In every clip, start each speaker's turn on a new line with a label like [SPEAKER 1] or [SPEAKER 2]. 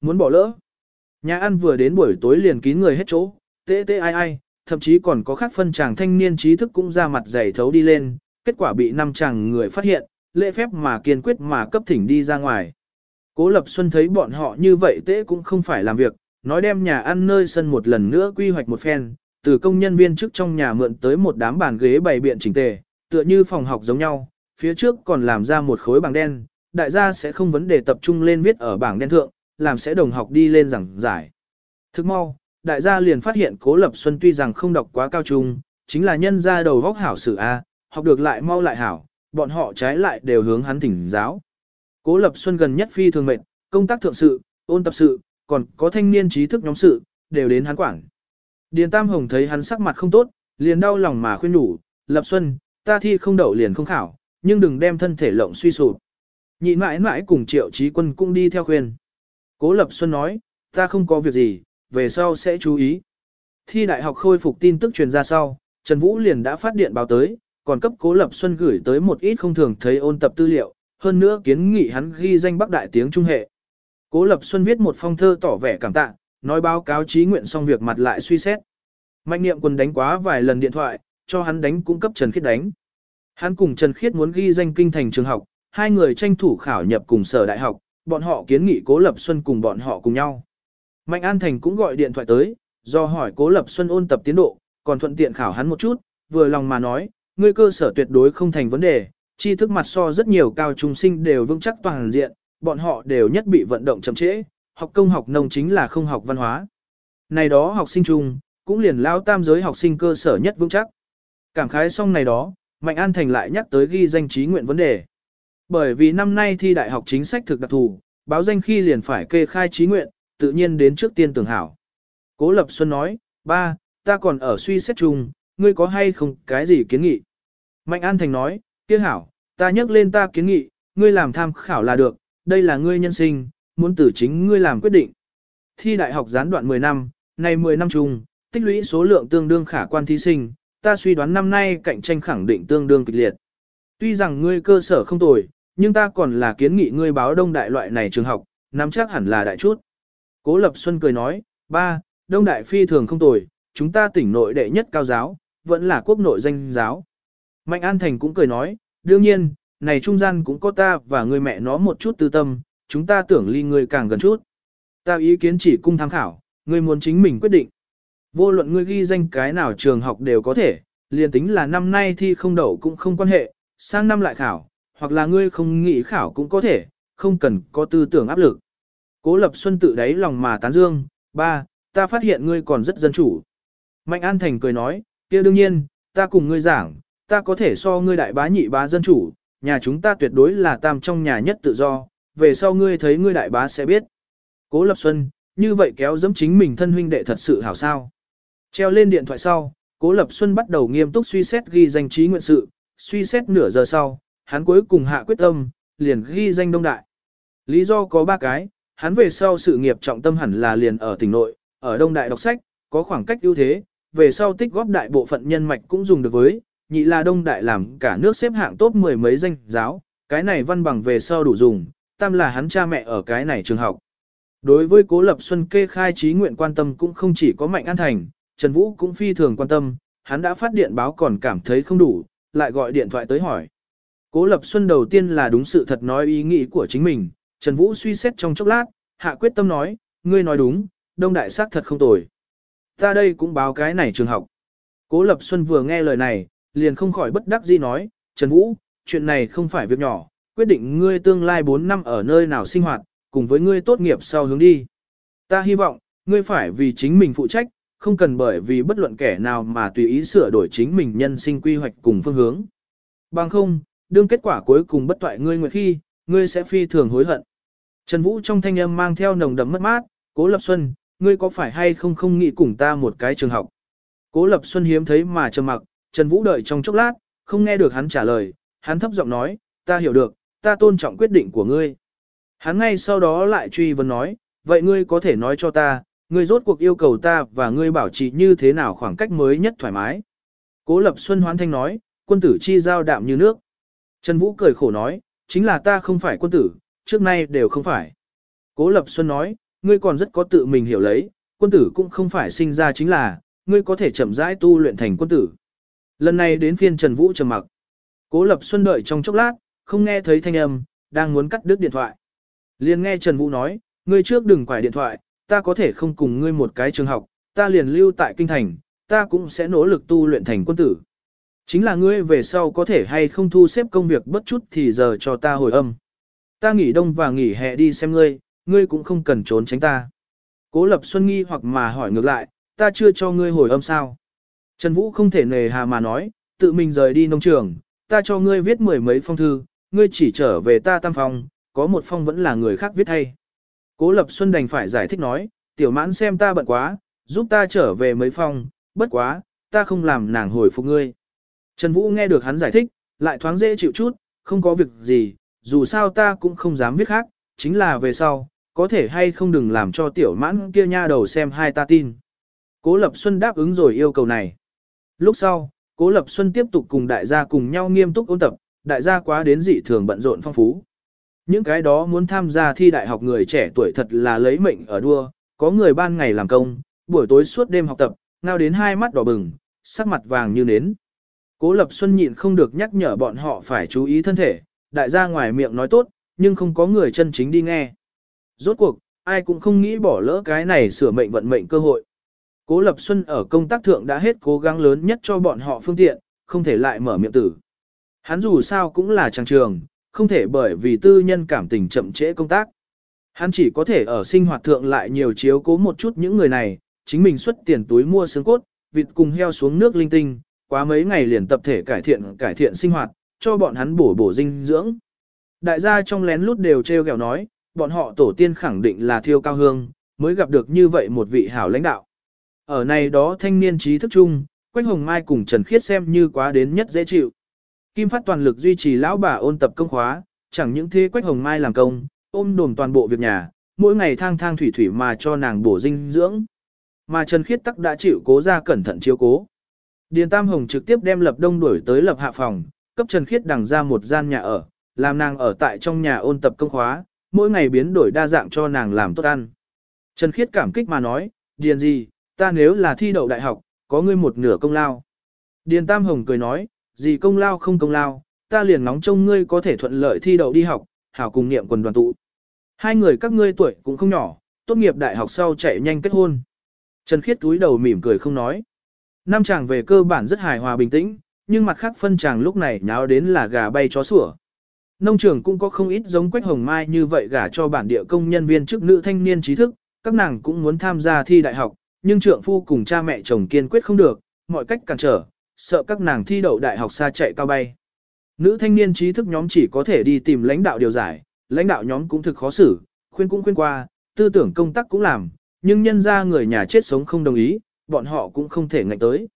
[SPEAKER 1] muốn bỏ lỡ. Nhà ăn vừa đến buổi tối liền kín người hết chỗ, tê tê ai ai, thậm chí còn có khác phân chàng thanh niên trí thức cũng ra mặt dày thấu đi lên, kết quả bị năm chàng người phát hiện, lễ phép mà kiên quyết mà cấp thỉnh đi ra ngoài. Cố Lập Xuân thấy bọn họ như vậy tế cũng không phải làm việc, nói đem nhà ăn nơi sân một lần nữa quy hoạch một phen, từ công nhân viên trước trong nhà mượn tới một đám bàn ghế bày biện chỉnh tề, tựa như phòng học giống nhau, phía trước còn làm ra một khối bảng đen, đại gia sẽ không vấn đề tập trung lên viết ở bảng đen thượng, làm sẽ đồng học đi lên giảng giải. Thức mau, đại gia liền phát hiện Cố Lập Xuân tuy rằng không đọc quá cao trung, chính là nhân ra đầu vóc hảo sử A, học được lại mau lại hảo, bọn họ trái lại đều hướng hắn thỉnh giáo. Cố Lập Xuân gần nhất phi thường mệnh, công tác thượng sự, ôn tập sự, còn có thanh niên trí thức nhóm sự, đều đến hắn quản. Điền Tam Hồng thấy hắn sắc mặt không tốt, liền đau lòng mà khuyên nhủ, Lập Xuân, ta thi không đậu liền không khảo, nhưng đừng đem thân thể lộng suy sụp. Nhị mãi mãi cùng triệu trí quân cũng đi theo khuyên. Cố Lập Xuân nói, ta không có việc gì, về sau sẽ chú ý. Thi đại học khôi phục tin tức truyền ra sau, Trần Vũ liền đã phát điện báo tới, còn cấp Cố Lập Xuân gửi tới một ít không thường thấy ôn tập tư liệu, hơn nữa kiến nghị hắn ghi danh Bắc Đại tiếng Trung hệ. Cố Lập Xuân viết một phong thơ tỏ vẻ cảm tạ, nói báo cáo chí nguyện xong việc mặt lại suy xét. Mạnh niệm quân đánh quá vài lần điện thoại, cho hắn đánh cung cấp Trần Khiết đánh. Hắn cùng Trần Khiết muốn ghi danh kinh thành trường học, hai người tranh thủ khảo nhập cùng sở đại học, bọn họ kiến nghị Cố Lập Xuân cùng bọn họ cùng nhau. Mạnh An Thành cũng gọi điện thoại tới, do hỏi Cố Lập Xuân ôn tập tiến độ, còn thuận tiện khảo hắn một chút, vừa lòng mà nói, ngươi cơ sở tuyệt đối không thành vấn đề, tri thức mặt so rất nhiều cao trung sinh đều vững chắc toàn diện, bọn họ đều nhất bị vận động chậm trễ, học công học nông chính là không học văn hóa. Này đó học sinh chung, cũng liền lao tam giới học sinh cơ sở nhất vững chắc. Cảm khái xong này đó, Mạnh An Thành lại nhắc tới ghi danh trí nguyện vấn đề. Bởi vì năm nay thi đại học chính sách thực đặc thù, báo danh khi liền phải kê khai trí nguyện, tự nhiên đến trước tiên tưởng hảo. Cố Lập Xuân nói, ba, ta còn ở suy xét chung, ngươi có hay không cái gì kiến nghị? Mạnh An Thành nói, kia hảo, ta nhắc lên ta kiến nghị, ngươi làm tham khảo là được, đây là ngươi nhân sinh, muốn tử chính ngươi làm quyết định. Thi đại học gián đoạn 10 năm, này 10 năm chung, tích lũy số lượng tương đương khả quan thí sinh, ta suy đoán năm nay cạnh tranh khẳng định tương đương kịch liệt. Tuy rằng ngươi cơ sở không tồi, nhưng ta còn là kiến nghị ngươi báo đông đại loại này trường học, nắm chắc hẳn là đại chút. Cố Lập Xuân cười nói, ba, đông đại phi thường không tồi, chúng ta tỉnh nội đệ nhất cao giáo, vẫn là quốc nội danh giáo. Mạnh An Thành cũng cười nói, đương nhiên, này trung gian cũng có ta và người mẹ nó một chút tư tâm, chúng ta tưởng ly người càng gần chút. Ta ý kiến chỉ cung tham khảo, người muốn chính mình quyết định. Vô luận ngươi ghi danh cái nào trường học đều có thể, liền tính là năm nay thi không đậu cũng không quan hệ, sang năm lại khảo, hoặc là ngươi không nghĩ khảo cũng có thể, không cần có tư tưởng áp lực. Cố Lập Xuân tự đáy lòng mà tán dương, ba, ta phát hiện ngươi còn rất dân chủ. Mạnh An Thành cười nói, kia đương nhiên, ta cùng ngươi giảng, ta có thể so ngươi đại bá nhị bá dân chủ, nhà chúng ta tuyệt đối là tam trong nhà nhất tự do, về sau ngươi thấy ngươi đại bá sẽ biết. Cố Lập Xuân, như vậy kéo dẫm chính mình thân huynh đệ thật sự hảo sao. Treo lên điện thoại sau, Cố Lập Xuân bắt đầu nghiêm túc suy xét ghi danh trí nguyện sự, suy xét nửa giờ sau, hắn cuối cùng hạ quyết tâm, liền ghi danh đông đại. Lý do có ba cái, hắn về sau sự nghiệp trọng tâm hẳn là liền ở tỉnh nội, ở đông đại đọc sách, có khoảng cách ưu thế, về sau tích góp đại bộ phận nhân mạch cũng dùng được với, nhị là đông đại làm cả nước xếp hạng top mười mấy danh giáo, cái này văn bằng về sau đủ dùng, tam là hắn cha mẹ ở cái này trường học. Đối với Cố Lập Xuân kê khai trí nguyện quan tâm cũng không chỉ có Mạnh An Thành, Trần Vũ cũng phi thường quan tâm, hắn đã phát điện báo còn cảm thấy không đủ, lại gọi điện thoại tới hỏi. Cố Lập Xuân đầu tiên là đúng sự thật nói ý nghĩ của chính mình, Trần Vũ suy xét trong chốc lát, hạ quyết tâm nói, ngươi nói đúng, đông đại xác thật không tồi. Ta đây cũng báo cái này trường học. Cố Lập Xuân vừa nghe lời này, liền không khỏi bất đắc dĩ nói, Trần Vũ, chuyện này không phải việc nhỏ, quyết định ngươi tương lai 4 năm ở nơi nào sinh hoạt, cùng với ngươi tốt nghiệp sau hướng đi. Ta hy vọng, ngươi phải vì chính mình phụ trách, không cần bởi vì bất luận kẻ nào mà tùy ý sửa đổi chính mình nhân sinh quy hoạch cùng phương hướng. Bằng không, đương kết quả cuối cùng bất toại ngươi nguyện khi, ngươi sẽ phi thường hối hận. Trần Vũ trong thanh âm mang theo nồng đậm mất mát, Cố Lập Xuân, ngươi có phải hay không không nghĩ cùng ta một cái trường học. Cố Lập Xuân hiếm thấy mà trầm mặc, Trần Vũ đợi trong chốc lát, không nghe được hắn trả lời, hắn thấp giọng nói, ta hiểu được, ta tôn trọng quyết định của ngươi. Hắn ngay sau đó lại truy vấn nói, vậy ngươi có thể nói cho ta, ngươi rốt cuộc yêu cầu ta và ngươi bảo trì như thế nào khoảng cách mới nhất thoải mái. Cố Lập Xuân hoán thanh nói, quân tử chi giao đạm như nước. Trần Vũ cười khổ nói, chính là ta không phải quân tử, trước nay đều không phải. Cố Lập Xuân nói, ngươi còn rất có tự mình hiểu lấy, quân tử cũng không phải sinh ra chính là, ngươi có thể chậm rãi tu luyện thành quân tử. Lần này đến phiên Trần Vũ trầm mặc. Cố Lập Xuân đợi trong chốc lát, không nghe thấy thanh âm, đang muốn cắt đứt điện thoại. Liền nghe Trần Vũ nói, ngươi trước đừng quải điện thoại, ta có thể không cùng ngươi một cái trường học, ta liền lưu tại kinh thành, ta cũng sẽ nỗ lực tu luyện thành quân tử. Chính là ngươi về sau có thể hay không thu xếp công việc bất chút thì giờ cho ta hồi âm. Ta nghỉ đông và nghỉ hè đi xem ngươi, ngươi cũng không cần trốn tránh ta. Cố Lập Xuân nghi hoặc mà hỏi ngược lại, ta chưa cho ngươi hồi âm sao. Trần Vũ không thể nề hà mà nói, tự mình rời đi nông trường, ta cho ngươi viết mười mấy phong thư, ngươi chỉ trở về ta tam phong, có một phong vẫn là người khác viết hay. Cố Lập Xuân đành phải giải thích nói, tiểu mãn xem ta bận quá, giúp ta trở về mấy phong, bất quá, ta không làm nàng hồi phục ngươi. Trần Vũ nghe được hắn giải thích, lại thoáng dễ chịu chút, không có việc gì, dù sao ta cũng không dám viết khác, chính là về sau, có thể hay không đừng làm cho tiểu mãn kia nha đầu xem hai ta tin. Cố Lập Xuân đáp ứng rồi yêu cầu này. Lúc sau, Cố Lập Xuân tiếp tục cùng đại gia cùng nhau nghiêm túc ôn tập, đại gia quá đến dị thường bận rộn phong phú. Những cái đó muốn tham gia thi đại học người trẻ tuổi thật là lấy mệnh ở đua, có người ban ngày làm công, buổi tối suốt đêm học tập, ngao đến hai mắt đỏ bừng, sắc mặt vàng như nến. Cố Lập Xuân nhịn không được nhắc nhở bọn họ phải chú ý thân thể, đại gia ngoài miệng nói tốt, nhưng không có người chân chính đi nghe. Rốt cuộc, ai cũng không nghĩ bỏ lỡ cái này sửa mệnh vận mệnh cơ hội. Cố Lập Xuân ở công tác thượng đã hết cố gắng lớn nhất cho bọn họ phương tiện, không thể lại mở miệng tử. Hắn dù sao cũng là trang trường, không thể bởi vì tư nhân cảm tình chậm trễ công tác. Hắn chỉ có thể ở sinh hoạt thượng lại nhiều chiếu cố một chút những người này, chính mình xuất tiền túi mua xương cốt, vịt cùng heo xuống nước linh tinh, quá mấy ngày liền tập thể cải thiện cải thiện sinh hoạt, cho bọn hắn bổ bổ dinh dưỡng. Đại gia trong lén lút đều treo gẹo nói, bọn họ tổ tiên khẳng định là thiêu cao hương, mới gặp được như vậy một vị hảo lãnh đạo. Ở này đó thanh niên trí thức chung, Quách Hồng Mai cùng Trần Khiết xem như quá đến nhất dễ chịu. Kim Phát toàn lực duy trì lão bà ôn tập công khóa, chẳng những thế Quách Hồng Mai làm công, ôm đồm toàn bộ việc nhà, mỗi ngày thang thang thủy thủy mà cho nàng bổ dinh dưỡng. Mà Trần Khiết tắc đã chịu cố ra cẩn thận chiếu cố. Điền Tam Hồng trực tiếp đem Lập Đông đuổi tới Lập Hạ phòng, cấp Trần Khiết đằng ra một gian nhà ở, làm nàng ở tại trong nhà ôn tập công khóa, mỗi ngày biến đổi đa dạng cho nàng làm tốt ăn. Trần Khiết cảm kích mà nói, Điền gì, ta nếu là thi đậu đại học, có ngươi một nửa công lao. Điền Tam Hồng cười nói, gì công lao không công lao, ta liền nóng trông ngươi có thể thuận lợi thi đậu đi học, hảo cùng niệm quần đoàn tụ. Hai người các ngươi tuổi cũng không nhỏ, tốt nghiệp đại học sau chạy nhanh kết hôn. Trần Khiết túi đầu mỉm cười không nói. Nam chàng về cơ bản rất hài hòa bình tĩnh, nhưng mặt khác phân chàng lúc này nháo đến là gà bay chó sủa. Nông trường cũng có không ít giống Quách Hồng Mai như vậy gả cho bản địa công nhân viên chức nữ thanh niên trí thức, các nàng cũng muốn tham gia thi đại học, nhưng trượng phu cùng cha mẹ chồng kiên quyết không được, mọi cách cản trở, sợ các nàng thi đậu đại học xa chạy cao bay. Nữ thanh niên trí thức nhóm chỉ có thể đi tìm lãnh đạo điều giải, lãnh đạo nhóm cũng thực khó xử, khuyên cũng khuyên qua, tư tưởng công tác cũng làm, nhưng nhân ra người nhà chết sống không đồng ý, bọn họ cũng không thể ngạnh tới.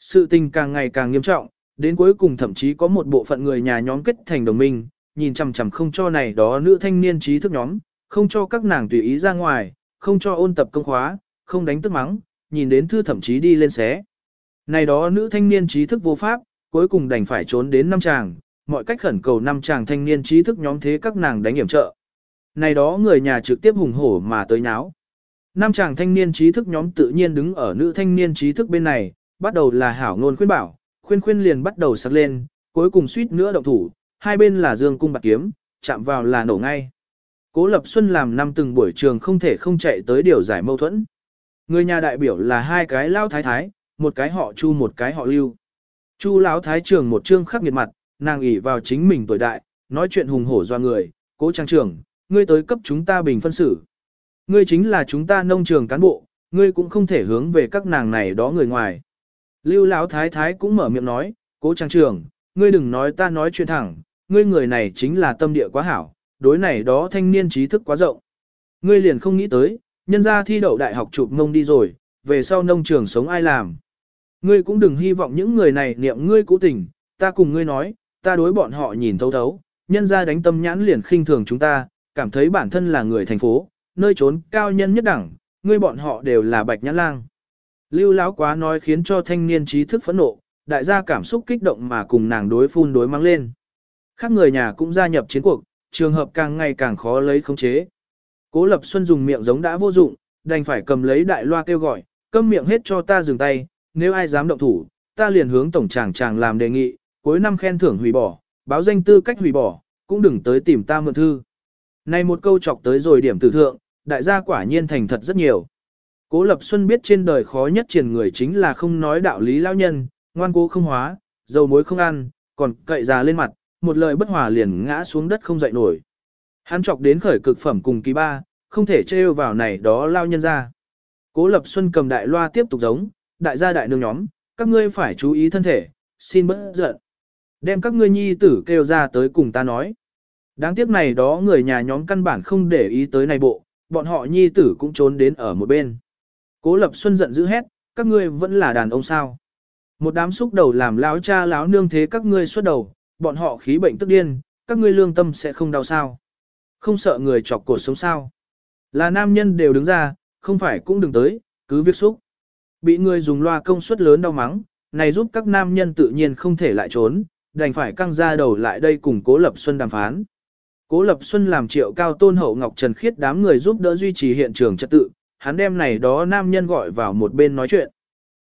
[SPEAKER 1] Sự tình càng ngày càng nghiêm trọng, đến cuối cùng thậm chí có một bộ phận người nhà nhóm kết thành đồng minh, nhìn chằm chằm không cho này đó nữ thanh niên trí thức nhóm, không cho các nàng tùy ý ra ngoài, không cho ôn tập công khóa, không đánh tức mắng, nhìn đến thư thậm chí đi lên xé. Này đó nữ thanh niên trí thức vô pháp, cuối cùng đành phải trốn đến năm chàng, mọi cách khẩn cầu năm chàng thanh niên trí thức nhóm thế các nàng đánh hiểm trợ. Này đó người nhà trực tiếp hùng hổ mà tới nháo. Nam chàng thanh niên trí thức nhóm tự nhiên đứng ở nữ thanh niên trí thức bên này, bắt đầu là hảo ngôn khuyên bảo, khuyên khuyên liền bắt đầu sắc lên, cuối cùng suýt nữa động thủ, hai bên là dương cung bạc kiếm, chạm vào là nổ ngay. Cố Lập Xuân làm năm từng buổi trường không thể không chạy tới điều giải mâu thuẫn. Người nhà đại biểu là hai cái lao thái thái, một cái họ Chu một cái họ Lưu. Chu lão thái trường một trương khắc nghiệt mặt, nàng ỷ vào chính mình tuổi đại, nói chuyện hùng hổ do người, cố trang trưởng, ngươi tới cấp chúng ta bình phân xử. Ngươi chính là chúng ta nông trường cán bộ, ngươi cũng không thể hướng về các nàng này đó người ngoài. Lưu lão thái thái cũng mở miệng nói, cố trang trưởng, ngươi đừng nói ta nói chuyện thẳng, ngươi người này chính là tâm địa quá hảo, đối này đó thanh niên trí thức quá rộng. Ngươi liền không nghĩ tới, nhân ra thi đậu đại học chụp ngông đi rồi, về sau nông trường sống ai làm. Ngươi cũng đừng hy vọng những người này niệm ngươi cố tình, ta cùng ngươi nói, ta đối bọn họ nhìn thấu thấu, nhân ra đánh tâm nhãn liền khinh thường chúng ta, cảm thấy bản thân là người thành phố, nơi trốn cao nhân nhất đẳng, ngươi bọn họ đều là bạch nhãn lang. Lưu láo quá nói khiến cho thanh niên trí thức phẫn nộ, đại gia cảm xúc kích động mà cùng nàng đối phun đối mang lên. Khác người nhà cũng gia nhập chiến cuộc, trường hợp càng ngày càng khó lấy khống chế. Cố Lập Xuân dùng miệng giống đã vô dụng, đành phải cầm lấy đại loa kêu gọi, câm miệng hết cho ta dừng tay, nếu ai dám động thủ, ta liền hướng tổng tràng tràng làm đề nghị, cuối năm khen thưởng hủy bỏ, báo danh tư cách hủy bỏ, cũng đừng tới tìm ta mượn thư. Này một câu chọc tới rồi điểm tử thượng, đại gia quả nhiên thành thật rất nhiều. Cố Lập Xuân biết trên đời khó nhất triển người chính là không nói đạo lý lao nhân, ngoan cố không hóa, dầu muối không ăn, còn cậy già lên mặt, một lời bất hòa liền ngã xuống đất không dậy nổi. Hắn chọc đến khởi cực phẩm cùng kỳ ba, không thể trêu vào này đó lao nhân ra. Cố Lập Xuân cầm đại loa tiếp tục giống, đại gia đại nương nhóm, các ngươi phải chú ý thân thể, xin bớt giận. Đem các ngươi nhi tử kêu ra tới cùng ta nói. Đáng tiếc này đó người nhà nhóm căn bản không để ý tới này bộ, bọn họ nhi tử cũng trốn đến ở một bên. Cố Lập Xuân giận dữ hét, các ngươi vẫn là đàn ông sao. Một đám xúc đầu làm láo cha láo nương thế các ngươi xuất đầu, bọn họ khí bệnh tức điên, các ngươi lương tâm sẽ không đau sao. Không sợ người chọc cổ sống sao. Là nam nhân đều đứng ra, không phải cũng đừng tới, cứ việc xúc. Bị người dùng loa công suất lớn đau mắng, này giúp các nam nhân tự nhiên không thể lại trốn, đành phải căng ra đầu lại đây cùng Cố Lập Xuân đàm phán. Cố Lập Xuân làm triệu cao tôn hậu Ngọc Trần Khiết đám người giúp đỡ duy trì hiện trường trật tự, hắn đem này đó nam nhân gọi vào một bên nói chuyện.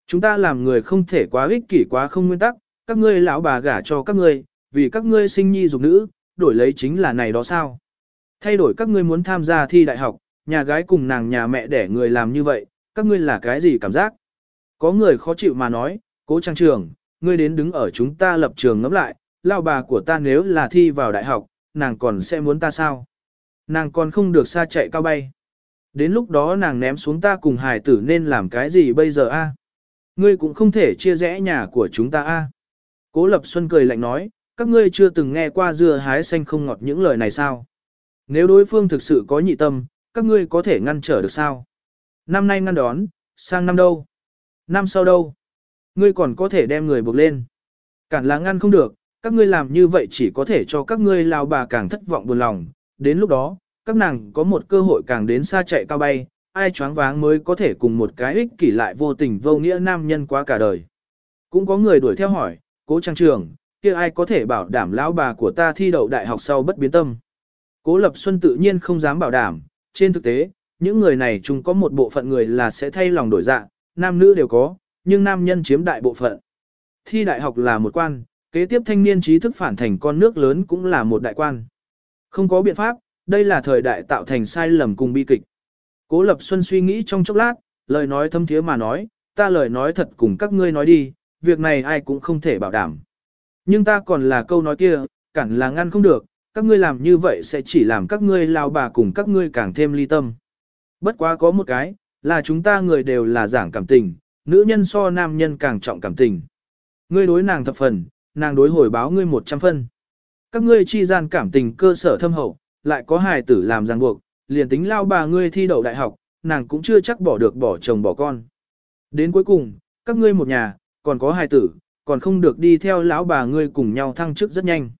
[SPEAKER 1] Chúng ta làm người không thể quá ích kỷ quá không nguyên tắc, các ngươi lão bà gả cho các ngươi, vì các ngươi sinh nhi dục nữ, đổi lấy chính là này đó sao. Thay đổi các ngươi muốn tham gia thi đại học, nhà gái cùng nàng nhà mẹ để người làm như vậy, các ngươi là cái gì cảm giác? Có người khó chịu mà nói, cố trang trường, ngươi đến đứng ở chúng ta lập trường ngẫm lại, lao bà của ta nếu là thi vào đại học, nàng còn sẽ muốn ta sao? Nàng còn không được xa chạy cao bay. Đến lúc đó nàng ném xuống ta cùng hài tử nên làm cái gì bây giờ a? Ngươi cũng không thể chia rẽ nhà của chúng ta a. Cố Lập Xuân cười lạnh nói, các ngươi chưa từng nghe qua dưa hái xanh không ngọt những lời này sao? Nếu đối phương thực sự có nhị tâm, các ngươi có thể ngăn trở được sao? Năm nay ngăn đón, sang năm đâu? Năm sau đâu? Ngươi còn có thể đem người buộc lên. Cản là ngăn không được, các ngươi làm như vậy chỉ có thể cho các ngươi lao bà càng thất vọng buồn lòng. Đến lúc đó, các nàng có một cơ hội càng đến xa chạy cao bay, ai choáng váng mới có thể cùng một cái ích kỷ lại vô tình vô nghĩa nam nhân quá cả đời. Cũng có người đuổi theo hỏi, cố trang trường, kia ai có thể bảo đảm lão bà của ta thi đậu đại học sau bất biến tâm. Cố Lập Xuân tự nhiên không dám bảo đảm, trên thực tế, những người này chúng có một bộ phận người là sẽ thay lòng đổi dạ, nam nữ đều có, nhưng nam nhân chiếm đại bộ phận. Thi đại học là một quan, kế tiếp thanh niên trí thức phản thành con nước lớn cũng là một đại quan. Không có biện pháp, đây là thời đại tạo thành sai lầm cùng bi kịch. Cố Lập Xuân suy nghĩ trong chốc lát, lời nói thâm thiế mà nói, ta lời nói thật cùng các ngươi nói đi, việc này ai cũng không thể bảo đảm. Nhưng ta còn là câu nói kia, cản là ngăn không được, các ngươi làm như vậy sẽ chỉ làm các ngươi lao bà cùng các ngươi càng thêm ly tâm. Bất quá có một cái, là chúng ta người đều là giảng cảm tình, nữ nhân so nam nhân càng trọng cảm tình. Ngươi đối nàng thập phần, nàng đối hồi báo ngươi một trăm phân. Các ngươi chi gian cảm tình cơ sở thâm hậu, lại có hài tử làm ràng buộc, liền tính lao bà ngươi thi đậu đại học, nàng cũng chưa chắc bỏ được bỏ chồng bỏ con. Đến cuối cùng, các ngươi một nhà, còn có hài tử, còn không được đi theo lão bà ngươi cùng nhau thăng chức rất nhanh.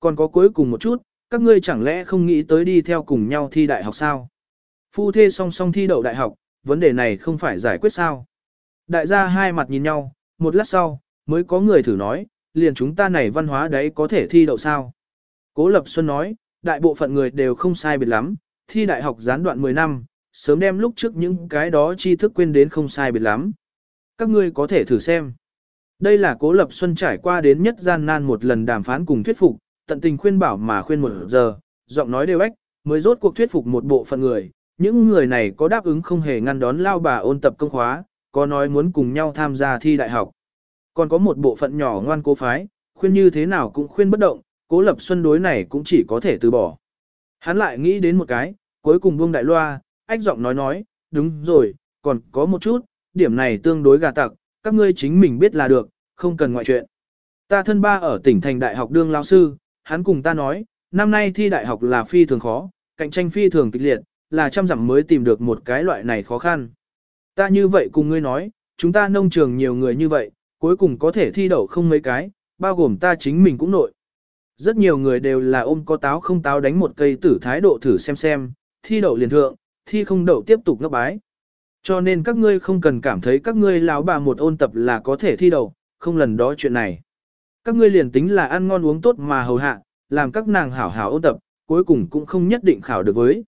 [SPEAKER 1] Còn có cuối cùng một chút, các ngươi chẳng lẽ không nghĩ tới đi theo cùng nhau thi đại học sao? Phu thê song song thi đậu đại học, vấn đề này không phải giải quyết sao? Đại gia hai mặt nhìn nhau, một lát sau, mới có người thử nói, liền chúng ta này văn hóa đấy có thể thi đậu sao? Cố Lập Xuân nói, đại bộ phận người đều không sai biệt lắm, thi đại học gián đoạn 10 năm, sớm đem lúc trước những cái đó tri thức quên đến không sai biệt lắm. Các ngươi có thể thử xem. Đây là Cố Lập Xuân trải qua đến nhất gian nan một lần đàm phán cùng thuyết phục, tận tình khuyên bảo mà khuyên một giờ, giọng nói đều ếch, mới rốt cuộc thuyết phục một bộ phận người. Những người này có đáp ứng không hề ngăn đón lao bà ôn tập công khóa, có nói muốn cùng nhau tham gia thi đại học. Còn có một bộ phận nhỏ ngoan cố phái, khuyên như thế nào cũng khuyên bất động, cố lập xuân đối này cũng chỉ có thể từ bỏ. Hắn lại nghĩ đến một cái, cuối cùng buông đại loa, ách giọng nói nói, đúng rồi, còn có một chút, điểm này tương đối gà tặc, các ngươi chính mình biết là được, không cần ngoại chuyện. Ta thân ba ở tỉnh thành đại học đương lao sư, hắn cùng ta nói, năm nay thi đại học là phi thường khó, cạnh tranh phi thường kịch liệt, là trăm dặm mới tìm được một cái loại này khó khăn. Ta như vậy cùng ngươi nói, chúng ta nông trường nhiều người như vậy, cuối cùng có thể thi đậu không mấy cái, bao gồm ta chính mình cũng nội. Rất nhiều người đều là ôm có táo không táo đánh một cây tử thái độ thử xem xem, thi đậu liền thượng, thi không đậu tiếp tục ngấp bái. Cho nên các ngươi không cần cảm thấy các ngươi lão bà một ôn tập là có thể thi đậu, không lần đó chuyện này. Các ngươi liền tính là ăn ngon uống tốt mà hầu hạ, làm các nàng hảo hảo ôn tập, cuối cùng cũng không nhất định khảo được với.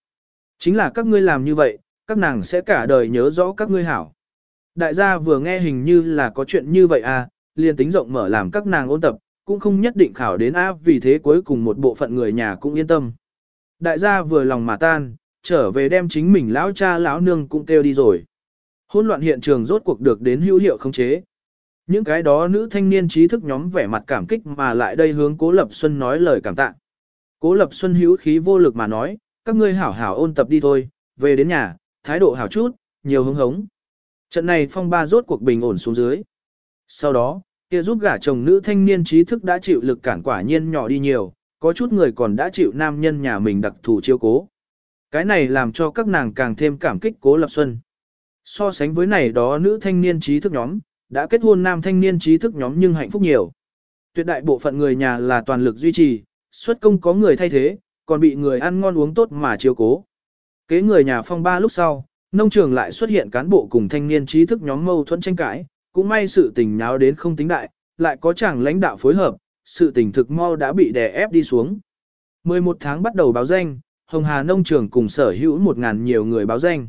[SPEAKER 1] Chính là các ngươi làm như vậy, các nàng sẽ cả đời nhớ rõ các ngươi hảo. Đại gia vừa nghe hình như là có chuyện như vậy à, liền tính rộng mở làm các nàng ôn tập, cũng không nhất định khảo đến áp vì thế cuối cùng một bộ phận người nhà cũng yên tâm. Đại gia vừa lòng mà tan, trở về đem chính mình lão cha lão nương cũng kêu đi rồi. Hỗn loạn hiện trường rốt cuộc được đến hữu hiệu khống chế. Những cái đó nữ thanh niên trí thức nhóm vẻ mặt cảm kích mà lại đây hướng Cố Lập Xuân nói lời cảm tạ. Cố Lập Xuân hữu khí vô lực mà nói, các ngươi hảo hảo ôn tập đi thôi, về đến nhà, thái độ hảo chút, nhiều hứng hống. Trận này phong ba rốt cuộc bình ổn xuống dưới. Sau đó, kia giúp gả chồng nữ thanh niên trí thức đã chịu lực cản quả nhiên nhỏ đi nhiều, có chút người còn đã chịu nam nhân nhà mình đặc thù chiêu cố. Cái này làm cho các nàng càng thêm cảm kích cố lập xuân. So sánh với này đó nữ thanh niên trí thức nhóm, đã kết hôn nam thanh niên trí thức nhóm nhưng hạnh phúc nhiều. Tuyệt đại bộ phận người nhà là toàn lực duy trì, xuất công có người thay thế, còn bị người ăn ngon uống tốt mà chiêu cố. Kế người nhà phong ba lúc sau, nông trường lại xuất hiện cán bộ cùng thanh niên trí thức nhóm mâu thuẫn tranh cãi, cũng may sự tình nháo đến không tính đại, lại có chàng lãnh đạo phối hợp, sự tình thực mau đã bị đè ép đi xuống. 11 tháng bắt đầu báo danh, Hồng Hà nông trường cùng sở hữu 1.000 nhiều người báo danh.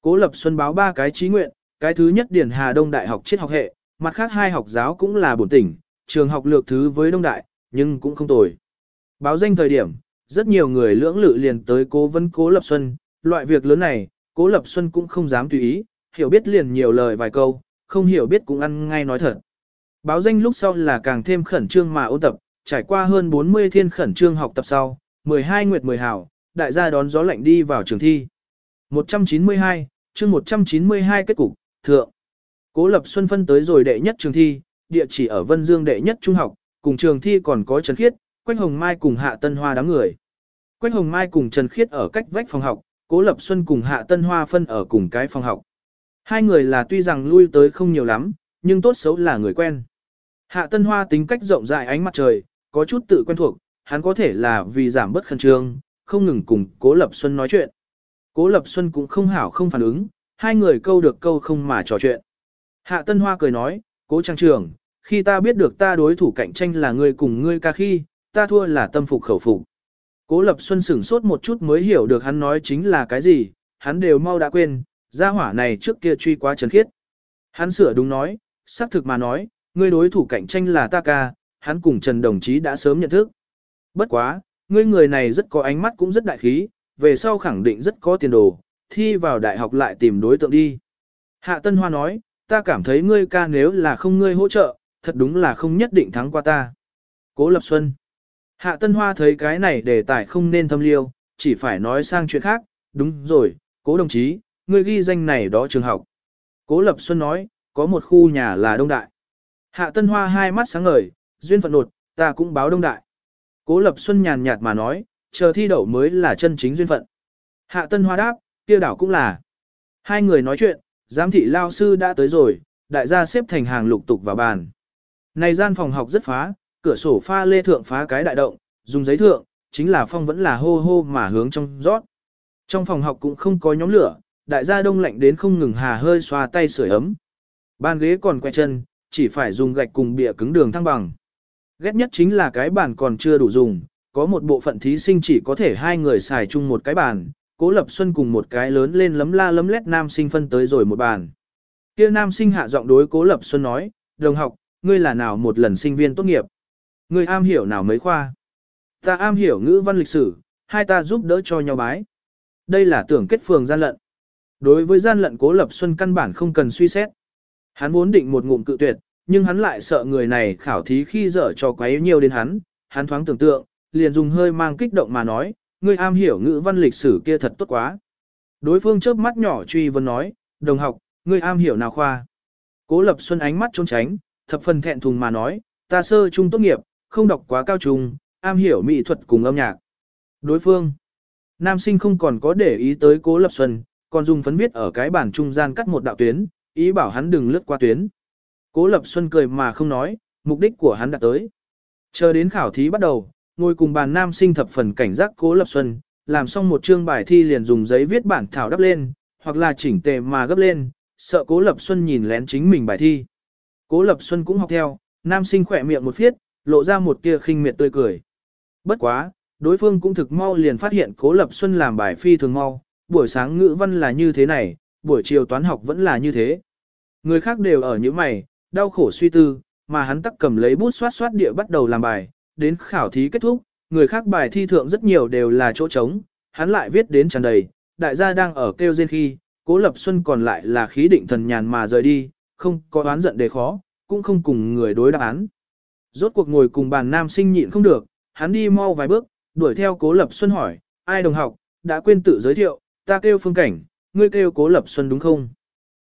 [SPEAKER 1] Cố Lập Xuân báo ba cái trí nguyện, cái thứ nhất Điển Hà Đông Đại học triết học hệ, mặt khác hai học giáo cũng là bổn tỉnh, trường học lược thứ với Đông Đại, nhưng cũng không tồi. Báo danh thời điểm, rất nhiều người lưỡng lự liền tới cố vấn Cố Lập Xuân, loại việc lớn này, Cố Lập Xuân cũng không dám tùy ý, hiểu biết liền nhiều lời vài câu, không hiểu biết cũng ăn ngay nói thật. Báo danh lúc sau là càng thêm khẩn trương mà ôn tập, trải qua hơn 40 thiên khẩn trương học tập sau, 12 nguyệt 10 hảo, đại gia đón gió lạnh đi vào trường thi. 192, chương 192 kết cục, thượng. Cố Lập Xuân phân tới rồi đệ nhất trường thi, địa chỉ ở Vân Dương đệ nhất trung học, cùng trường thi còn có Trần Khiết, Quách Hồng Mai cùng Hạ Tân Hoa đám người. Quách Hồng Mai cùng Trần Khiết ở cách vách phòng học, Cố Lập Xuân cùng Hạ Tân Hoa phân ở cùng cái phòng học. Hai người là tuy rằng lui tới không nhiều lắm, nhưng tốt xấu là người quen. Hạ Tân Hoa tính cách rộng rãi ánh mặt trời, có chút tự quen thuộc, hắn có thể là vì giảm bớt khẩn trương, không ngừng cùng Cố Lập Xuân nói chuyện. Cố Lập Xuân cũng không hảo không phản ứng, hai người câu được câu không mà trò chuyện. Hạ Tân Hoa cười nói, Cố Trang Trường, khi ta biết được ta đối thủ cạnh tranh là ngươi cùng ngươi ca khi, ta thua là tâm phục khẩu phục. Cố Lập Xuân sửng sốt một chút mới hiểu được hắn nói chính là cái gì, hắn đều mau đã quên, gia hỏa này trước kia truy quá trần khiết. Hắn sửa đúng nói, xác thực mà nói, ngươi đối thủ cạnh tranh là ta ca, hắn cùng Trần đồng chí đã sớm nhận thức. Bất quá, ngươi người này rất có ánh mắt cũng rất đại khí, về sau khẳng định rất có tiền đồ, thi vào đại học lại tìm đối tượng đi. Hạ Tân Hoa nói, ta cảm thấy ngươi ca nếu là không ngươi hỗ trợ, thật đúng là không nhất định thắng qua ta. Cố Lập Xuân Hạ Tân Hoa thấy cái này đề tài không nên thâm liêu, chỉ phải nói sang chuyện khác, đúng rồi, cố đồng chí, người ghi danh này đó trường học. Cố Lập Xuân nói, có một khu nhà là Đông Đại. Hạ Tân Hoa hai mắt sáng ngời, duyên phận nột, ta cũng báo Đông Đại. Cố Lập Xuân nhàn nhạt mà nói, chờ thi đậu mới là chân chính duyên phận. Hạ Tân Hoa đáp, kia đảo cũng là. Hai người nói chuyện, giám thị lao sư đã tới rồi, đại gia xếp thành hàng lục tục vào bàn. Này gian phòng học rất phá, cửa sổ pha lê thượng phá cái đại động, dùng giấy thượng, chính là phong vẫn là hô hô mà hướng trong rót. Trong phòng học cũng không có nhóm lửa, đại gia đông lạnh đến không ngừng hà hơi xoa tay sưởi ấm. Bàn ghế còn que chân, chỉ phải dùng gạch cùng bìa cứng đường thăng bằng. Ghét nhất chính là cái bàn còn chưa đủ dùng, có một bộ phận thí sinh chỉ có thể hai người xài chung một cái bàn, Cố Lập Xuân cùng một cái lớn lên lấm la lấm lét nam sinh phân tới rồi một bàn. Kia nam sinh hạ giọng đối Cố Lập Xuân nói, đồng học, ngươi là nào một lần sinh viên tốt nghiệp? Ngươi am hiểu nào mấy khoa? Ta am hiểu ngữ văn lịch sử, hai ta giúp đỡ cho nhau bái. Đây là tưởng kết phường gian lận. Đối với gian lận Cố Lập Xuân căn bản không cần suy xét. Hắn vốn định một ngụm cự tuyệt, nhưng hắn lại sợ người này khảo thí khi dở cho quấy nhiều đến hắn, hắn thoáng tưởng tượng, liền dùng hơi mang kích động mà nói, ngươi am hiểu ngữ văn lịch sử kia thật tốt quá. Đối phương chớp mắt nhỏ truy vấn nói, đồng học, ngươi am hiểu nào khoa? Cố Lập Xuân ánh mắt trốn tránh, thập phần thẹn thùng mà nói, ta sơ trung tốt nghiệp, không đọc quá cao trung, am hiểu mỹ thuật cùng âm nhạc. Đối phương, nam sinh không còn có để ý tới Cố Lập Xuân, còn dùng phấn viết ở cái bản trung gian cắt một đạo tuyến, ý bảo hắn đừng lướt qua tuyến. Cố Lập Xuân cười mà không nói, mục đích của hắn đã tới. Chờ đến khảo thí bắt đầu, ngồi cùng bàn nam sinh thập phần cảnh giác Cố Lập Xuân, làm xong một chương bài thi liền dùng giấy viết bản thảo đắp lên, hoặc là chỉnh tề mà gấp lên, sợ Cố Lập Xuân nhìn lén chính mình bài thi. Cố Lập Xuân cũng học theo, nam sinh khỏe miệng một phiết, lộ ra một tia khinh miệt tươi cười. Bất quá, đối phương cũng thực mau liền phát hiện Cố Lập Xuân làm bài phi thường mau, buổi sáng ngữ văn là như thế này, buổi chiều toán học vẫn là như thế. Người khác đều ở những mày, đau khổ suy tư, mà hắn tắc cầm lấy bút xoát xoát địa bắt đầu làm bài, đến khảo thí kết thúc, người khác bài thi thượng rất nhiều đều là chỗ trống, hắn lại viết đến tràn đầy, đại gia đang ở kêu rên khi, cố lập xuân còn lại là khí định thần nhàn mà rời đi, không có oán giận đề khó, cũng không cùng người đối đáp án. Rốt cuộc ngồi cùng bàn nam sinh nhịn không được, hắn đi mau vài bước, đuổi theo cố lập xuân hỏi, ai đồng học, đã quên tự giới thiệu, ta kêu phương cảnh, ngươi kêu cố lập xuân đúng không?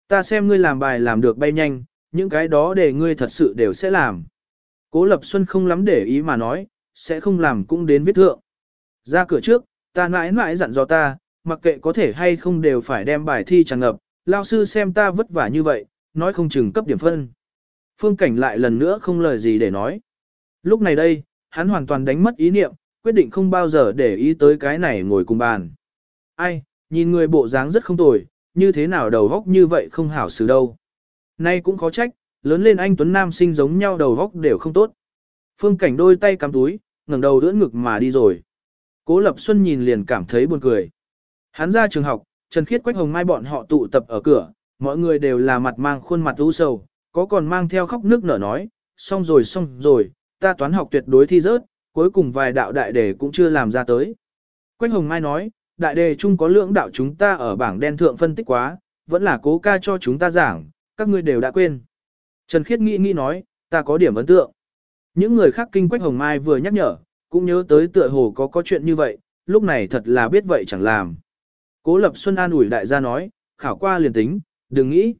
[SPEAKER 1] Ta xem ngươi làm bài làm được bay nhanh, những cái đó để ngươi thật sự đều sẽ làm. Cố lập xuân không lắm để ý mà nói, sẽ không làm cũng đến viết thượng. Ra cửa trước, ta mãi mãi dặn dò ta, mặc kệ có thể hay không đều phải đem bài thi tràn ngập, lao sư xem ta vất vả như vậy, nói không chừng cấp điểm phân. Phương cảnh lại lần nữa không lời gì để nói. Lúc này đây, hắn hoàn toàn đánh mất ý niệm, quyết định không bao giờ để ý tới cái này ngồi cùng bàn. Ai, nhìn người bộ dáng rất không tồi, như thế nào đầu góc như vậy không hảo xử đâu. Nay cũng khó trách, lớn lên anh Tuấn Nam sinh giống nhau đầu góc đều không tốt. Phương cảnh đôi tay cắm túi, ngẩng đầu đỡ ngực mà đi rồi. Cố Lập Xuân nhìn liền cảm thấy buồn cười. Hắn ra trường học, Trần Khiết Quách Hồng Mai bọn họ tụ tập ở cửa, mọi người đều là mặt mang khuôn mặt u sầu, có còn mang theo khóc nước nở nói, xong rồi xong rồi, ta toán học tuyệt đối thi rớt, cuối cùng vài đạo đại đề cũng chưa làm ra tới. Quách Hồng Mai nói, đại đề chung có lưỡng đạo chúng ta ở bảng đen thượng phân tích quá, vẫn là cố ca cho chúng ta giảng, các ngươi đều đã quên. Trần Khiết nghĩ nghĩ nói, ta có điểm ấn tượng. Những người khác kinh Quách Hồng Mai vừa nhắc nhở, cũng nhớ tới tựa hồ có có chuyện như vậy, lúc này thật là biết vậy chẳng làm. Cố Lập Xuân an ủi đại gia nói, khảo qua liền tính, đừng nghĩ.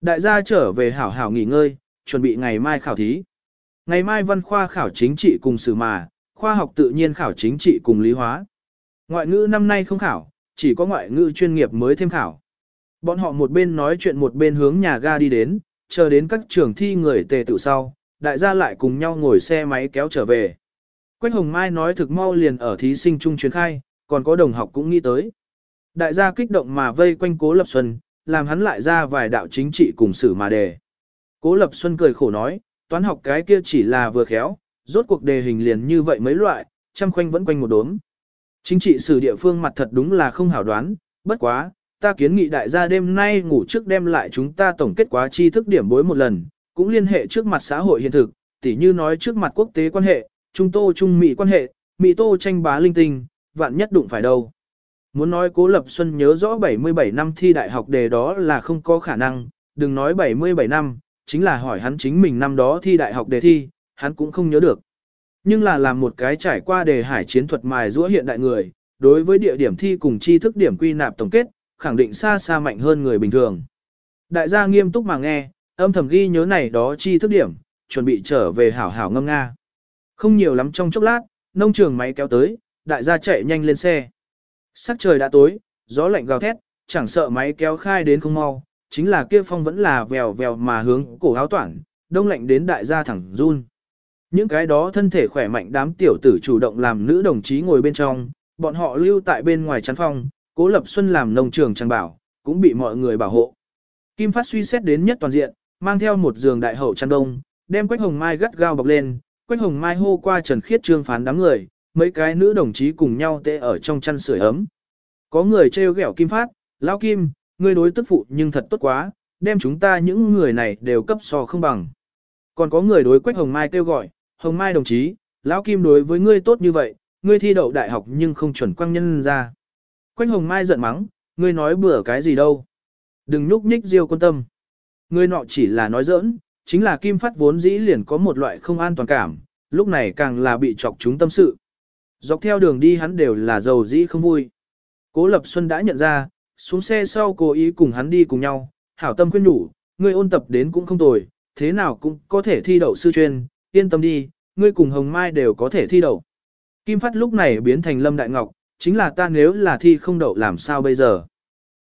[SPEAKER 1] Đại gia trở về hảo hảo nghỉ ngơi, chuẩn bị ngày mai khảo thí. Ngày mai văn khoa khảo chính trị cùng sử mà, khoa học tự nhiên khảo chính trị cùng lý hóa. Ngoại ngữ năm nay không khảo, chỉ có ngoại ngữ chuyên nghiệp mới thêm khảo. Bọn họ một bên nói chuyện một bên hướng nhà ga đi đến, chờ đến các trường thi người tề tự sau, đại gia lại cùng nhau ngồi xe máy kéo trở về. Quách Hồng Mai nói thực mau liền ở thí sinh trung chuyến khai, còn có đồng học cũng nghĩ tới. Đại gia kích động mà vây quanh Cố Lập Xuân, làm hắn lại ra vài đạo chính trị cùng xử mà đề. Cố Lập Xuân cười khổ nói, toán học cái kia chỉ là vừa khéo, rốt cuộc đề hình liền như vậy mấy loại, trăm khoanh vẫn quanh một đốm. Chính trị sử địa phương mặt thật đúng là không hảo đoán, bất quá, ta kiến nghị đại gia đêm nay ngủ trước đem lại chúng ta tổng kết quá tri thức điểm bối một lần, cũng liên hệ trước mặt xã hội hiện thực, tỉ như nói trước mặt quốc tế quan hệ, trung tô trung mỹ quan hệ, mỹ tô tranh bá linh tinh, vạn nhất đụng phải đâu. Muốn nói Cố Lập Xuân nhớ rõ 77 năm thi đại học đề đó là không có khả năng, đừng nói 77 năm, chính là hỏi hắn chính mình năm đó thi đại học đề thi, hắn cũng không nhớ được. Nhưng là làm một cái trải qua đề hải chiến thuật mài giũa hiện đại người, đối với địa điểm thi cùng tri thức điểm quy nạp tổng kết, khẳng định xa xa mạnh hơn người bình thường. Đại gia nghiêm túc mà nghe, âm thầm ghi nhớ này đó chi thức điểm, chuẩn bị trở về hảo hảo ngâm nga. Không nhiều lắm trong chốc lát, nông trường máy kéo tới, đại gia chạy nhanh lên xe. Sắc trời đã tối, gió lạnh gào thét, chẳng sợ máy kéo khai đến không mau, chính là kia phong vẫn là vèo vèo mà hướng cổ áo toản, đông lạnh đến đại gia thẳng run. Những cái đó thân thể khỏe mạnh đám tiểu tử chủ động làm nữ đồng chí ngồi bên trong, bọn họ lưu tại bên ngoài chắn phong, cố lập xuân làm nông trường trang bảo, cũng bị mọi người bảo hộ. Kim Phát suy xét đến nhất toàn diện, mang theo một giường đại hậu chăn đông, đem Quách Hồng Mai gắt gao bọc lên, Quách Hồng Mai hô qua Trần Khiết Trương phán đám người, mấy cái nữ đồng chí cùng nhau tê ở trong chăn sưởi ấm. Có người trêu ghẹo Kim Phát, Lão Kim, ngươi đối tức phụ nhưng thật tốt quá, đem chúng ta những người này đều cấp so không bằng. Còn có người đối Quách Hồng Mai kêu gọi, Hồng Mai đồng chí, Lão Kim đối với ngươi tốt như vậy, ngươi thi đậu đại học nhưng không chuẩn quang nhân ra. Quách Hồng Mai giận mắng, ngươi nói bừa cái gì đâu. Đừng nhúc nhích diêu quân tâm. ngươi nọ chỉ là nói giỡn, chính là Kim Phát vốn dĩ liền có một loại không an toàn cảm, lúc này càng là bị chọc chúng tâm sự. Dọc theo đường đi hắn đều là giàu dĩ không vui. Cố Lập Xuân đã nhận ra, xuống xe sau cố ý cùng hắn đi cùng nhau, hảo tâm khuyên nhủ, ngươi ôn tập đến cũng không tồi, thế nào cũng có thể thi đậu sư chuyên, yên tâm đi, ngươi cùng Hồng Mai đều có thể thi đậu. Kim Phát lúc này biến thành Lâm Đại Ngọc, chính là ta nếu là thi không đậu làm sao bây giờ.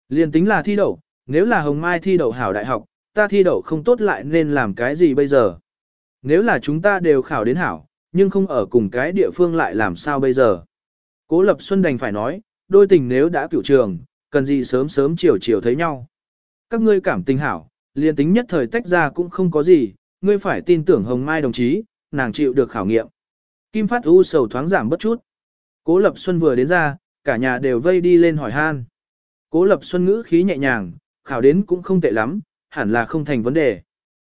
[SPEAKER 1] Liên tính là thi đậu, nếu là Hồng Mai thi đậu hảo đại học, ta thi đậu không tốt lại nên làm cái gì bây giờ? Nếu là chúng ta đều khảo đến hảo, nhưng không ở cùng cái địa phương lại làm sao bây giờ? Cố Lập Xuân đành phải nói, đôi tình nếu đã cựu trường, cần gì sớm sớm chiều chiều thấy nhau. Các ngươi cảm tình hảo, liền tính nhất thời tách ra cũng không có gì, ngươi phải tin tưởng Hồng Mai đồng chí, nàng chịu được khảo nghiệm. Kim Phát U sầu thoáng giảm bất chút. Cố Lập Xuân vừa đến ra, cả nhà đều vây đi lên hỏi han. Cố Lập Xuân ngữ khí nhẹ nhàng, khảo đến cũng không tệ lắm, hẳn là không thành vấn đề.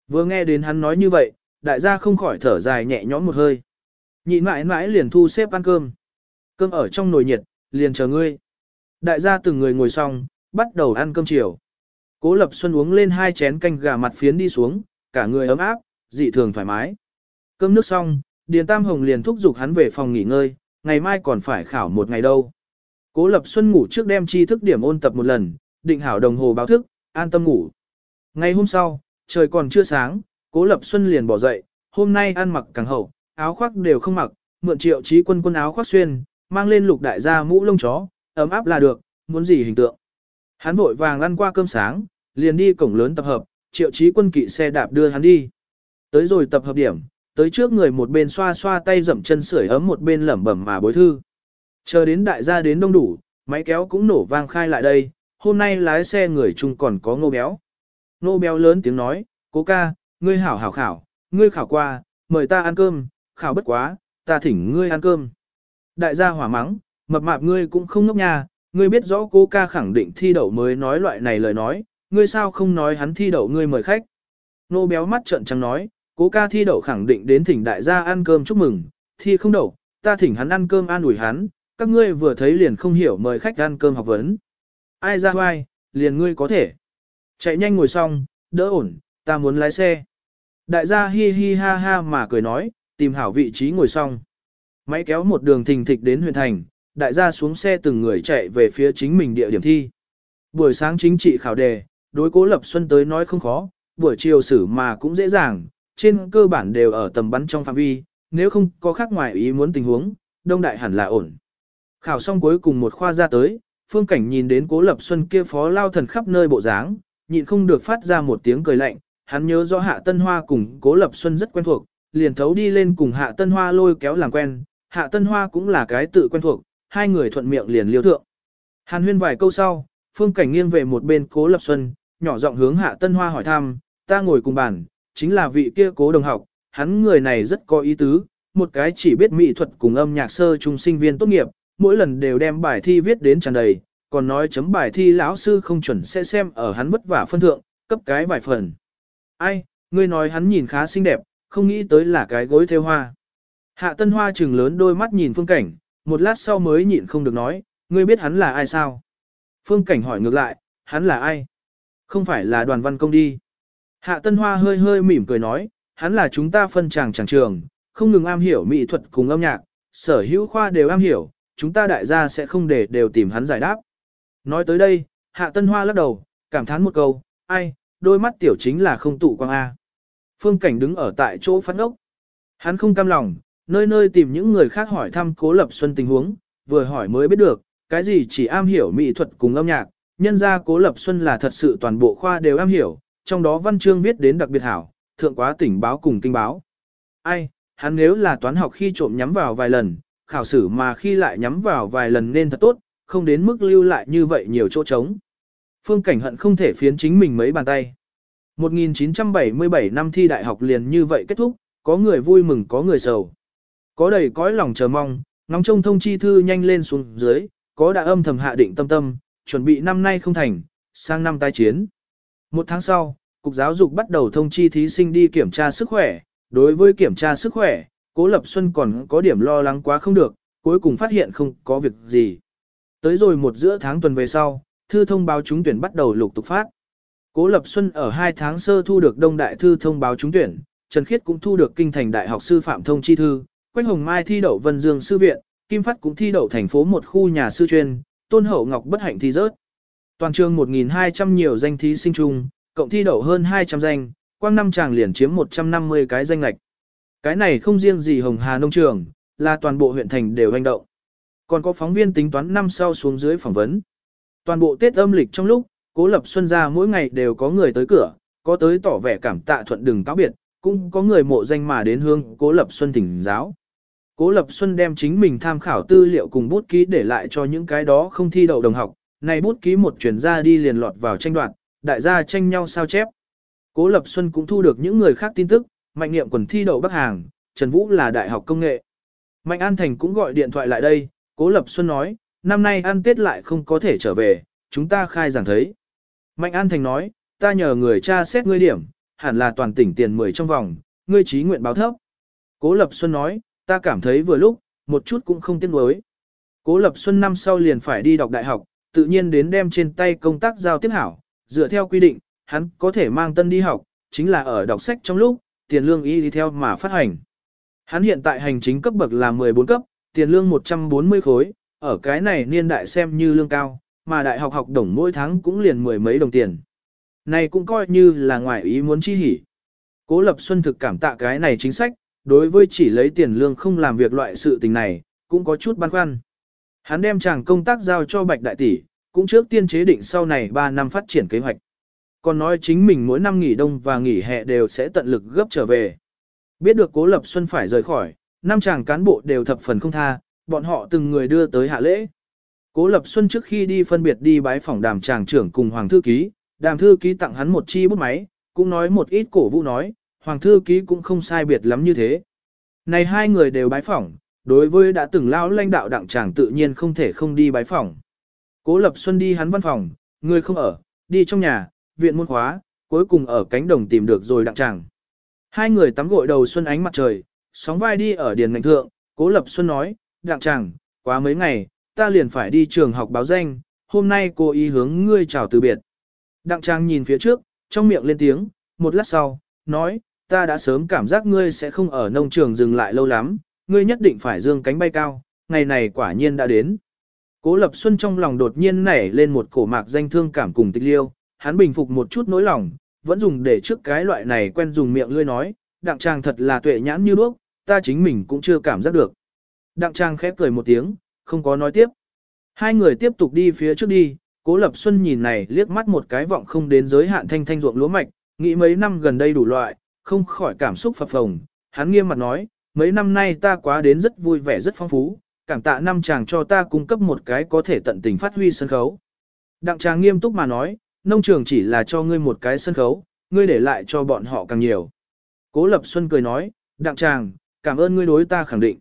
[SPEAKER 1] Vừa nghe đến hắn nói như vậy, đại gia không khỏi thở dài nhẹ nhõm một hơi. Nhịn mãi mãi liền thu xếp ăn cơm. Cơm ở trong nồi nhiệt, liền chờ ngươi. Đại gia từng người ngồi xong, bắt đầu ăn cơm chiều. Cố Lập Xuân uống lên hai chén canh gà mặt phiến đi xuống, cả người ấm áp, dị thường thoải mái. Cơm nước xong, Điền Tam Hồng liền thúc giục hắn về phòng nghỉ ngơi, ngày mai còn phải khảo một ngày đâu. Cố Lập Xuân ngủ trước đem tri thức điểm ôn tập một lần, định hảo đồng hồ báo thức, an tâm ngủ. Ngày hôm sau, trời còn chưa sáng, Cố Lập Xuân liền bỏ dậy, hôm nay ăn mặc càng hậu, áo khoác đều không mặc, mượn triệu trí quân quân áo khoác xuyên, mang lên lục đại gia mũ lông chó, ấm áp là được, muốn gì hình tượng. Hắn vội vàng ăn qua cơm sáng, liền đi cổng lớn tập hợp, triệu trí quân kỵ xe đạp đưa hắn đi. Tới rồi tập hợp điểm, tới trước người một bên xoa xoa tay dậm chân sưởi ấm một bên lẩm bẩm mà bối thư. Chờ đến đại gia đến đông đủ, máy kéo cũng nổ vang khai lại đây, hôm nay lái xe người chung còn có ngô béo. Ngô béo lớn tiếng nói, cố ca, ngươi hảo hảo khảo, ngươi khảo qua, mời ta ăn cơm, khảo bất quá, ta thỉnh ngươi ăn cơm. Đại gia hỏa mắng, mập mạp ngươi cũng không ngốc nha, ngươi biết rõ cô ca khẳng định thi đậu mới nói loại này lời nói, ngươi sao không nói hắn thi đậu ngươi mời khách. Nô béo mắt trợn trắng nói, cố ca thi đậu khẳng định đến thỉnh đại gia ăn cơm chúc mừng, thi không đậu, ta thỉnh hắn ăn cơm an ủi hắn, các ngươi vừa thấy liền không hiểu mời khách ăn cơm học vấn. Ai ra hoài, liền ngươi có thể. Chạy nhanh ngồi xong, đỡ ổn, ta muốn lái xe. Đại gia hi hi ha ha mà cười nói, tìm hảo vị trí ngồi xong. Máy kéo một đường thình thịch đến huyện thành, đại gia xuống xe từng người chạy về phía chính mình địa điểm thi. Buổi sáng chính trị khảo đề, đối cố Lập Xuân tới nói không khó, buổi chiều xử mà cũng dễ dàng, trên cơ bản đều ở tầm bắn trong phạm vi, nếu không có khác ngoài ý muốn tình huống, đông đại hẳn là ổn. Khảo xong cuối cùng một khoa ra tới, phương cảnh nhìn đến cố Lập Xuân kia phó lao thần khắp nơi bộ dáng, nhịn không được phát ra một tiếng cười lạnh, hắn nhớ rõ Hạ Tân Hoa cùng cố Lập Xuân rất quen thuộc, liền thấu đi lên cùng Hạ Tân Hoa lôi kéo làm quen, Hạ Tân Hoa cũng là cái tự quen thuộc, hai người thuận miệng liền liêu thượng. Hàn huyên vài câu sau, phương cảnh nghiêng về một bên cố Lập Xuân, nhỏ giọng hướng Hạ Tân Hoa hỏi thăm, ta ngồi cùng bàn, chính là vị kia cố đồng học, hắn người này rất có ý tứ, một cái chỉ biết mỹ thuật cùng âm nhạc sơ trung sinh viên tốt nghiệp, mỗi lần đều đem bài thi viết đến tràn đầy, còn nói chấm bài thi lão sư không chuẩn sẽ xem ở hắn vất vả phân thượng, cấp cái vài phần. Ai, ngươi nói hắn nhìn khá xinh đẹp, không nghĩ tới là cái gối theo hoa. Hạ Tân Hoa trừng lớn đôi mắt nhìn phương cảnh, một lát sau mới nhịn không được nói, ngươi biết hắn là ai sao? Phương cảnh hỏi ngược lại, hắn là ai? Không phải là đoàn văn công đi. Hạ Tân Hoa hơi hơi mỉm cười nói, hắn là chúng ta phân chàng chàng trường, không ngừng am hiểu mỹ thuật cùng âm nhạc, sở hữu khoa đều am hiểu, chúng ta đại gia sẽ không để đều tìm hắn giải đáp. Nói tới đây, Hạ Tân Hoa lắc đầu, cảm thán một câu, ai, đôi mắt tiểu chính là không tụ quang A. Phương Cảnh đứng ở tại chỗ phát ốc. Hắn không cam lòng, nơi nơi tìm những người khác hỏi thăm Cố Lập Xuân tình huống, vừa hỏi mới biết được, cái gì chỉ am hiểu mỹ thuật cùng âm nhạc, nhân ra Cố Lập Xuân là thật sự toàn bộ khoa đều am hiểu, trong đó văn chương viết đến đặc biệt hảo, thượng quá tỉnh báo cùng kinh báo. Ai, hắn nếu là toán học khi trộm nhắm vào vài lần, khảo sử mà khi lại nhắm vào vài lần nên thật tốt, không đến mức lưu lại như vậy nhiều chỗ trống. Phương Cảnh hận không thể phiến chính mình mấy bàn tay. 1977 năm thi đại học liền như vậy kết thúc, có người vui mừng có người sầu. Có đầy cõi lòng chờ mong, ngóng trông thông chi thư nhanh lên xuống dưới, có đã âm thầm hạ định tâm tâm, chuẩn bị năm nay không thành, sang năm tái chiến. Một tháng sau, Cục Giáo dục bắt đầu thông chi thí sinh đi kiểm tra sức khỏe, đối với kiểm tra sức khỏe, Cố Lập Xuân còn có điểm lo lắng quá không được, cuối cùng phát hiện không có việc gì. Tới rồi một giữa tháng tuần về sau, thư thông báo trúng tuyển bắt đầu lục tục phát. Cố Lập Xuân ở 2 tháng sơ thu được Đông Đại Thư thông báo trúng tuyển, Trần Khiết cũng thu được Kinh Thành Đại học Sư Phạm Thông Chi Thư, Quách Hồng Mai thi đậu Vân Dương Sư Viện, Kim Phát cũng thi đậu thành phố một khu nhà sư chuyên, Tôn Hậu Ngọc bất hạnh thi rớt. Toàn trường 1.200 nhiều danh thí sinh chung, cộng thi đậu hơn 200 danh, quang năm chàng liền chiếm 150 cái danh lạch. Cái này không riêng gì Hồng Hà Nông Trường, là toàn bộ huyện thành đều hành động. Còn có phóng viên tính toán năm sau xuống dưới phỏng vấn. Toàn bộ Tết âm lịch trong lúc, Cố Lập Xuân ra mỗi ngày đều có người tới cửa, có tới tỏ vẻ cảm tạ thuận đừng cáo biệt, cũng có người mộ danh mà đến hương Cố Lập Xuân thỉnh giáo. Cố Lập Xuân đem chính mình tham khảo tư liệu cùng bút ký để lại cho những cái đó không thi đậu đồng học, này bút ký một chuyển ra đi liền lọt vào tranh đoạt, đại gia tranh nhau sao chép. Cố Lập Xuân cũng thu được những người khác tin tức, Mạnh Niệm quần thi đậu Bắc Hàng, Trần Vũ là đại học công nghệ. Mạnh An Thành cũng gọi điện thoại lại đây, Cố Lập Xuân nói, năm nay ăn Tết lại không có thể trở về, chúng ta khai giảng thấy. Mạnh An Thành nói, ta nhờ người cha xét ngươi điểm, hẳn là toàn tỉnh tiền 10 trong vòng, ngươi trí nguyện báo thấp. Cố Lập Xuân nói, ta cảm thấy vừa lúc, một chút cũng không tiếc nuối. Cố Lập Xuân năm sau liền phải đi đọc đại học, tự nhiên đến đem trên tay công tác giao tiếp hảo, dựa theo quy định, hắn có thể mang tân đi học, chính là ở đọc sách trong lúc, tiền lương y đi theo mà phát hành. Hắn hiện tại hành chính cấp bậc là 14 cấp, tiền lương 140 khối, ở cái này niên đại xem như lương cao, mà đại học học đồng mỗi tháng cũng liền mười mấy đồng tiền. Này cũng coi như là ngoài ý muốn chi hỉ. Cố Lập Xuân thực cảm tạ cái này chính sách, đối với chỉ lấy tiền lương không làm việc loại sự tình này, cũng có chút băn khoăn. Hắn đem chàng công tác giao cho Bạch Đại Tỷ, cũng trước tiên chế định sau này 3 năm phát triển kế hoạch. Còn nói chính mình mỗi năm nghỉ đông và nghỉ hè đều sẽ tận lực gấp trở về. Biết được Cố Lập Xuân phải rời khỏi, năm chàng cán bộ đều thập phần không tha, bọn họ từng người đưa tới hạ lễ. Cố Lập Xuân trước khi đi phân biệt đi bái phòng đàm tràng trưởng cùng Hoàng Thư Ký, đàm thư ký tặng hắn một chi bút máy, cũng nói một ít cổ vũ nói, Hoàng Thư Ký cũng không sai biệt lắm như thế. Này hai người đều bái phỏng, đối với đã từng lao lãnh đạo đặng tràng tự nhiên không thể không đi bái phỏng. Cố Lập Xuân đi hắn văn phòng, người không ở, đi trong nhà, viện môn khóa, cuối cùng ở cánh đồng tìm được rồi đặng tràng. Hai người tắm gội đầu xuân ánh mặt trời, sóng vai đi ở điền ngành thượng, Cố Lập Xuân nói, đặng tràng, quá mấy ngày, ta liền phải đi trường học báo danh, hôm nay cô ý hướng ngươi chào từ biệt. Đặng trang nhìn phía trước, trong miệng lên tiếng, một lát sau, nói, ta đã sớm cảm giác ngươi sẽ không ở nông trường dừng lại lâu lắm, ngươi nhất định phải dương cánh bay cao, ngày này quả nhiên đã đến. Cố Lập Xuân trong lòng đột nhiên nảy lên một cổ mạc danh thương cảm cùng tịch liêu, hắn bình phục một chút nỗi lòng, vẫn dùng để trước cái loại này quen dùng miệng lươi nói, đặng trang thật là tuệ nhãn như đuốc, ta chính mình cũng chưa cảm giác được. Đặng trang khép cười một tiếng, không có nói tiếp. Hai người tiếp tục đi phía trước đi, Cố Lập Xuân nhìn này liếc mắt một cái vọng không đến giới hạn thanh thanh ruộng lúa mạch, nghĩ mấy năm gần đây đủ loại, không khỏi cảm xúc phập phồng. Hắn nghiêm mặt nói, mấy năm nay ta quá đến rất vui vẻ rất phong phú, cảm tạ năm chàng cho ta cung cấp một cái có thể tận tình phát huy sân khấu. Đặng chàng nghiêm túc mà nói, nông trường chỉ là cho ngươi một cái sân khấu, ngươi để lại cho bọn họ càng nhiều. Cố Lập Xuân cười nói, đặng chàng, cảm ơn ngươi đối ta khẳng định.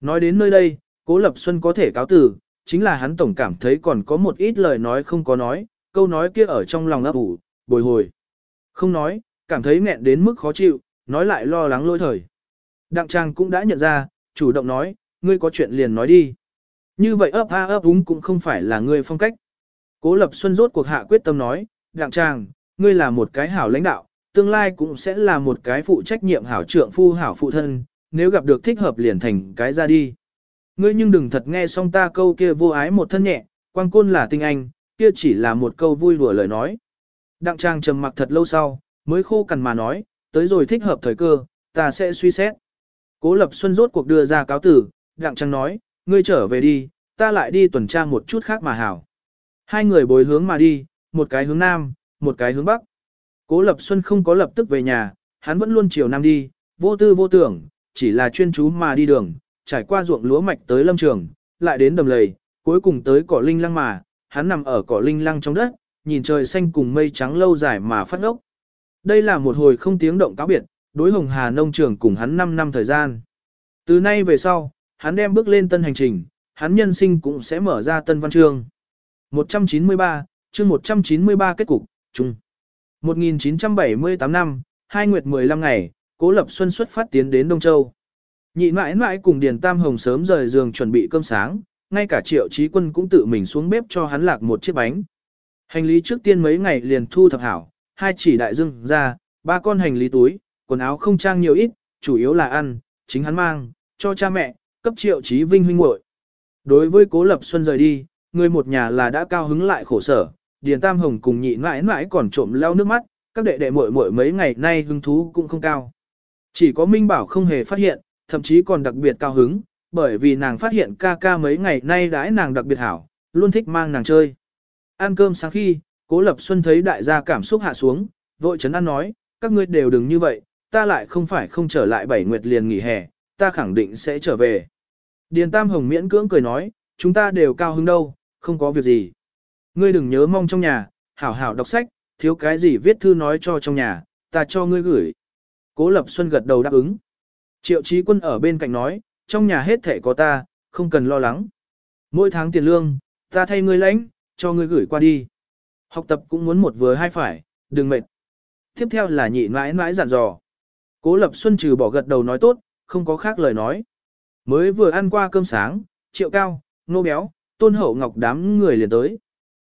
[SPEAKER 1] Nói đến nơi đây, Cố Lập Xuân có thể cáo từ, chính là hắn tổng cảm thấy còn có một ít lời nói không có nói, câu nói kia ở trong lòng ấp ủ, bồi hồi. Không nói, cảm thấy nghẹn đến mức khó chịu, nói lại lo lắng lôi thời. Đặng Trang cũng đã nhận ra, chủ động nói, ngươi có chuyện liền nói đi. Như vậy ấp a ấp úng cũng không phải là ngươi phong cách. Cố Lập Xuân rốt cuộc hạ quyết tâm nói, Đặng Trang, ngươi là một cái hảo lãnh đạo, tương lai cũng sẽ là một cái phụ trách nhiệm hảo trượng phu hảo phụ thân, nếu gặp được thích hợp liền thành cái ra đi. Ngươi nhưng đừng thật nghe xong ta câu kia vô ái một thân nhẹ, quang côn là tinh anh, kia chỉ là một câu vui đùa lời nói. Đặng trang trầm mặc thật lâu sau, mới khô cằn mà nói, tới rồi thích hợp thời cơ, ta sẽ suy xét. Cố Lập Xuân rốt cuộc đưa ra cáo tử, đặng trang nói, ngươi trở về đi, ta lại đi tuần tra một chút khác mà hảo. Hai người bối hướng mà đi, một cái hướng nam, một cái hướng bắc. Cố Lập Xuân không có lập tức về nhà, hắn vẫn luôn chiều nam đi, vô tư vô tưởng, chỉ là chuyên chú mà đi đường, trải qua ruộng lúa mạch tới lâm trường, lại đến đầm lầy, cuối cùng tới cỏ linh lăng mà, hắn nằm ở cỏ linh lăng trong đất, nhìn trời xanh cùng mây trắng lâu dài mà phát ốc. Đây là một hồi không tiếng động cáo biệt, đối hồng hà nông trường cùng hắn 5 năm thời gian. Từ nay về sau, hắn đem bước lên tân hành trình, hắn nhân sinh cũng sẽ mở ra tân văn chương. 193, chương 193 kết cục, chung. 1978 năm, hai nguyệt 15 ngày, Cố Lập Xuân xuất phát tiến đến Đông Châu. Nhị mãi mãi cùng Điền Tam Hồng sớm rời giường chuẩn bị cơm sáng, ngay cả triệu trí quân cũng tự mình xuống bếp cho hắn lạc một chiếc bánh. Hành lý trước tiên mấy ngày liền thu thập hảo, hai chỉ đại dưng ra, ba con hành lý túi, quần áo không trang nhiều ít, chủ yếu là ăn, chính hắn mang, cho cha mẹ, cấp triệu trí vinh huynh muội. Đối với cố lập xuân rời đi, người một nhà là đã cao hứng lại khổ sở, Điền Tam Hồng cùng nhị mãi mãi còn trộm leo nước mắt, các đệ đệ muội muội mấy ngày nay hứng thú cũng không cao. Chỉ có Minh Bảo không hề phát hiện, thậm chí còn đặc biệt cao hứng, bởi vì nàng phát hiện ca ca mấy ngày nay đãi nàng đặc biệt hảo, luôn thích mang nàng chơi. Ăn cơm sáng khi, Cố Lập Xuân thấy đại gia cảm xúc hạ xuống, vội chấn an nói, các ngươi đều đừng như vậy, ta lại không phải không trở lại bảy nguyệt liền nghỉ hè, ta khẳng định sẽ trở về. Điền Tam Hồng miễn cưỡng cười nói, chúng ta đều cao hứng đâu, không có việc gì. Ngươi đừng nhớ mong trong nhà, hảo hảo đọc sách, thiếu cái gì viết thư nói cho trong nhà, ta cho ngươi gửi. Cố Lập Xuân gật đầu đáp ứng. Triệu Chí Quân ở bên cạnh nói, trong nhà hết thể có ta, không cần lo lắng. Mỗi tháng tiền lương, ta thay ngươi lãnh, Cho ngươi gửi qua đi. Học tập cũng muốn một vừa hai phải, đừng mệt. Tiếp theo là nhị mãi mãi dặn dò. Cố Lập Xuân trừ bỏ gật đầu nói tốt, không có khác lời nói. Mới vừa ăn qua cơm sáng, triệu cao, nô béo, tôn hậu ngọc đám người liền tới.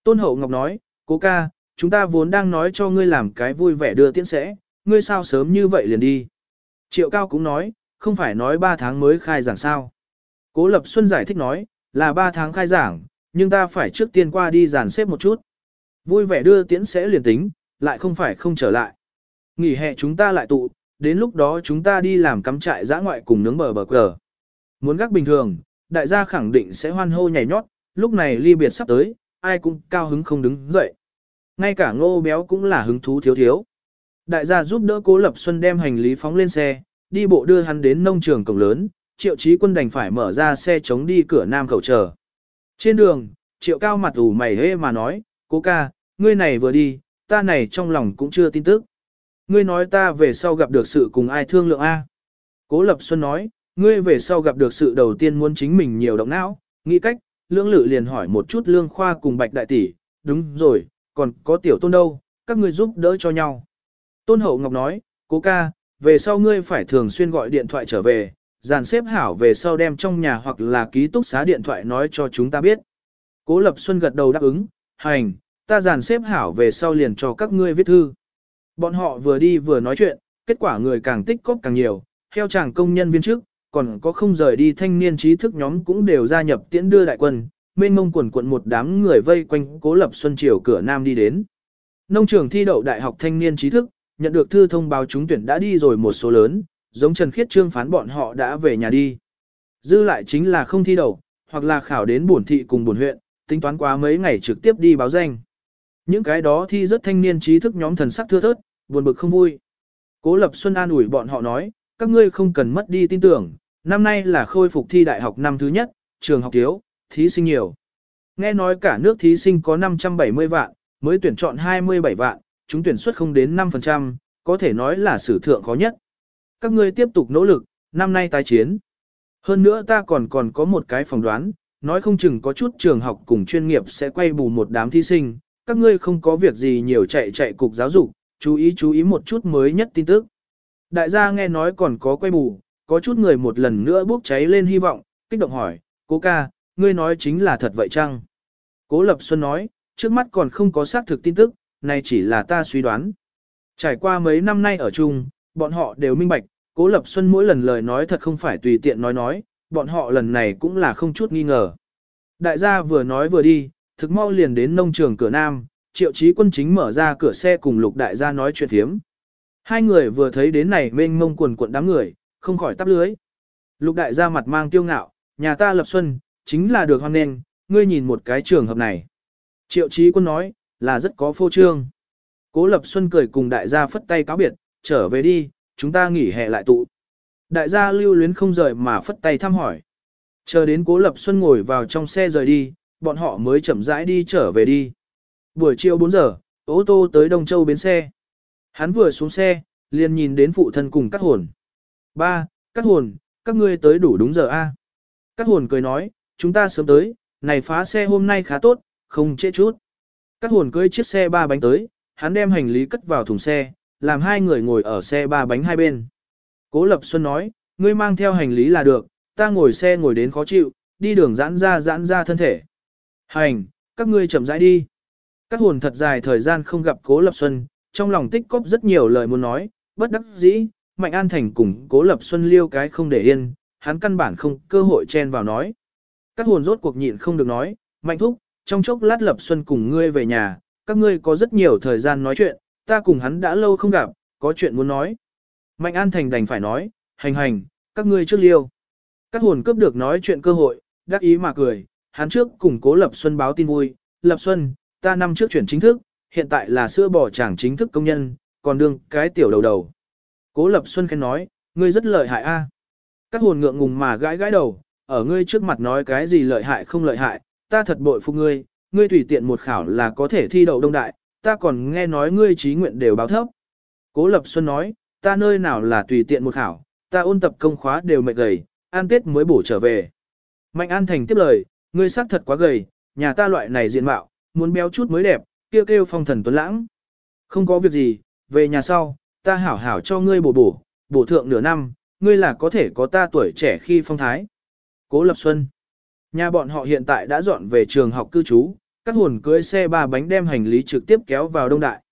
[SPEAKER 1] Tôn hậu ngọc nói, cố ca, chúng ta vốn đang nói cho ngươi làm cái vui vẻ đưa tiễn sẽ, ngươi sao sớm như vậy liền đi. Triệu cao cũng nói, không phải nói 3 tháng mới khai giảng sao. Cố Lập Xuân giải thích nói, là 3 tháng khai giảng, nhưng ta phải trước tiên qua đi dàn xếp một chút. Vui vẻ đưa tiễn sẽ liền tính, lại không phải không trở lại. Nghỉ hè chúng ta lại tụ, đến lúc đó chúng ta đi làm cắm trại giã ngoại cùng nướng bờ bờ cờ. Muốn gác bình thường, đại gia khẳng định sẽ hoan hô nhảy nhót, lúc này ly biệt sắp tới, ai cũng cao hứng không đứng dậy. Ngay cả ngô béo cũng là hứng thú thiếu thiếu. Đại gia giúp đỡ cố lập xuân đem hành lý phóng lên xe, đi bộ đưa hắn đến nông trường cổng lớn, triệu chí quân đành phải mở ra xe chống đi cửa nam khẩu chờ. Trên đường, triệu cao mặt ủ mày hê mà nói, cố ca, ngươi này vừa đi, ta này trong lòng cũng chưa tin tức. Ngươi nói ta về sau gặp được sự cùng ai thương lượng A. Cố Lập Xuân nói, ngươi về sau gặp được sự đầu tiên muốn chính mình nhiều động não, nghĩ cách, lưỡng lự liền hỏi một chút lương khoa cùng bạch đại tỷ, đúng rồi, còn có tiểu tôn đâu, các ngươi giúp đỡ cho nhau. Tôn Hậu Ngọc nói, cố ca, về sau ngươi phải thường xuyên gọi điện thoại trở về, dàn xếp hảo về sau đem trong nhà hoặc là ký túc xá điện thoại nói cho chúng ta biết. Cố Lập Xuân gật đầu đáp ứng, hành, ta dàn xếp hảo về sau liền cho các ngươi viết thư. Bọn họ vừa đi vừa nói chuyện, kết quả người càng tích cóp càng nhiều, theo chàng công nhân viên trước, còn có không rời đi thanh niên trí thức nhóm cũng đều gia nhập tiễn đưa đại quân, mênh mông quần quận một đám người vây quanh cố lập xuân triều cửa nam đi đến. Nông trường thi đậu đại học thanh niên trí thức, nhận được thư thông báo chúng tuyển đã đi rồi một số lớn, giống Trần Khiết Trương phán bọn họ đã về nhà đi. Dư lại chính là không thi đầu hoặc là khảo đến bổn thị cùng bổn huyện, tính toán qua mấy ngày trực tiếp đi báo danh. Những cái đó thi rất thanh niên trí thức nhóm thần sắc thưa thớt, buồn bực không vui. Cố Lập Xuân an ủi bọn họ nói, các ngươi không cần mất đi tin tưởng, năm nay là khôi phục thi đại học năm thứ nhất, trường học thiếu, thí sinh nhiều. Nghe nói cả nước thí sinh có 570 vạn, mới tuyển chọn 27 vạn, chúng tuyển suất không đến 5%, có thể nói là sử thượng khó nhất. Các ngươi tiếp tục nỗ lực, năm nay tái chiến. Hơn nữa ta còn còn có một cái phỏng đoán, nói không chừng có chút trường học cùng chuyên nghiệp sẽ quay bù một đám thí sinh, các ngươi không có việc gì nhiều chạy chạy cục giáo dục, chú ý chú ý một chút mới nhất tin tức. Đại gia nghe nói còn có quay bù, có chút người một lần nữa bốc cháy lên hy vọng, kích động hỏi, cố ca, ngươi nói chính là thật vậy chăng? Cố Lập Xuân nói, trước mắt còn không có xác thực tin tức, này chỉ là ta suy đoán. Trải qua mấy năm nay ở chung, bọn họ đều minh bạch, Cố Lập Xuân mỗi lần lời nói thật không phải tùy tiện nói nói, bọn họ lần này cũng là không chút nghi ngờ. Đại gia vừa nói vừa đi, thực mau liền đến nông trường cửa Nam, triệu chí quân chính mở ra cửa xe cùng lục đại gia nói chuyện thiếm. Hai người vừa thấy đến này mênh mông quần cuộn đám người, không khỏi tắp lưới. Lục đại gia mặt mang tiêu ngạo, nhà ta lập xuân, chính là được hoan nghênh, ngươi nhìn một cái trường hợp này. Triệu chí quân nói, là rất có phô trương. Cố lập xuân cười cùng đại gia phất tay cáo biệt, trở về đi, chúng ta nghỉ hè lại tụ. Đại gia lưu luyến không rời mà phất tay thăm hỏi. Chờ đến cố lập xuân ngồi vào trong xe rời đi, bọn họ mới chậm rãi đi trở về đi. Buổi chiều 4 giờ, ô tô tới Đông Châu bến xe. Hắn vừa xuống xe, liền nhìn đến phụ thân cùng cắt hồn. Ba, cắt hồn, các ngươi tới đủ đúng giờ a. À? Cắt hồn cười nói, chúng ta sớm tới, này phá xe hôm nay khá tốt, không trễ chút. Các hồn cưới chiếc xe ba bánh tới, hắn đem hành lý cất vào thùng xe, làm hai người ngồi ở xe ba bánh hai bên. Cố Lập Xuân nói, ngươi mang theo hành lý là được, ta ngồi xe ngồi đến khó chịu, đi đường giãn ra giãn ra thân thể. Hành, các ngươi chậm rãi đi. Các hồn thật dài thời gian không gặp Cố Lập Xuân, trong lòng tích cóp rất nhiều lời muốn nói, bất đắc dĩ, Mạnh An Thành cùng Cố Lập Xuân liêu cái không để yên, hắn căn bản không cơ hội chen vào nói. Các hồn rốt cuộc nhịn không được nói, Mạnh Thúc, trong chốc lát Lập Xuân cùng ngươi về nhà, các ngươi có rất nhiều thời gian nói chuyện, ta cùng hắn đã lâu không gặp, có chuyện muốn nói. Mạnh An Thành đành phải nói, hành hành, các ngươi trước liêu. Các hồn cướp được nói chuyện cơ hội, đắc ý mà cười, hắn trước cùng cố Lập Xuân báo tin vui, Lập Xuân, ta năm trước chuyển chính thức, hiện tại là sữa bò chàng chính thức công nhân, còn đương cái tiểu đầu đầu. Cố Lập Xuân khen nói, ngươi rất lợi hại a. Các hồn ngượng ngùng mà gãi gãi đầu, ở ngươi trước mặt nói cái gì lợi hại không lợi hại, ta thật bội phục ngươi, ngươi tùy tiện một khảo là có thể thi đậu đông đại, ta còn nghe nói ngươi trí nguyện đều báo thấp. Cố Lập Xuân nói, ta nơi nào là tùy tiện một khảo, ta ôn tập công khóa đều mệt gầy, an tết mới bổ trở về. Mạnh An Thành tiếp lời, ngươi xác thật quá gầy, nhà ta loại này diện mạo, muốn béo chút mới đẹp, kêu kêu phong thần tuấn lãng. Không có việc gì, về nhà sau, ta hảo hảo cho ngươi bổ bổ, bổ thượng nửa năm, ngươi là có thể có ta tuổi trẻ khi phong thái. Cố Lập Xuân Nhà bọn họ hiện tại đã dọn về trường học cư trú, các hồn cưới xe ba bánh đem hành lý trực tiếp kéo vào Đông Đại.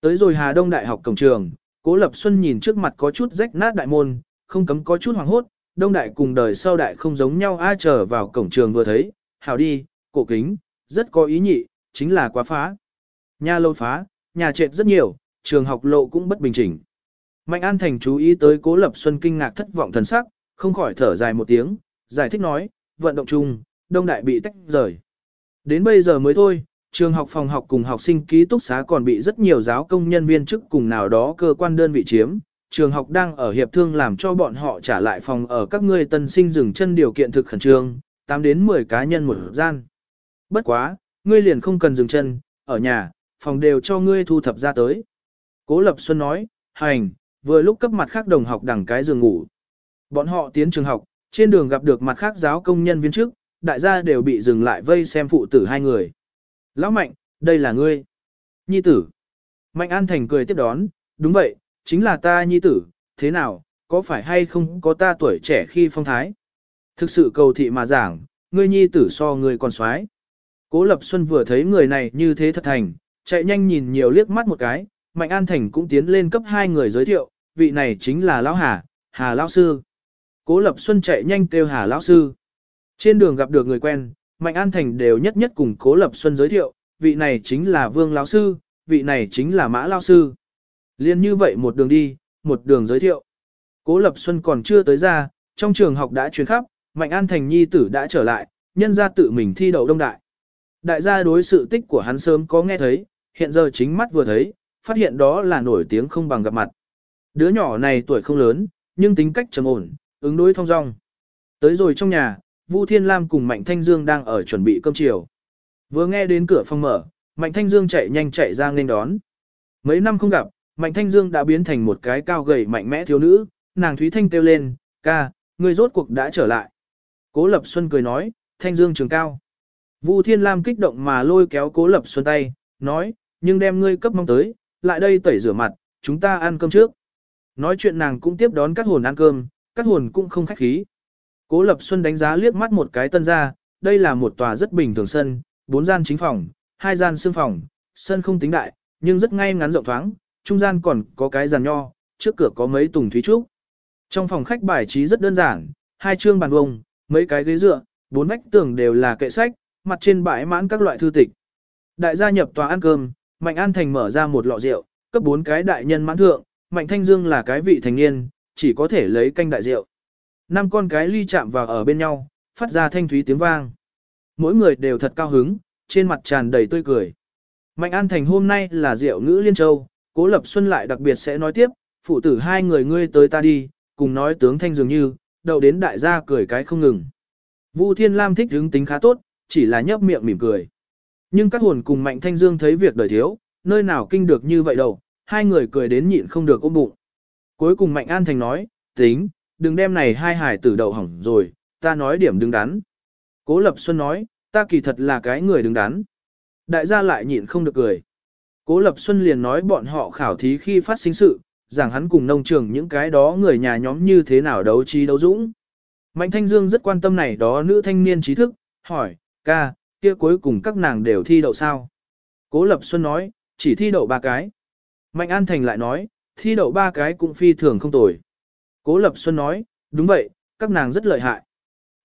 [SPEAKER 1] Tới rồi Hà Đông Đại học cổng trường, Cố Lập Xuân nhìn trước mặt có chút rách nát đại môn, không cấm có chút hoảng hốt, Đông Đại cùng đời sau đại không giống nhau ai trở vào cổng trường vừa thấy, hảo đi, cổ kính, rất có ý nhị, chính là quá phá. Nhà lâu phá, nhà trệt rất nhiều, trường học lộ cũng bất bình chỉnh. Mạnh An Thành chú ý tới Cố Lập Xuân kinh ngạc thất vọng thần sắc, không khỏi thở dài một tiếng, giải thích nói, vận động chung, Đông Đại bị tách rời. Đến bây giờ mới thôi, trường học phòng học cùng học sinh ký túc xá còn bị rất nhiều giáo công nhân viên chức cùng nào đó cơ quan đơn vị chiếm. Trường học đang ở hiệp thương làm cho bọn họ trả lại phòng ở các ngươi tân sinh dừng chân điều kiện thực khẩn trương, 8 đến 10 cá nhân một gian. Bất quá, ngươi liền không cần dừng chân, ở nhà, phòng đều cho ngươi thu thập ra tới. Cố Lập Xuân nói, hành, vừa lúc cấp mặt khác đồng học đằng cái giường ngủ. Bọn họ tiến trường học, trên đường gặp được mặt khác giáo công nhân viên trước, đại gia đều bị dừng lại vây xem phụ tử hai người. Lão Mạnh, đây là ngươi. Nhi tử. Mạnh An Thành cười tiếp đón, đúng vậy, chính là ta nhi tử, thế nào, có phải hay không có ta tuổi trẻ khi phong thái. Thực sự cầu thị mà giảng, ngươi nhi tử so ngươi còn xoái. Cố Lập Xuân vừa thấy người này như thế thật thành, chạy nhanh nhìn nhiều liếc mắt một cái, Mạnh An Thành cũng tiến lên cấp hai người giới thiệu, vị này chính là Lão Hà, Hà Lão Sư. Cố Lập Xuân chạy nhanh kêu Hà Lão Sư. Trên đường gặp được người quen, Mạnh An Thành đều nhất nhất cùng Cố Lập Xuân giới thiệu, vị này chính là Vương Lão Sư, vị này chính là Mã Lão Sư. Liên như vậy một đường đi, một đường giới thiệu. Cố Lập Xuân còn chưa tới ra, trong trường học đã truyền khắp, Mạnh An Thành nhi tử đã trở lại, nhân ra tự mình thi đậu đông đại. Đại gia đối sự tích của hắn sớm có nghe thấy, hiện giờ chính mắt vừa thấy, phát hiện đó là nổi tiếng không bằng gặp mặt. Đứa nhỏ này tuổi không lớn, nhưng tính cách trầm ổn, ứng đối thông dong. Tới rồi trong nhà, Vu Thiên Lam cùng Mạnh Thanh Dương đang ở chuẩn bị cơm chiều. Vừa nghe đến cửa phòng mở, Mạnh Thanh Dương chạy nhanh chạy ra nghênh đón. Mấy năm không gặp, Mạnh Thanh Dương đã biến thành một cái cao gầy mạnh mẽ thiếu nữ, nàng Thúy Thanh kêu lên, ca, người rốt cuộc đã trở lại. Cố Lập Xuân cười nói, Thanh Dương trường cao. Vu Thiên Lam kích động mà lôi kéo Cố Lập Xuân tay, nói, nhưng đem ngươi cấp mong tới, lại đây tẩy rửa mặt, chúng ta ăn cơm trước. Nói chuyện nàng cũng tiếp đón các hồn ăn cơm, các hồn cũng không khách khí. Cố Lập Xuân đánh giá liếc mắt một cái tân ra, đây là một tòa rất bình thường sân, bốn gian chính phòng, hai gian xương phòng, sân không tính đại, nhưng rất ngay ngắn rộng thoáng, trung gian còn có cái giàn nho, trước cửa có mấy tùng thúy trúc. Trong phòng khách bài trí rất đơn giản, hai chương bàn vông, mấy cái ghế dựa, bốn vách tường đều là kệ sách, mặt trên bãi mãn các loại thư tịch. Đại gia nhập tòa ăn cơm, Mạnh An Thành mở ra một lọ rượu, cấp bốn cái đại nhân mãn thượng, Mạnh Thanh Dương là cái vị thành niên, chỉ có thể lấy canh đại rượu. Năm con cái ly chạm vào ở bên nhau, phát ra thanh thúy tiếng vang. Mỗi người đều thật cao hứng, trên mặt tràn đầy tươi cười. Mạnh An Thành hôm nay là rượu ngữ liên châu, Cố Lập Xuân lại đặc biệt sẽ nói tiếp, phụ tử hai người ngươi tới ta đi, cùng nói tướng thanh dường như, đầu đến đại gia cười cái không ngừng. Vu Thiên Lam thích hứng tính khá tốt, chỉ là nhấp miệng mỉm cười. Nhưng các hồn cùng Mạnh Thanh Dương thấy việc đời thiếu, nơi nào kinh được như vậy đâu, hai người cười đến nhịn không được ôm bụng. Cuối cùng Mạnh An Thành nói, tính, đừng đem này hai hải tử đậu hỏng rồi, ta nói điểm đứng đắn. Cố Lập Xuân nói, ta kỳ thật là cái người đứng đắn. Đại gia lại nhịn không được cười. Cố Lập Xuân liền nói bọn họ khảo thí khi phát sinh sự, rằng hắn cùng nông trường những cái đó người nhà nhóm như thế nào đấu trí đấu dũng. Mạnh Thanh Dương rất quan tâm này đó nữ thanh niên trí thức, hỏi, ca, kia cuối cùng các nàng đều thi đậu sao? Cố Lập Xuân nói, chỉ thi đậu ba cái. Mạnh An Thành lại nói, thi đậu ba cái cũng phi thường không tồi. Cố Lập Xuân nói, đúng vậy, các nàng rất lợi hại.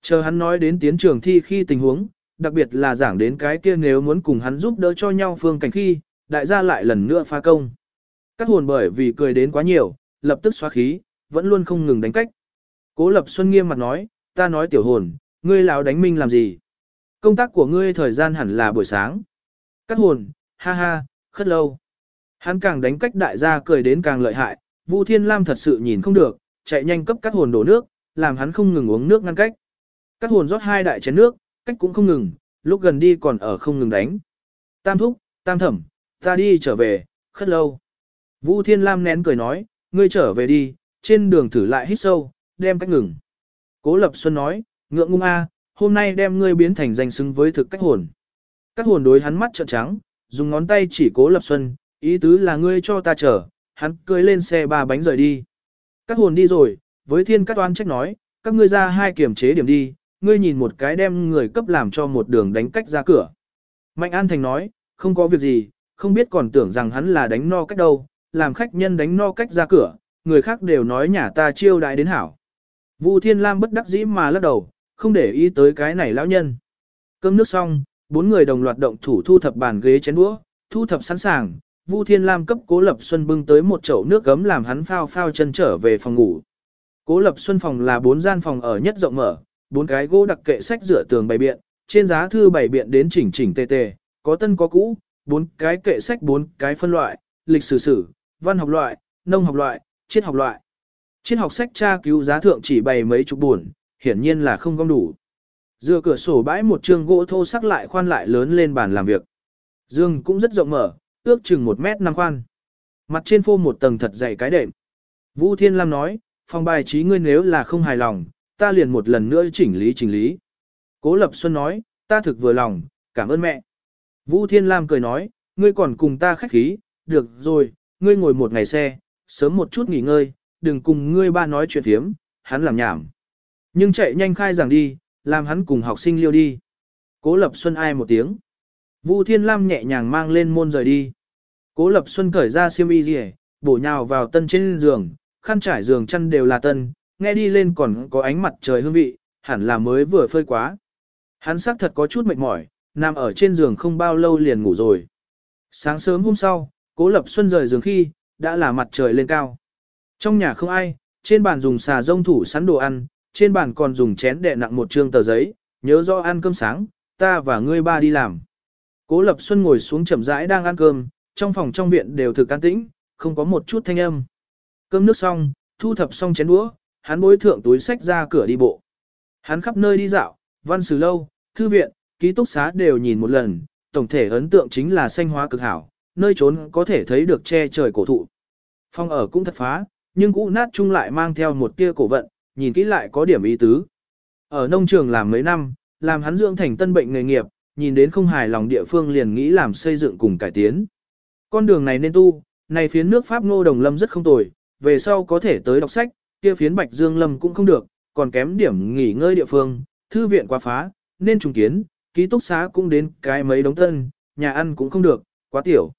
[SPEAKER 1] Chờ hắn nói đến tiến trường thi khi tình huống, đặc biệt là giảng đến cái kia nếu muốn cùng hắn giúp đỡ cho nhau phương cảnh khi, đại gia lại lần nữa phá công. Các hồn bởi vì cười đến quá nhiều, lập tức xóa khí, vẫn luôn không ngừng đánh cách. Cố Lập Xuân nghiêm mặt nói, ta nói tiểu hồn, ngươi lão đánh minh làm gì? Công tác của ngươi thời gian hẳn là buổi sáng. Các hồn, ha ha, khất lâu. Hắn càng đánh cách đại gia cười đến càng lợi hại, Vu Thiên Lam thật sự nhìn không được, chạy nhanh cấp các hồn đổ nước, làm hắn không ngừng uống nước ngăn cách. Các hồn rót hai đại chén nước, cách cũng không ngừng, lúc gần đi còn ở không ngừng đánh. Tam thúc, tam thẩm, ta đi trở về, khất lâu. Vu Thiên Lam nén cười nói, ngươi trở về đi, trên đường thử lại hít sâu, đem cách ngừng. Cố Lập Xuân nói, ngượng ngung a, hôm nay đem ngươi biến thành danh xứng với thực cách hồn. Các hồn đối hắn mắt trợn trắng, dùng ngón tay chỉ cố lập xuân, ý tứ là ngươi cho ta chở hắn cưới lên xe ba bánh rời đi. Các hồn đi rồi, với thiên các oan trách nói, các ngươi ra hai kiểm chế điểm đi, ngươi nhìn một cái đem người cấp làm cho một đường đánh cách ra cửa. Mạnh An Thành nói, không có việc gì, không biết còn tưởng rằng hắn là đánh no cách đâu, làm khách nhân đánh no cách ra cửa, người khác đều nói nhà ta chiêu đại đến hảo. Vu Thiên Lam bất đắc dĩ mà lắc đầu, không để ý tới cái này lão nhân. Cơm nước xong, bốn người đồng loạt động thủ thu thập bàn ghế chén đũa, thu thập sẵn sàng. Vu Thiên Lam cấp Cố Lập Xuân bưng tới một chậu nước gấm làm hắn phao phao chân trở về phòng ngủ. Cố Lập Xuân phòng là bốn gian phòng ở nhất rộng mở, bốn cái gỗ đặc kệ sách rửa tường bày biện, trên giá thư bày biện đến chỉnh chỉnh tề tề, có tân có cũ, bốn cái kệ sách bốn cái phân loại, lịch sử sử, văn học loại, nông học loại, triết học loại. Triết học sách tra cứu giá thượng chỉ bày mấy chục buồn, hiển nhiên là không gom đủ. Dựa cửa sổ bãi một trường gỗ thô sắc lại khoan lại lớn lên bàn làm việc. Dương cũng rất rộng mở, ước chừng một mét năm khoan. Mặt trên phô một tầng thật dày cái đệm. Vũ Thiên Lam nói, phòng bài trí ngươi nếu là không hài lòng, ta liền một lần nữa chỉnh lý chỉnh lý. Cố Lập Xuân nói, ta thực vừa lòng, cảm ơn mẹ. Vũ Thiên Lam cười nói, ngươi còn cùng ta khách khí, được rồi, ngươi ngồi một ngày xe, sớm một chút nghỉ ngơi, đừng cùng ngươi ba nói chuyện thiếm, hắn làm nhảm. Nhưng chạy nhanh khai giảng đi, làm hắn cùng học sinh liêu đi. Cố Lập Xuân ai một tiếng. Vu Thiên Lam nhẹ nhàng mang lên môn rời đi. Cố Lập Xuân cởi ra xiêm y rìa, bổ nhào vào tân trên giường, khăn trải giường chăn đều là tân, nghe đi lên còn có ánh mặt trời hương vị, hẳn là mới vừa phơi quá. Hắn xác thật có chút mệt mỏi, nằm ở trên giường không bao lâu liền ngủ rồi. Sáng sớm hôm sau, Cố Lập Xuân rời giường khi, đã là mặt trời lên cao. Trong nhà không ai, trên bàn dùng xà rông thủ sẵn đồ ăn, trên bàn còn dùng chén đè nặng một trương tờ giấy, nhớ rõ ăn cơm sáng, ta và ngươi ba đi làm. Cố Lập Xuân ngồi xuống chậm rãi đang ăn cơm, trong phòng trong viện đều thực an tĩnh, không có một chút thanh âm. Cơm nước xong, thu thập xong chén đũa, hắn bối thượng túi sách ra cửa đi bộ. Hắn khắp nơi đi dạo, văn sử lâu, thư viện, ký túc xá đều nhìn một lần, tổng thể ấn tượng chính là xanh hóa cực hảo, nơi trốn có thể thấy được che trời cổ thụ. Phong ở cũng thật phá, nhưng cũ nát chung lại mang theo một tia cổ vận, nhìn kỹ lại có điểm ý tứ. Ở nông trường làm mấy năm, làm hắn dưỡng thành tân bệnh nghề nghiệp, nhìn đến không hài lòng địa phương liền nghĩ làm xây dựng cùng cải tiến. Con đường này nên tu, này phiến nước Pháp ngô đồng lâm rất không tồi, về sau có thể tới đọc sách, kia phiến bạch dương lâm cũng không được, còn kém điểm nghỉ ngơi địa phương, thư viện quá phá, nên trùng kiến, ký túc xá cũng đến cái mấy đống thân nhà ăn cũng không được, quá tiểu.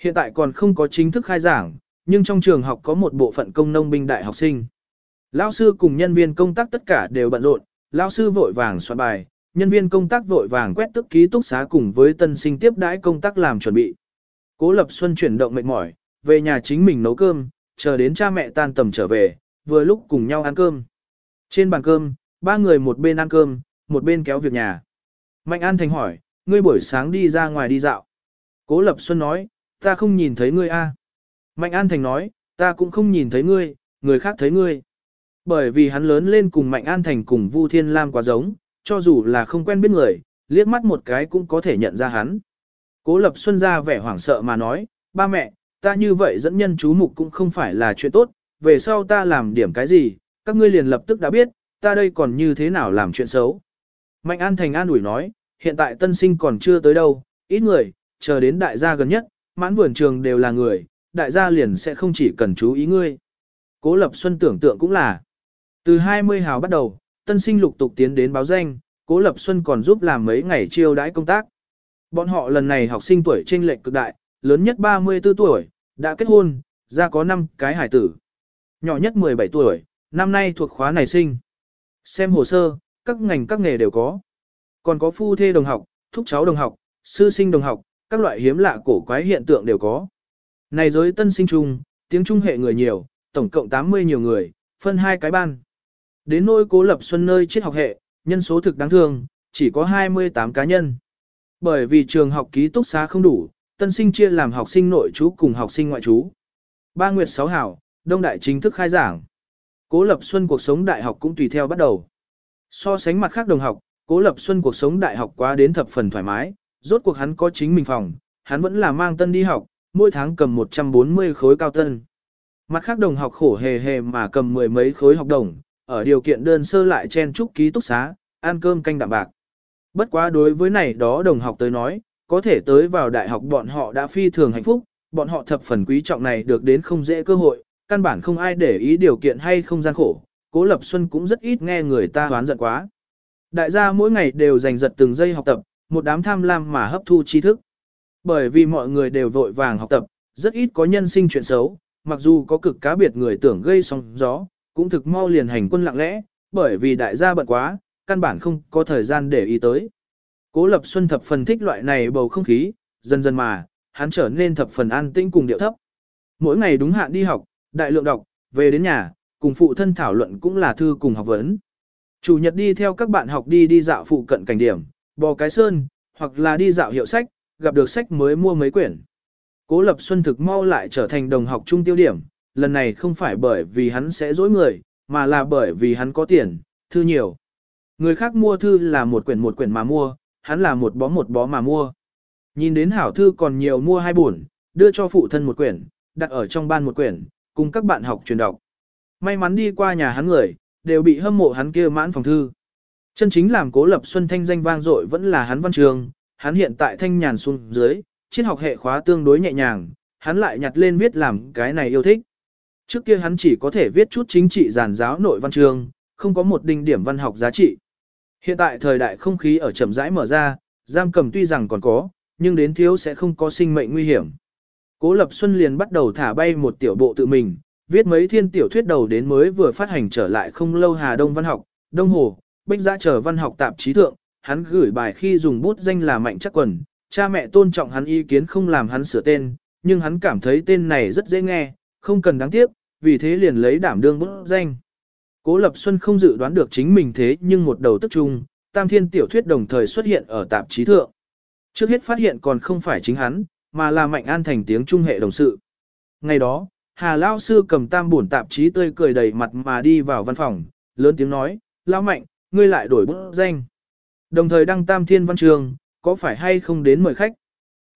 [SPEAKER 1] Hiện tại còn không có chính thức khai giảng, nhưng trong trường học có một bộ phận công nông binh đại học sinh. Lao sư cùng nhân viên công tác tất cả đều bận rộn, lao sư vội vàng soạn bài, nhân viên công tác vội vàng quét tức ký túc xá cùng với tân sinh tiếp đãi công tác làm chuẩn bị. Cố Lập Xuân chuyển động mệt mỏi, về nhà chính mình nấu cơm, chờ đến cha mẹ tan tầm trở về, vừa lúc cùng nhau ăn cơm. Trên bàn cơm, ba người một bên ăn cơm, một bên kéo việc nhà. Mạnh An Thành hỏi, ngươi buổi sáng đi ra ngoài đi dạo. Cố Lập Xuân nói, ta không nhìn thấy ngươi a. Mạnh An Thành nói, ta cũng không nhìn thấy ngươi, người khác thấy ngươi. Bởi vì hắn lớn lên cùng Mạnh An Thành cùng Vu Thiên Lam quá giống, cho dù là không quen biết người, liếc mắt một cái cũng có thể nhận ra hắn. Cố Lập Xuân ra vẻ hoảng sợ mà nói, ba mẹ, ta như vậy dẫn nhân chú mục cũng không phải là chuyện tốt, về sau ta làm điểm cái gì, các ngươi liền lập tức đã biết, ta đây còn như thế nào làm chuyện xấu. Mạnh An Thành an ủi nói, hiện tại tân sinh còn chưa tới đâu, ít người, chờ đến đại gia gần nhất, mãn vườn trường đều là người, đại gia liền sẽ không chỉ cần chú ý ngươi. Cố Lập Xuân tưởng tượng cũng là, từ 20 hào bắt đầu, tân sinh lục tục tiến đến báo danh, Cố Lập Xuân còn giúp làm mấy ngày chiêu đãi công tác. Bọn họ lần này học sinh tuổi trên lệch cực đại, lớn nhất 34 tuổi, đã kết hôn, ra có 5 cái hải tử. Nhỏ nhất 17 tuổi, năm nay thuộc khóa này sinh. Xem hồ sơ, các ngành các nghề đều có. Còn có phu thê đồng học, thúc cháu đồng học, sư sinh đồng học, các loại hiếm lạ cổ quái hiện tượng đều có. Này giới tân sinh trung, tiếng trung hệ người nhiều, tổng cộng 80 nhiều người, phân hai cái ban. Đến nỗi cố lập xuân nơi triết học hệ, nhân số thực đáng thương, chỉ có 28 cá nhân. Bởi vì trường học ký túc xá không đủ, tân sinh chia làm học sinh nội trú cùng học sinh ngoại trú. Ba Nguyệt Sáu Hảo, Đông Đại chính thức khai giảng. Cố Lập Xuân cuộc sống đại học cũng tùy theo bắt đầu. So sánh mặt khác đồng học, Cố Lập Xuân cuộc sống đại học quá đến thập phần thoải mái, rốt cuộc hắn có chính mình phòng, hắn vẫn là mang tân đi học, mỗi tháng cầm 140 khối cao tân. Mặt khác đồng học khổ hề hề mà cầm mười mấy khối học đồng, ở điều kiện đơn sơ lại chen chúc ký túc xá, ăn cơm canh đạm bạc. Bất quá đối với này đó đồng học tới nói, có thể tới vào đại học bọn họ đã phi thường hạnh phúc, bọn họ thập phần quý trọng này được đến không dễ cơ hội, căn bản không ai để ý điều kiện hay không gian khổ, Cố Lập Xuân cũng rất ít nghe người ta hoán giận quá. Đại gia mỗi ngày đều giành giật từng giây học tập, một đám tham lam mà hấp thu tri thức. Bởi vì mọi người đều vội vàng học tập, rất ít có nhân sinh chuyện xấu, mặc dù có cực cá biệt người tưởng gây sóng gió, cũng thực mau liền hành quân lặng lẽ, bởi vì đại gia bận quá, căn bản không có thời gian để ý tới. Cố Lập Xuân thập phần thích loại này bầu không khí, dần dần mà, hắn trở nên thập phần an tĩnh cùng điệu thấp. Mỗi ngày đúng hạn đi học, đại lượng đọc, về đến nhà, cùng phụ thân thảo luận cũng là thư cùng học vấn. Chủ nhật đi theo các bạn học đi đi dạo phụ cận cảnh điểm, bò cái sơn, hoặc là đi dạo hiệu sách, gặp được sách mới mua mấy quyển. Cố Lập Xuân thực mau lại trở thành đồng học trung tiêu điểm, lần này không phải bởi vì hắn sẽ dối người, mà là bởi vì hắn có tiền, thư nhiều. Người khác mua thư là một quyển một quyển mà mua, hắn là một bó một bó mà mua. Nhìn đến hảo thư còn nhiều mua hai buồn, đưa cho phụ thân một quyển, đặt ở trong ban một quyển, cùng các bạn học truyền đọc. May mắn đi qua nhà hắn người, đều bị hâm mộ hắn kia mãn phòng thư. Chân chính làm cố lập xuân thanh danh vang dội vẫn là hắn văn trường, hắn hiện tại thanh nhàn xuống dưới, triết học hệ khóa tương đối nhẹ nhàng, hắn lại nhặt lên viết làm cái này yêu thích. Trước kia hắn chỉ có thể viết chút chính trị giản giáo nội văn trường, không có một đinh điểm văn học giá trị. Hiện tại thời đại không khí ở chậm rãi mở ra, giam cầm tuy rằng còn có, nhưng đến thiếu sẽ không có sinh mệnh nguy hiểm. Cố Lập Xuân liền bắt đầu thả bay một tiểu bộ tự mình, viết mấy thiên tiểu thuyết đầu đến mới vừa phát hành trở lại không lâu Hà Đông Văn học, Đông Hồ, Bách Giã chờ văn học tạp chí thượng, hắn gửi bài khi dùng bút danh là Mạnh Chắc Quần, cha mẹ tôn trọng hắn ý kiến không làm hắn sửa tên, nhưng hắn cảm thấy tên này rất dễ nghe, không cần đáng tiếc, vì thế liền lấy đảm đương bức danh. Cố Lập Xuân không dự đoán được chính mình thế nhưng một đầu tức chung, tam thiên tiểu thuyết đồng thời xuất hiện ở tạp chí thượng. Trước hết phát hiện còn không phải chính hắn, mà là Mạnh An thành tiếng trung hệ đồng sự. Ngày đó, Hà Lao Sư cầm tam bổn tạp chí tươi cười đầy mặt mà đi vào văn phòng, lớn tiếng nói, Lao Mạnh, ngươi lại đổi bức danh. Đồng thời đăng tam thiên văn trường, có phải hay không đến mời khách?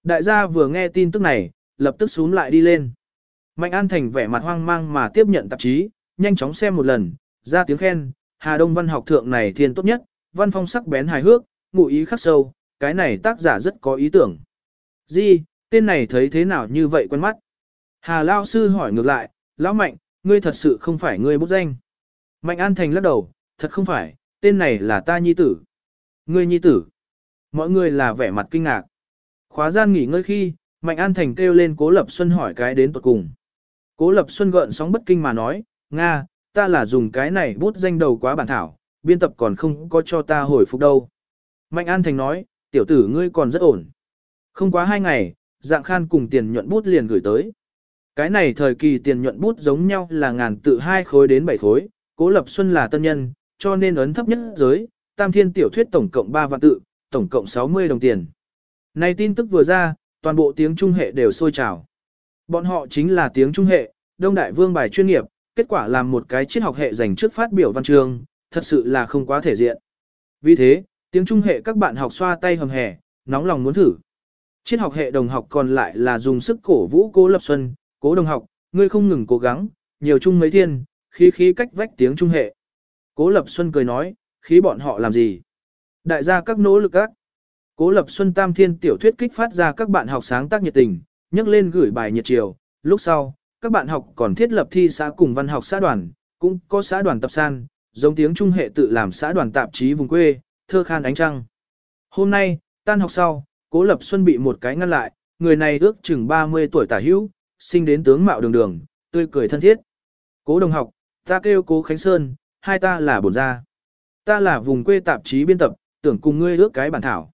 [SPEAKER 1] Đại gia vừa nghe tin tức này, lập tức xuống lại đi lên. Mạnh An Thành vẻ mặt hoang mang mà tiếp nhận tạp chí, nhanh chóng xem một lần, ra tiếng khen, Hà Đông văn học thượng này thiên tốt nhất, văn phong sắc bén hài hước, ngụ ý khắc sâu, cái này tác giả rất có ý tưởng. Di, tên này thấy thế nào như vậy quen mắt? Hà Lao Sư hỏi ngược lại, Lão Mạnh, ngươi thật sự không phải ngươi bút danh. Mạnh An Thành lắc đầu, thật không phải, tên này là ta nhi tử. Ngươi nhi tử. Mọi người là vẻ mặt kinh ngạc. Khóa gian nghỉ ngơi khi, Mạnh An Thành kêu lên Cố Lập Xuân hỏi cái đến tuột cùng. Cố Lập Xuân gợn sóng bất kinh mà nói, Nga, ta là dùng cái này bút danh đầu quá bản thảo, biên tập còn không có cho ta hồi phục đâu. Mạnh An Thành nói, tiểu tử ngươi còn rất ổn. Không quá hai ngày, dạng khan cùng tiền nhuận bút liền gửi tới. Cái này thời kỳ tiền nhuận bút giống nhau là ngàn tự hai khối đến bảy khối, cố lập xuân là tân nhân, cho nên ấn thấp nhất giới, tam thiên tiểu thuyết tổng cộng 3 vạn tự, tổng cộng 60 đồng tiền. Này tin tức vừa ra, toàn bộ tiếng trung hệ đều sôi trào. Bọn họ chính là tiếng trung hệ, đông đại vương bài chuyên nghiệp, kết quả làm một cái triết học hệ dành trước phát biểu văn chương, thật sự là không quá thể diện. Vì thế, tiếng trung hệ các bạn học xoa tay hầm hè, nóng lòng muốn thử. Triết học hệ đồng học còn lại là dùng sức cổ vũ cố lập xuân, cố đồng học, ngươi không ngừng cố gắng, nhiều chung mấy thiên, khí khí cách vách tiếng trung hệ. Cố lập xuân cười nói, khí bọn họ làm gì? Đại gia các nỗ lực các. Cố lập xuân tam thiên tiểu thuyết kích phát ra các bạn học sáng tác nhiệt tình, nhắc lên gửi bài nhiệt chiều, lúc sau, các bạn học còn thiết lập thi xã cùng văn học xã đoàn, cũng có xã đoàn tập san, giống tiếng trung hệ tự làm xã đoàn tạp chí vùng quê, thơ khan ánh trăng. Hôm nay, tan học sau, Cố Lập Xuân bị một cái ngăn lại, người này ước chừng 30 tuổi tả hữu, sinh đến tướng mạo đường đường, tươi cười thân thiết. Cố đồng học, ta kêu cố Khánh Sơn, hai ta là bổn gia. Ta là vùng quê tạp chí biên tập, tưởng cùng ngươi ước cái bản thảo.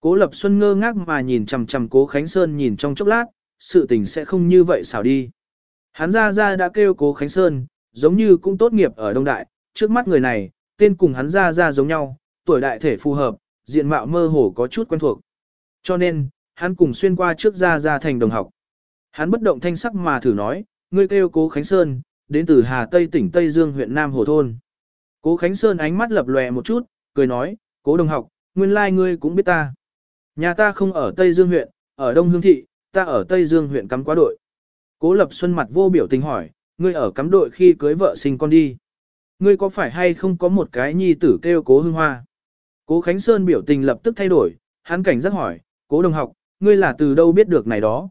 [SPEAKER 1] Cố Lập Xuân ngơ ngác mà nhìn chằm chằm Cố Khánh Sơn nhìn trong chốc lát, sự tình sẽ không như vậy xảo đi. Hắn ra ra đã kêu Cố Khánh Sơn, giống như cũng tốt nghiệp ở Đông Đại, trước mắt người này, tên cùng hắn ra ra giống nhau, tuổi đại thể phù hợp, diện mạo mơ hồ có chút quen thuộc. Cho nên, hắn cùng xuyên qua trước ra ra thành đồng học. Hắn bất động thanh sắc mà thử nói, ngươi kêu cố Khánh Sơn, đến từ Hà Tây tỉnh Tây Dương huyện Nam Hồ Thôn. Cố Khánh Sơn ánh mắt lập lòe một chút, cười nói, cố đồng học, nguyên lai like ngươi cũng biết ta. Nhà ta không ở Tây Dương huyện, ở Đông Hương Thị, ta ở Tây Dương huyện cắm quá đội. Cố Lập Xuân mặt vô biểu tình hỏi, ngươi ở cắm đội khi cưới vợ sinh con đi. Ngươi có phải hay không có một cái nhi tử kêu cố hương hoa? Cố Khánh Sơn biểu tình lập tức thay đổi, hắn cảnh giác hỏi, cố đồng học, ngươi là từ đâu biết được này đó?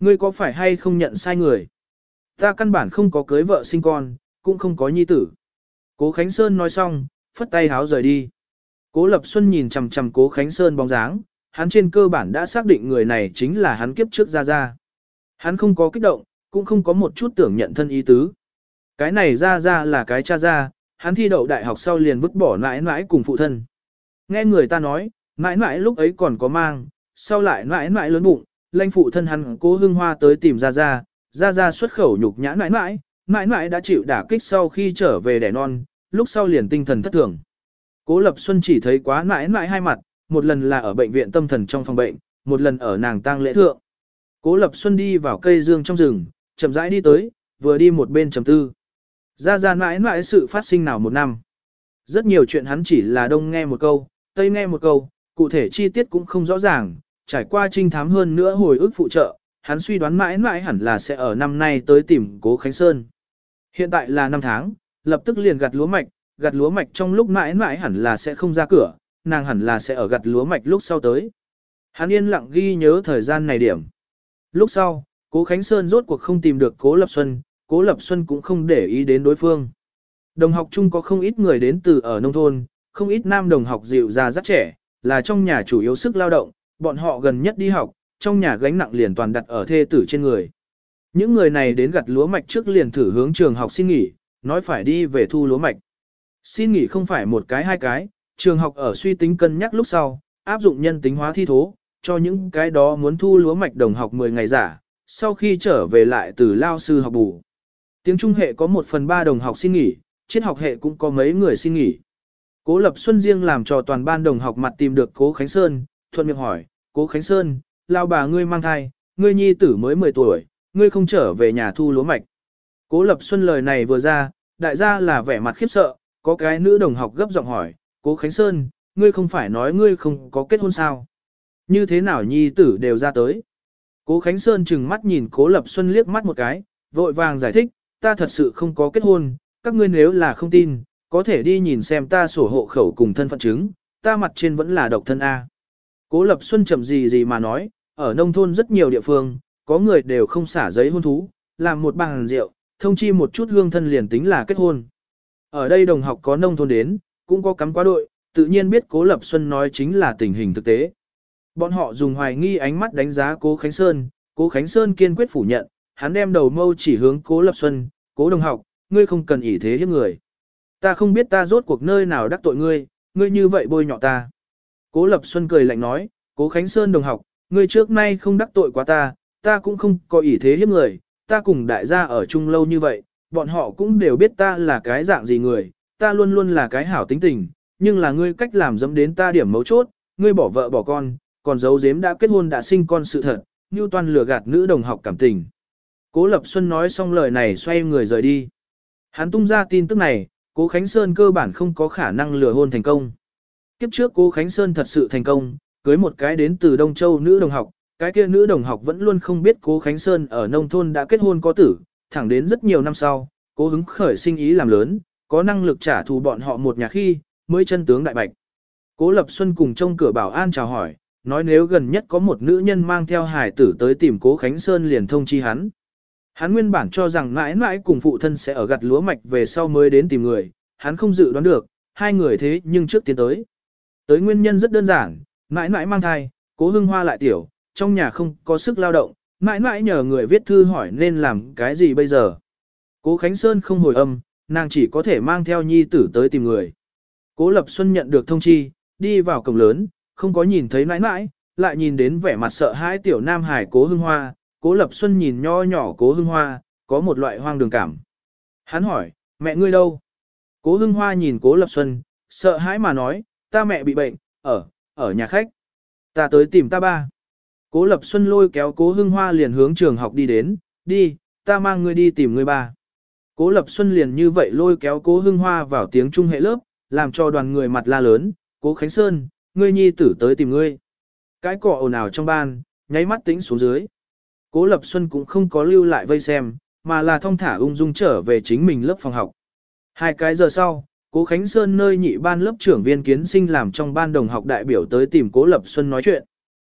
[SPEAKER 1] Ngươi có phải hay không nhận sai người? Ta căn bản không có cưới vợ sinh con, cũng không có nhi tử. Cố Khánh Sơn nói xong, phất tay háo rời đi. Cố Lập Xuân nhìn chằm chằm Cố Khánh Sơn bóng dáng, hắn trên cơ bản đã xác định người này chính là hắn kiếp trước ra ra. Hắn không có kích động, cũng không có một chút tưởng nhận thân ý tứ. Cái này ra ra là cái cha ra, hắn thi đậu đại học sau liền vứt bỏ mãi mãi cùng phụ thân. Nghe người ta nói, mãi mãi lúc ấy còn có mang, sau lại mãi mãi lớn bụng, lanh phụ thân hắn cố hưng hoa tới tìm ra ra, ra ra xuất khẩu nhục nhã mãi mãi, mãi mãi đã chịu đả kích sau khi trở về đẻ non, lúc sau liền tinh thần thất thường. Cố Lập Xuân chỉ thấy quá mãi mãi hai mặt, một lần là ở bệnh viện tâm thần trong phòng bệnh, một lần ở nàng tang lễ thượng. Cố Lập Xuân đi vào cây dương trong rừng, chậm rãi đi tới, vừa đi một bên trầm tư. Ra ra mãi mãi sự phát sinh nào một năm. Rất nhiều chuyện hắn chỉ là đông nghe một câu, tây nghe một câu, cụ thể chi tiết cũng không rõ ràng, trải qua trinh thám hơn nữa hồi ức phụ trợ, hắn suy đoán mãi mãi hẳn là sẽ ở năm nay tới tìm cố Khánh Sơn. Hiện tại là năm tháng, lập tức liền gặt lúa mạch, gặt lúa mạch trong lúc mãi mãi hẳn là sẽ không ra cửa, nàng hẳn là sẽ ở gặt lúa mạch lúc sau tới. Hắn yên lặng ghi nhớ thời gian này điểm. Lúc sau, cố Khánh Sơn rốt cuộc không tìm được cố Lập Xuân, cố Lập Xuân cũng không để ý đến đối phương. Đồng học chung có không ít người đến từ ở nông thôn, không ít nam đồng học dịu già rất trẻ, là trong nhà chủ yếu sức lao động, bọn họ gần nhất đi học, trong nhà gánh nặng liền toàn đặt ở thê tử trên người. Những người này đến gặt lúa mạch trước liền thử hướng trường học xin nghỉ, nói phải đi về thu lúa mạch. Xin nghỉ không phải một cái hai cái, trường học ở suy tính cân nhắc lúc sau, áp dụng nhân tính hóa thi thố, cho những cái đó muốn thu lúa mạch đồng học 10 ngày giả, sau khi trở về lại từ lao sư học bù. Tiếng Trung hệ có 1 phần 3 đồng học xin nghỉ, triết học hệ cũng có mấy người xin nghỉ. Cố Lập Xuân riêng làm cho toàn ban đồng học mặt tìm được Cố Khánh Sơn, thuận miệng hỏi, Cố Khánh Sơn, lao bà ngươi mang thai, ngươi nhi tử mới 10 tuổi, ngươi không trở về nhà thu lúa mạch. Cố Lập Xuân lời này vừa ra, đại gia là vẻ mặt khiếp sợ, có cái nữ đồng học gấp giọng hỏi, Cố Khánh Sơn, ngươi không phải nói ngươi không có kết hôn sao? Như thế nào nhi tử đều ra tới? Cố Khánh Sơn chừng mắt nhìn Cố Lập Xuân liếc mắt một cái, vội vàng giải thích, ta thật sự không có kết hôn, các ngươi nếu là không tin, có thể đi nhìn xem ta sổ hộ khẩu cùng thân phận chứng, ta mặt trên vẫn là độc thân A. Cố Lập Xuân chậm gì gì mà nói, ở nông thôn rất nhiều địa phương, có người đều không xả giấy hôn thú, làm một bàn rượu, thông chi một chút hương thân liền tính là kết hôn. Ở đây đồng học có nông thôn đến, cũng có cắm quá đội, tự nhiên biết Cố Lập Xuân nói chính là tình hình thực tế. Bọn họ dùng hoài nghi ánh mắt đánh giá Cố Khánh Sơn, Cố Khánh Sơn kiên quyết phủ nhận, hắn đem đầu mâu chỉ hướng Cố Lập Xuân, Cố đồng học, ngươi không cần ỷ thế hiếp người. Ta không biết ta rốt cuộc nơi nào đắc tội ngươi, ngươi như vậy bôi nhọ ta. Cố Lập Xuân cười lạnh nói, Cố Khánh Sơn đồng học, ngươi trước nay không đắc tội quá ta, ta cũng không có ỷ thế hiếp người, ta cùng đại gia ở chung lâu như vậy, bọn họ cũng đều biết ta là cái dạng gì người, ta luôn luôn là cái hảo tính tình, nhưng là ngươi cách làm dẫm đến ta điểm mấu chốt, ngươi bỏ vợ bỏ con, còn giấu giếm đã kết hôn đã sinh con sự thật, như toàn lừa gạt nữ đồng học cảm tình. Cố Lập Xuân nói xong lời này xoay người rời đi. Hắn tung ra tin tức này, Cố Khánh Sơn cơ bản không có khả năng lừa hôn thành công. Kiếp trước Cố Khánh Sơn thật sự thành công, cưới một cái đến từ Đông Châu nữ đồng học, cái kia nữ đồng học vẫn luôn không biết Cố Khánh Sơn ở nông thôn đã kết hôn có tử, thẳng đến rất nhiều năm sau, cố hứng khởi sinh ý làm lớn, có năng lực trả thù bọn họ một nhà khi, mới chân tướng đại bạch. Cố Lập Xuân cùng trong cửa bảo an chào hỏi, nói nếu gần nhất có một nữ nhân mang theo hải tử tới tìm Cố Khánh Sơn liền thông chi hắn. Hắn nguyên bản cho rằng mãi mãi cùng phụ thân sẽ ở gặt lúa mạch về sau mới đến tìm người, hắn không dự đoán được, hai người thế nhưng trước tiến tới. Tới nguyên nhân rất đơn giản, mãi mãi mang thai, cố hưng hoa lại tiểu, trong nhà không có sức lao động, mãi mãi nhờ người viết thư hỏi nên làm cái gì bây giờ. Cố Khánh Sơn không hồi âm, nàng chỉ có thể mang theo nhi tử tới tìm người. Cố Lập Xuân nhận được thông chi, đi vào cổng lớn, không có nhìn thấy nãi nãi, lại nhìn đến vẻ mặt sợ hãi tiểu nam hải cố hưng hoa, cố Lập Xuân nhìn nho nhỏ cố hưng hoa, có một loại hoang đường cảm. Hắn hỏi, mẹ ngươi đâu? Cố hưng hoa nhìn cố Lập Xuân, sợ hãi mà nói, ta mẹ bị bệnh, ở, ở nhà khách. Ta tới tìm ta ba. Cố Lập Xuân lôi kéo Cố Hưng Hoa liền hướng trường học đi đến, đi, ta mang ngươi đi tìm ngươi ba. Cố Lập Xuân liền như vậy lôi kéo Cố Hưng Hoa vào tiếng trung hệ lớp, làm cho đoàn người mặt la lớn, Cố Khánh Sơn, ngươi nhi tử tới tìm ngươi. Cái cỏ ồn ào trong ban, nháy mắt tĩnh xuống dưới. Cố Lập Xuân cũng không có lưu lại vây xem, mà là thong thả ung dung trở về chính mình lớp phòng học. Hai cái giờ sau, Cố Khánh Sơn nơi nhị ban lớp trưởng viên kiến sinh làm trong ban đồng học đại biểu tới tìm Cố Lập Xuân nói chuyện.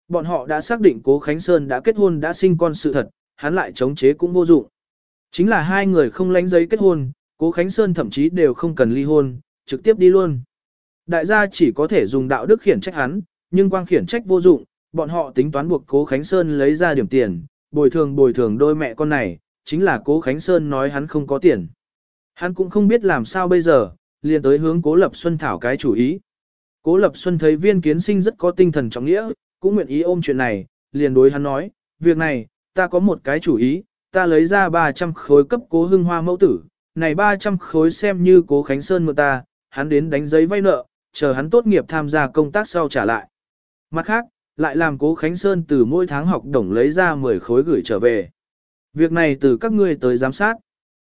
[SPEAKER 1] Bọn họ đã xác định Cố Khánh Sơn đã kết hôn đã sinh con sự thật, hắn lại chống chế cũng vô dụng. Chính là hai người không lánh giấy kết hôn, Cố Khánh Sơn thậm chí đều không cần ly hôn, trực tiếp đi luôn. Đại gia chỉ có thể dùng đạo đức khiển trách hắn, nhưng quang khiển trách vô dụng, bọn họ tính toán buộc Cố Khánh Sơn lấy ra điểm tiền, bồi thường bồi thường đôi mẹ con này, chính là Cố Khánh Sơn nói hắn không có tiền. Hắn cũng không biết làm sao bây giờ, liền tới hướng Cố Lập Xuân thảo cái chủ ý. Cố Lập Xuân thấy viên kiến sinh rất có tinh thần trọng nghĩa, cũng nguyện ý ôm chuyện này, liền đối hắn nói, việc này, ta có một cái chủ ý, ta lấy ra 300 khối cấp cố hưng hoa mẫu tử, này 300 khối xem như cố Khánh Sơn mượn ta, hắn đến đánh giấy vay nợ, chờ hắn tốt nghiệp tham gia công tác sau trả lại. Mặt khác, lại làm cố Khánh Sơn từ mỗi tháng học đồng lấy ra 10 khối gửi trở về. Việc này từ các ngươi tới giám sát.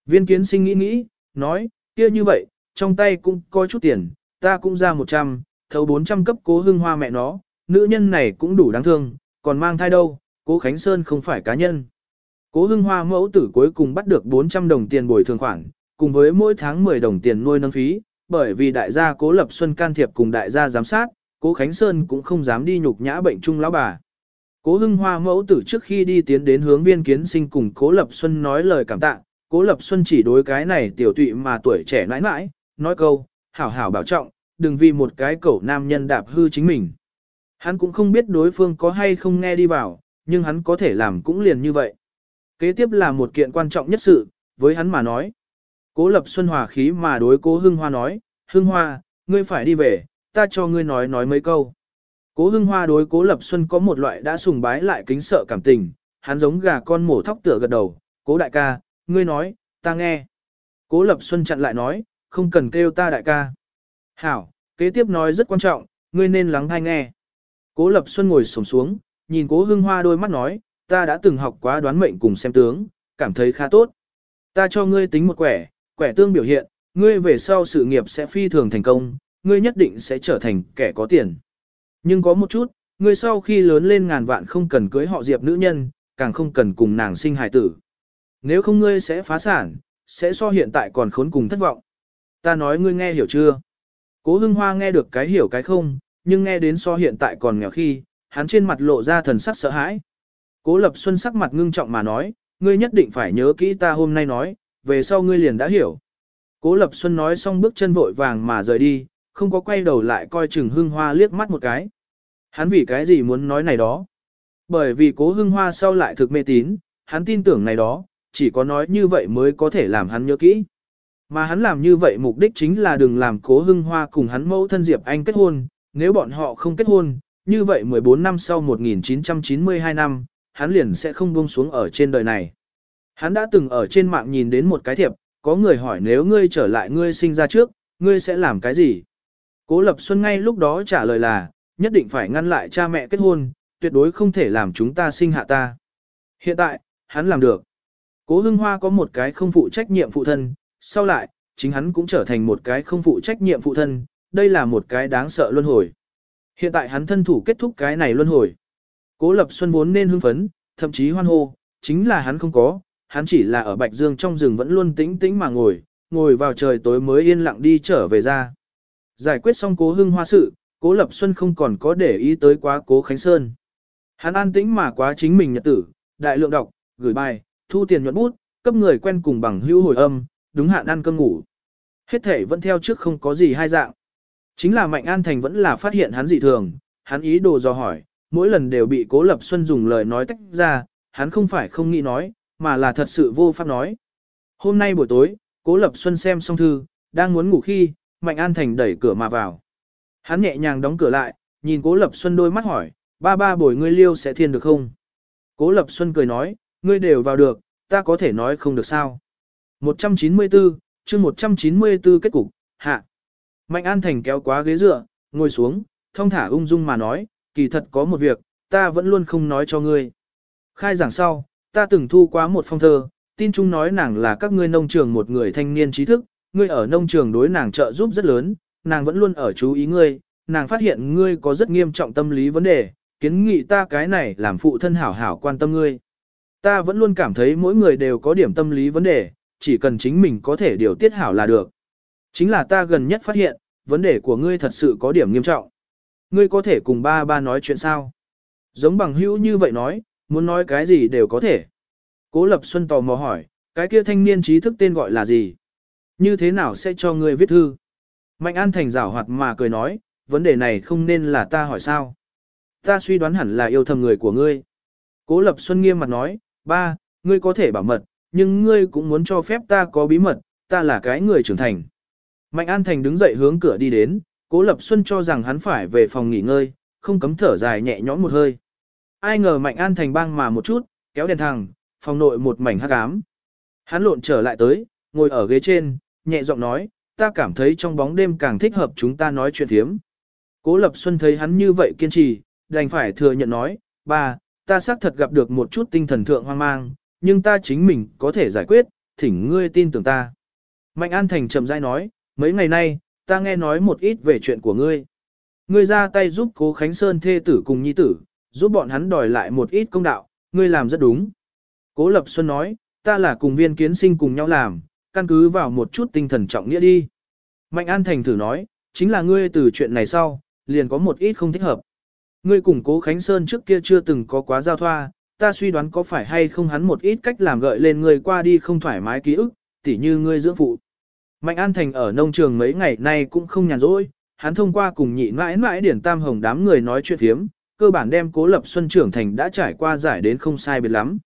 [SPEAKER 1] Viên kiến sinh nghĩ nghĩ, nói, kia như vậy, trong tay cũng có chút tiền, ta cũng ra 100, thấu 400 cấp cố hưng hoa mẹ nó, nữ nhân này cũng đủ đáng thương, còn mang thai đâu, cố Khánh Sơn không phải cá nhân. Cố hưng hoa mẫu tử cuối cùng bắt được 400 đồng tiền bồi thường khoản, cùng với mỗi tháng 10 đồng tiền nuôi nâng phí, bởi vì đại gia cố lập xuân can thiệp cùng đại gia giám sát, cố Khánh Sơn cũng không dám đi nhục nhã bệnh trung lão bà. Cố hưng hoa mẫu tử trước khi đi tiến đến hướng viên kiến sinh cùng cố lập xuân nói lời cảm tạ, cố lập xuân chỉ đối cái này tiểu tụy mà tuổi trẻ nãi nãi, nói câu, hảo hảo bảo trọng, đừng vì một cái cẩu nam nhân đạp hư chính mình. Hắn cũng không biết đối phương có hay không nghe đi vào, nhưng hắn có thể làm cũng liền như vậy. Kế tiếp là một kiện quan trọng nhất sự, với hắn mà nói. Cố lập xuân hòa khí mà đối cố hưng hoa nói, hưng hoa, ngươi phải đi về, ta cho ngươi nói nói mấy câu. Cố hưng hoa đối cố lập xuân có một loại đã sùng bái lại kính sợ cảm tình, hắn giống gà con mổ thóc tựa gật đầu, cố đại ca, ngươi nói, ta nghe. Cố lập xuân chặn lại nói, không cần kêu ta đại ca. Hảo, kế tiếp nói rất quan trọng, ngươi nên lắng hay nghe. Cố Lập Xuân ngồi sổng xuống, nhìn Cố Hưng Hoa đôi mắt nói, ta đã từng học quá đoán mệnh cùng xem tướng, cảm thấy khá tốt. Ta cho ngươi tính một quẻ, quẻ tương biểu hiện, ngươi về sau sự nghiệp sẽ phi thường thành công, ngươi nhất định sẽ trở thành kẻ có tiền. Nhưng có một chút, ngươi sau khi lớn lên ngàn vạn không cần cưới họ Diệp nữ nhân, càng không cần cùng nàng sinh hài tử. Nếu không ngươi sẽ phá sản, sẽ so hiện tại còn khốn cùng thất vọng. Ta nói ngươi nghe hiểu chưa? Cố hưng hoa nghe được cái hiểu cái không, nhưng nghe đến so hiện tại còn nghèo khi, hắn trên mặt lộ ra thần sắc sợ hãi. Cố Lập Xuân sắc mặt ngưng trọng mà nói, ngươi nhất định phải nhớ kỹ ta hôm nay nói, về sau ngươi liền đã hiểu. Cố Lập Xuân nói xong bước chân vội vàng mà rời đi, không có quay đầu lại coi chừng hưng hoa liếc mắt một cái. Hắn vì cái gì muốn nói này đó? Bởi vì cố hưng hoa sau lại thực mê tín, hắn tin tưởng này đó, chỉ có nói như vậy mới có thể làm hắn nhớ kỹ. Mà hắn làm như vậy mục đích chính là đừng làm cố hưng hoa cùng hắn mẫu thân Diệp Anh kết hôn, nếu bọn họ không kết hôn, như vậy 14 năm sau 1992 năm, hắn liền sẽ không buông xuống ở trên đời này. Hắn đã từng ở trên mạng nhìn đến một cái thiệp, có người hỏi nếu ngươi trở lại ngươi sinh ra trước, ngươi sẽ làm cái gì? Cố Lập Xuân ngay lúc đó trả lời là, nhất định phải ngăn lại cha mẹ kết hôn, tuyệt đối không thể làm chúng ta sinh hạ ta. Hiện tại, hắn làm được. Cố Hưng Hoa có một cái không phụ trách nhiệm phụ thân, sau lại, chính hắn cũng trở thành một cái không phụ trách nhiệm phụ thân, đây là một cái đáng sợ luân hồi. Hiện tại hắn thân thủ kết thúc cái này luân hồi. Cố Lập Xuân vốn nên hưng phấn, thậm chí hoan hô, chính là hắn không có, hắn chỉ là ở Bạch Dương trong rừng vẫn luôn tĩnh tĩnh mà ngồi, ngồi vào trời tối mới yên lặng đi trở về ra. Giải quyết xong cố hưng hoa sự, cố Lập Xuân không còn có để ý tới quá cố Khánh Sơn. Hắn an tĩnh mà quá chính mình nhật tử, đại lượng đọc, gửi bài, thu tiền nhuận bút, cấp người quen cùng bằng hữu hồi âm, đúng hạn ăn cơm ngủ. Hết thể vẫn theo trước không có gì hai dạng. Chính là Mạnh An Thành vẫn là phát hiện hắn dị thường, hắn ý đồ dò hỏi, mỗi lần đều bị Cố Lập Xuân dùng lời nói tách ra, hắn không phải không nghĩ nói, mà là thật sự vô pháp nói. Hôm nay buổi tối, Cố Lập Xuân xem xong thư, đang muốn ngủ khi, Mạnh An Thành đẩy cửa mà vào. Hắn nhẹ nhàng đóng cửa lại, nhìn Cố Lập Xuân đôi mắt hỏi, ba ba bồi ngươi liêu sẽ thiên được không? Cố Lập Xuân cười nói, ngươi đều vào được, ta có thể nói không được sao. 194, chương 194 kết cục, hạ. Mạnh An Thành kéo quá ghế dựa, ngồi xuống, thông thả ung dung mà nói, kỳ thật có một việc, ta vẫn luôn không nói cho ngươi. Khai giảng sau, ta từng thu quá một phong thơ, tin chung nói nàng là các ngươi nông trường một người thanh niên trí thức, ngươi ở nông trường đối nàng trợ giúp rất lớn, nàng vẫn luôn ở chú ý ngươi, nàng phát hiện ngươi có rất nghiêm trọng tâm lý vấn đề, kiến nghị ta cái này làm phụ thân hảo hảo quan tâm ngươi. Ta vẫn luôn cảm thấy mỗi người đều có điểm tâm lý vấn đề, chỉ cần chính mình có thể điều tiết hảo là được. Chính là ta gần nhất phát hiện, vấn đề của ngươi thật sự có điểm nghiêm trọng. Ngươi có thể cùng ba ba nói chuyện sao? Giống bằng hữu như vậy nói, muốn nói cái gì đều có thể. Cố Lập Xuân tò mò hỏi, cái kia thanh niên trí thức tên gọi là gì? Như thế nào sẽ cho ngươi viết thư? Mạnh An Thành rảo hoạt mà cười nói, vấn đề này không nên là ta hỏi sao. Ta suy đoán hẳn là yêu thầm người của ngươi. Cố Lập Xuân nghiêm mặt nói, ba, ngươi có thể bảo mật, nhưng ngươi cũng muốn cho phép ta có bí mật, ta là cái người trưởng thành. Mạnh An Thành đứng dậy hướng cửa đi đến, Cố Lập Xuân cho rằng hắn phải về phòng nghỉ ngơi, không cấm thở dài nhẹ nhõm một hơi. Ai ngờ Mạnh An Thành bang mà một chút, kéo đèn thẳng, phòng nội một mảnh hắc ám. Hắn lộn trở lại tới, ngồi ở ghế trên, nhẹ giọng nói, ta cảm thấy trong bóng đêm càng thích hợp chúng ta nói chuyện thiếm. Cố Lập Xuân thấy hắn như vậy kiên trì, đành phải thừa nhận nói, ba, ta xác thật gặp được một chút tinh thần thượng hoang mang, nhưng ta chính mình có thể giải quyết, thỉnh ngươi tin tưởng ta. Mạnh An Thành chậm rãi nói, mấy ngày nay, ta nghe nói một ít về chuyện của ngươi. Ngươi ra tay giúp cố Khánh Sơn thê tử cùng nhi tử, giúp bọn hắn đòi lại một ít công đạo, ngươi làm rất đúng. Cố Lập Xuân nói, ta là cùng viên kiến sinh cùng nhau làm, căn cứ vào một chút tinh thần trọng nghĩa đi. Mạnh An Thành thử nói, chính là ngươi từ chuyện này sau, liền có một ít không thích hợp. Ngươi cùng cố Khánh Sơn trước kia chưa từng có quá giao thoa, ta suy đoán có phải hay không hắn một ít cách làm gợi lên ngươi qua đi không thoải mái ký ức, tỉ như ngươi dưỡng phụ. Mạnh An Thành ở nông trường mấy ngày nay cũng không nhàn rỗi, hắn thông qua cùng nhị mãi mãi điển tam hồng đám người nói chuyện thiếm, cơ bản đem cố lập xuân trưởng thành đã trải qua giải đến không sai biệt lắm.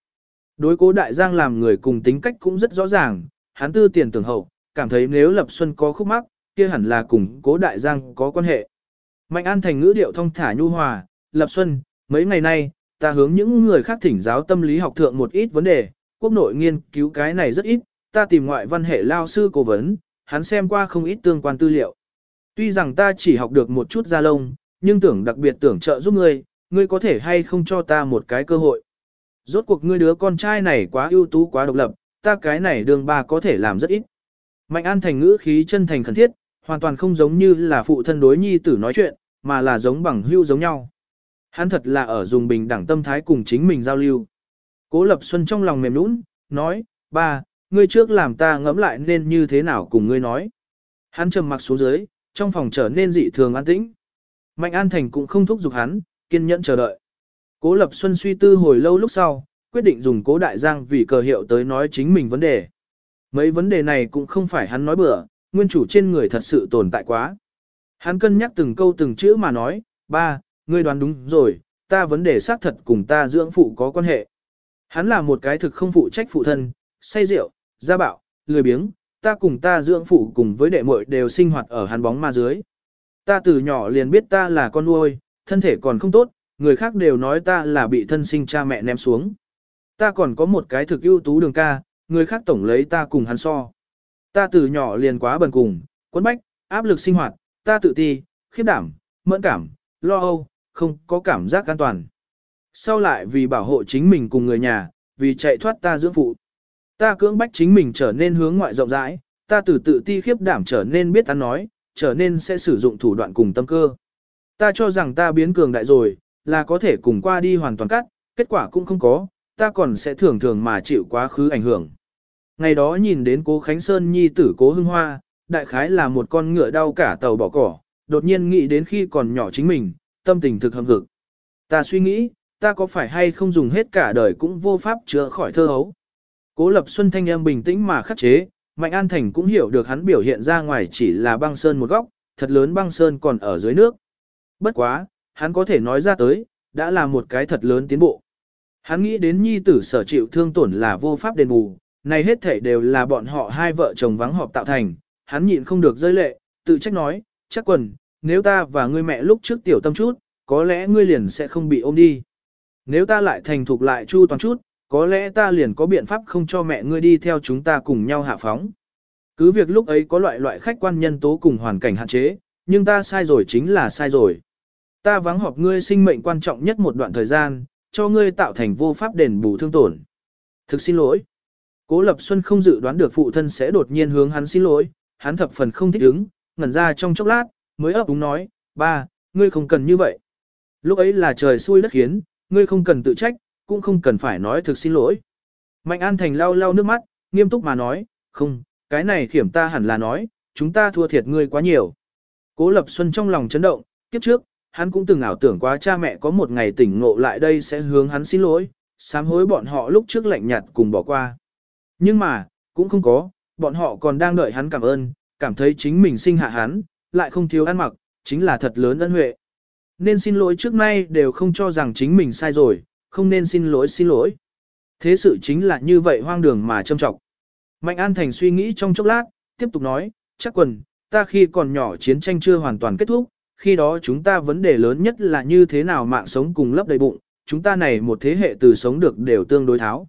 [SPEAKER 1] Đối cố đại giang làm người cùng tính cách cũng rất rõ ràng, hắn tư tiền tưởng hậu, cảm thấy nếu lập xuân có khúc mắc, kia hẳn là cùng cố đại giang có quan hệ. Mạnh An Thành ngữ điệu thông thả nhu hòa, lập xuân, mấy ngày nay, ta hướng những người khác thỉnh giáo tâm lý học thượng một ít vấn đề, quốc nội nghiên cứu cái này rất ít, ta tìm ngoại văn hệ lao sư cố vấn, hắn xem qua không ít tương quan tư liệu. Tuy rằng ta chỉ học được một chút gia lông, nhưng tưởng đặc biệt tưởng trợ giúp ngươi, ngươi có thể hay không cho ta một cái cơ hội. Rốt cuộc ngươi đứa con trai này quá ưu tú quá độc lập, ta cái này đường ba có thể làm rất ít. Mạnh An Thành ngữ khí chân thành khẩn thiết, hoàn toàn không giống như là phụ thân đối nhi tử nói chuyện, mà là giống bằng hưu giống nhau. Hắn thật là ở dùng bình đẳng tâm thái cùng chính mình giao lưu. Cố Lập Xuân trong lòng mềm nũng, nói, ba, ngươi trước làm ta ngẫm lại nên như thế nào cùng ngươi nói. Hắn trầm mặc xuống dưới, trong phòng trở nên dị thường an tĩnh. Mạnh An Thành cũng không thúc giục hắn, kiên nhẫn chờ đợi. Cố Lập Xuân suy tư hồi lâu lúc sau, quyết định dùng Cố Đại Giang vì cờ hiệu tới nói chính mình vấn đề. Mấy vấn đề này cũng không phải hắn nói bừa, nguyên chủ trên người thật sự tồn tại quá. Hắn cân nhắc từng câu từng chữ mà nói, ba, ngươi đoán đúng rồi, ta vấn đề xác thật cùng ta dưỡng phụ có quan hệ. Hắn là một cái thực không phụ trách phụ thân, say rượu, gia bạo, lười biếng, ta cùng ta dưỡng phụ cùng với đệ muội đều sinh hoạt ở hắn bóng ma dưới. Ta từ nhỏ liền biết ta là con nuôi, thân thể còn không tốt, người khác đều nói ta là bị thân sinh cha mẹ ném xuống. Ta còn có một cái thực ưu tú đường ca, người khác tổng lấy ta cùng hắn so. Ta từ nhỏ liền quá bần cùng, quấn bách, áp lực sinh hoạt, ta tự ti, khiếp đảm, mẫn cảm, lo âu, không có cảm giác an toàn. Sau lại vì bảo hộ chính mình cùng người nhà, vì chạy thoát ta dưỡng phụ. Ta cưỡng bách chính mình trở nên hướng ngoại rộng rãi, ta từ tự ti khiếp đảm trở nên biết ăn nói, trở nên sẽ sử dụng thủ đoạn cùng tâm cơ. Ta cho rằng ta biến cường đại rồi, là có thể cùng qua đi hoàn toàn cắt, kết quả cũng không có, ta còn sẽ thường thường mà chịu quá khứ ảnh hưởng. Ngày đó nhìn đến cố Khánh Sơn nhi tử cố hưng hoa, đại khái là một con ngựa đau cả tàu bỏ cỏ, đột nhiên nghĩ đến khi còn nhỏ chính mình, tâm tình thực hâm hực. Ta suy nghĩ, ta có phải hay không dùng hết cả đời cũng vô pháp chữa khỏi thơ hấu. Cố Lập Xuân thanh âm bình tĩnh mà khắc chế, Mạnh An Thành cũng hiểu được hắn biểu hiện ra ngoài chỉ là băng sơn một góc, thật lớn băng sơn còn ở dưới nước. Bất quá, hắn có thể nói ra tới, đã là một cái thật lớn tiến bộ. Hắn nghĩ đến nhi tử sở chịu thương tổn là vô pháp đền bù, này hết thể đều là bọn họ hai vợ chồng vắng họp tạo thành, hắn nhịn không được rơi lệ, tự trách nói, chắc quần, nếu ta và ngươi mẹ lúc trước tiểu tâm chút, có lẽ ngươi liền sẽ không bị ôm đi. Nếu ta lại thành thục lại chu toàn chút, có lẽ ta liền có biện pháp không cho mẹ ngươi đi theo chúng ta cùng nhau hạ phóng. Cứ việc lúc ấy có loại loại khách quan nhân tố cùng hoàn cảnh hạn chế, nhưng ta sai rồi chính là sai rồi. Ta vắng họp ngươi sinh mệnh quan trọng nhất một đoạn thời gian, cho ngươi tạo thành vô pháp đền bù thương tổn. Thực xin lỗi. Cố Lập Xuân không dự đoán được phụ thân sẽ đột nhiên hướng hắn xin lỗi, hắn thập phần không thích ứng, ngẩn ra trong chốc lát, mới ấp úng nói, ba, ngươi không cần như vậy. Lúc ấy là trời xui đất khiến, ngươi không cần tự trách, cũng không cần phải nói thực xin lỗi. Mạnh An Thành lau lau nước mắt, nghiêm túc mà nói, không, cái này khiểm ta hẳn là nói, chúng ta thua thiệt ngươi quá nhiều. Cố Lập Xuân trong lòng chấn động, kiếp trước, hắn cũng từng ảo tưởng quá cha mẹ có một ngày tỉnh ngộ lại đây sẽ hướng hắn xin lỗi, sám hối bọn họ lúc trước lạnh nhạt cùng bỏ qua. Nhưng mà, cũng không có, bọn họ còn đang đợi hắn cảm ơn, cảm thấy chính mình sinh hạ hắn, lại không thiếu ăn mặc, chính là thật lớn ân huệ. Nên xin lỗi trước nay đều không cho rằng chính mình sai rồi, không nên xin lỗi xin lỗi. Thế sự chính là như vậy hoang đường mà châm trọng. Mạnh An Thành suy nghĩ trong chốc lát, tiếp tục nói, chắc quần, ta khi còn nhỏ chiến tranh chưa hoàn toàn kết thúc, khi đó chúng ta vấn đề lớn nhất là như thế nào mạng sống cùng lấp đầy bụng, chúng ta này một thế hệ từ sống được đều tương đối tháo.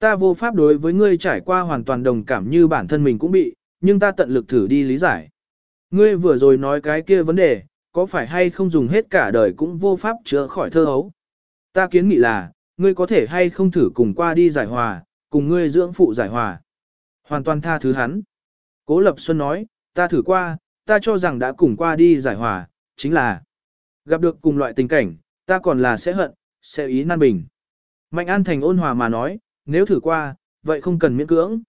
[SPEAKER 1] Ta vô pháp đối với ngươi trải qua hoàn toàn đồng cảm như bản thân mình cũng bị, nhưng ta tận lực thử đi lý giải. Ngươi vừa rồi nói cái kia vấn đề, có phải hay không dùng hết cả đời cũng vô pháp chữa khỏi thơ hấu. Ta kiến nghị là, ngươi có thể hay không thử cùng qua đi giải hòa, cùng ngươi dưỡng phụ giải hòa. Hoàn toàn tha thứ hắn. Cố Lập Xuân nói, ta thử qua, ta cho rằng đã cùng qua đi giải hòa, chính là gặp được cùng loại tình cảnh, ta còn là sẽ hận, sẽ ý nan bình. Mạnh An Thành ôn hòa mà nói, nếu thử qua, vậy không cần miễn cưỡng.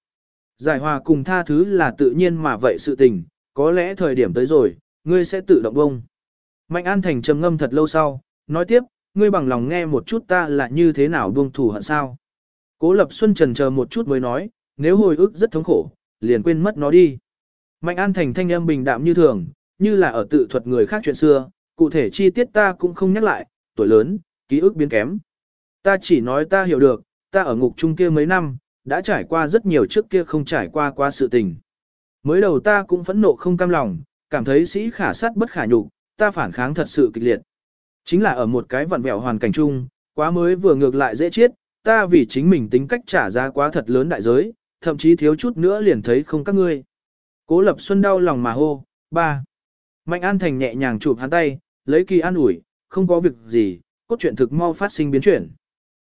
[SPEAKER 1] Giải hòa cùng tha thứ là tự nhiên mà vậy sự tình, có lẽ thời điểm tới rồi, ngươi sẽ tự động bông. Mạnh An Thành trầm ngâm thật lâu sau, nói tiếp, ngươi bằng lòng nghe một chút ta là như thế nào buông thủ hận sao. Cố Lập Xuân trần chờ một chút mới nói, nếu hồi ức rất thống khổ, liền quên mất nó đi. Mạnh An Thành thanh âm bình đạm như thường, như là ở tự thuật người khác chuyện xưa, cụ thể chi tiết ta cũng không nhắc lại, tuổi lớn, ký ức biến kém. Ta chỉ nói ta hiểu được, ta ở ngục trung kia mấy năm, đã trải qua rất nhiều trước kia không trải qua qua sự tình. Mới đầu ta cũng phẫn nộ không cam lòng, cảm thấy sĩ khả sát bất khả nhục, ta phản kháng thật sự kịch liệt. Chính là ở một cái vặn vẹo hoàn cảnh chung, quá mới vừa ngược lại dễ chết, ta vì chính mình tính cách trả ra quá thật lớn đại giới, thậm chí thiếu chút nữa liền thấy không các ngươi. Cố Lập Xuân đau lòng mà hô, ba. Mạnh An Thành nhẹ nhàng chụp hắn tay, lấy kỳ an ủi, không có việc gì, cốt truyện thực mau phát sinh biến chuyển.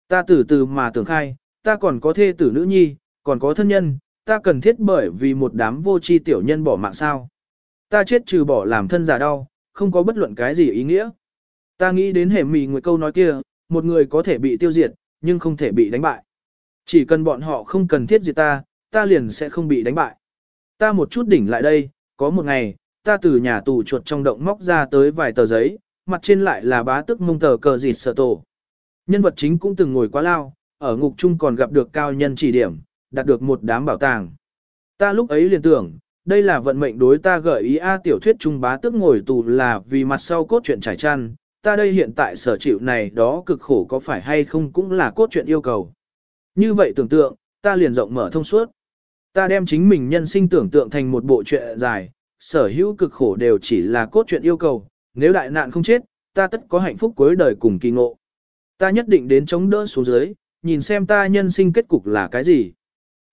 [SPEAKER 1] Ta từ từ mà tưởng khai, ta còn có thê tử nữ nhi, còn có thân nhân, ta cần thiết bởi vì một đám vô tri tiểu nhân bỏ mạng sao. Ta chết trừ bỏ làm thân giả đau, không có bất luận cái gì ý nghĩa. Ta nghĩ đến hẻm mì người câu nói kia, một người có thể bị tiêu diệt, nhưng không thể bị đánh bại. Chỉ cần bọn họ không cần thiết diệt ta, ta liền sẽ không bị đánh bại. Ta một chút đỉnh lại đây, có một ngày, ta từ nhà tù chuột trong động móc ra tới vài tờ giấy, mặt trên lại là bá tức mông tờ cờ dịt sợ tổ. Nhân vật chính cũng từng ngồi quá lao, ở ngục chung còn gặp được cao nhân chỉ điểm, đạt được một đám bảo tàng. Ta lúc ấy liền tưởng, đây là vận mệnh đối ta gợi ý A tiểu thuyết trung bá tức ngồi tù là vì mặt sau cốt truyện trải chăn, ta đây hiện tại sở chịu này đó cực khổ có phải hay không cũng là cốt truyện yêu cầu. Như vậy tưởng tượng, ta liền rộng mở thông suốt. Ta đem chính mình nhân sinh tưởng tượng thành một bộ truyện dài, sở hữu cực khổ đều chỉ là cốt truyện yêu cầu, nếu đại nạn không chết, ta tất có hạnh phúc cuối đời cùng kỳ ngộ. Ta nhất định đến chống đỡ xuống dưới, nhìn xem ta nhân sinh kết cục là cái gì.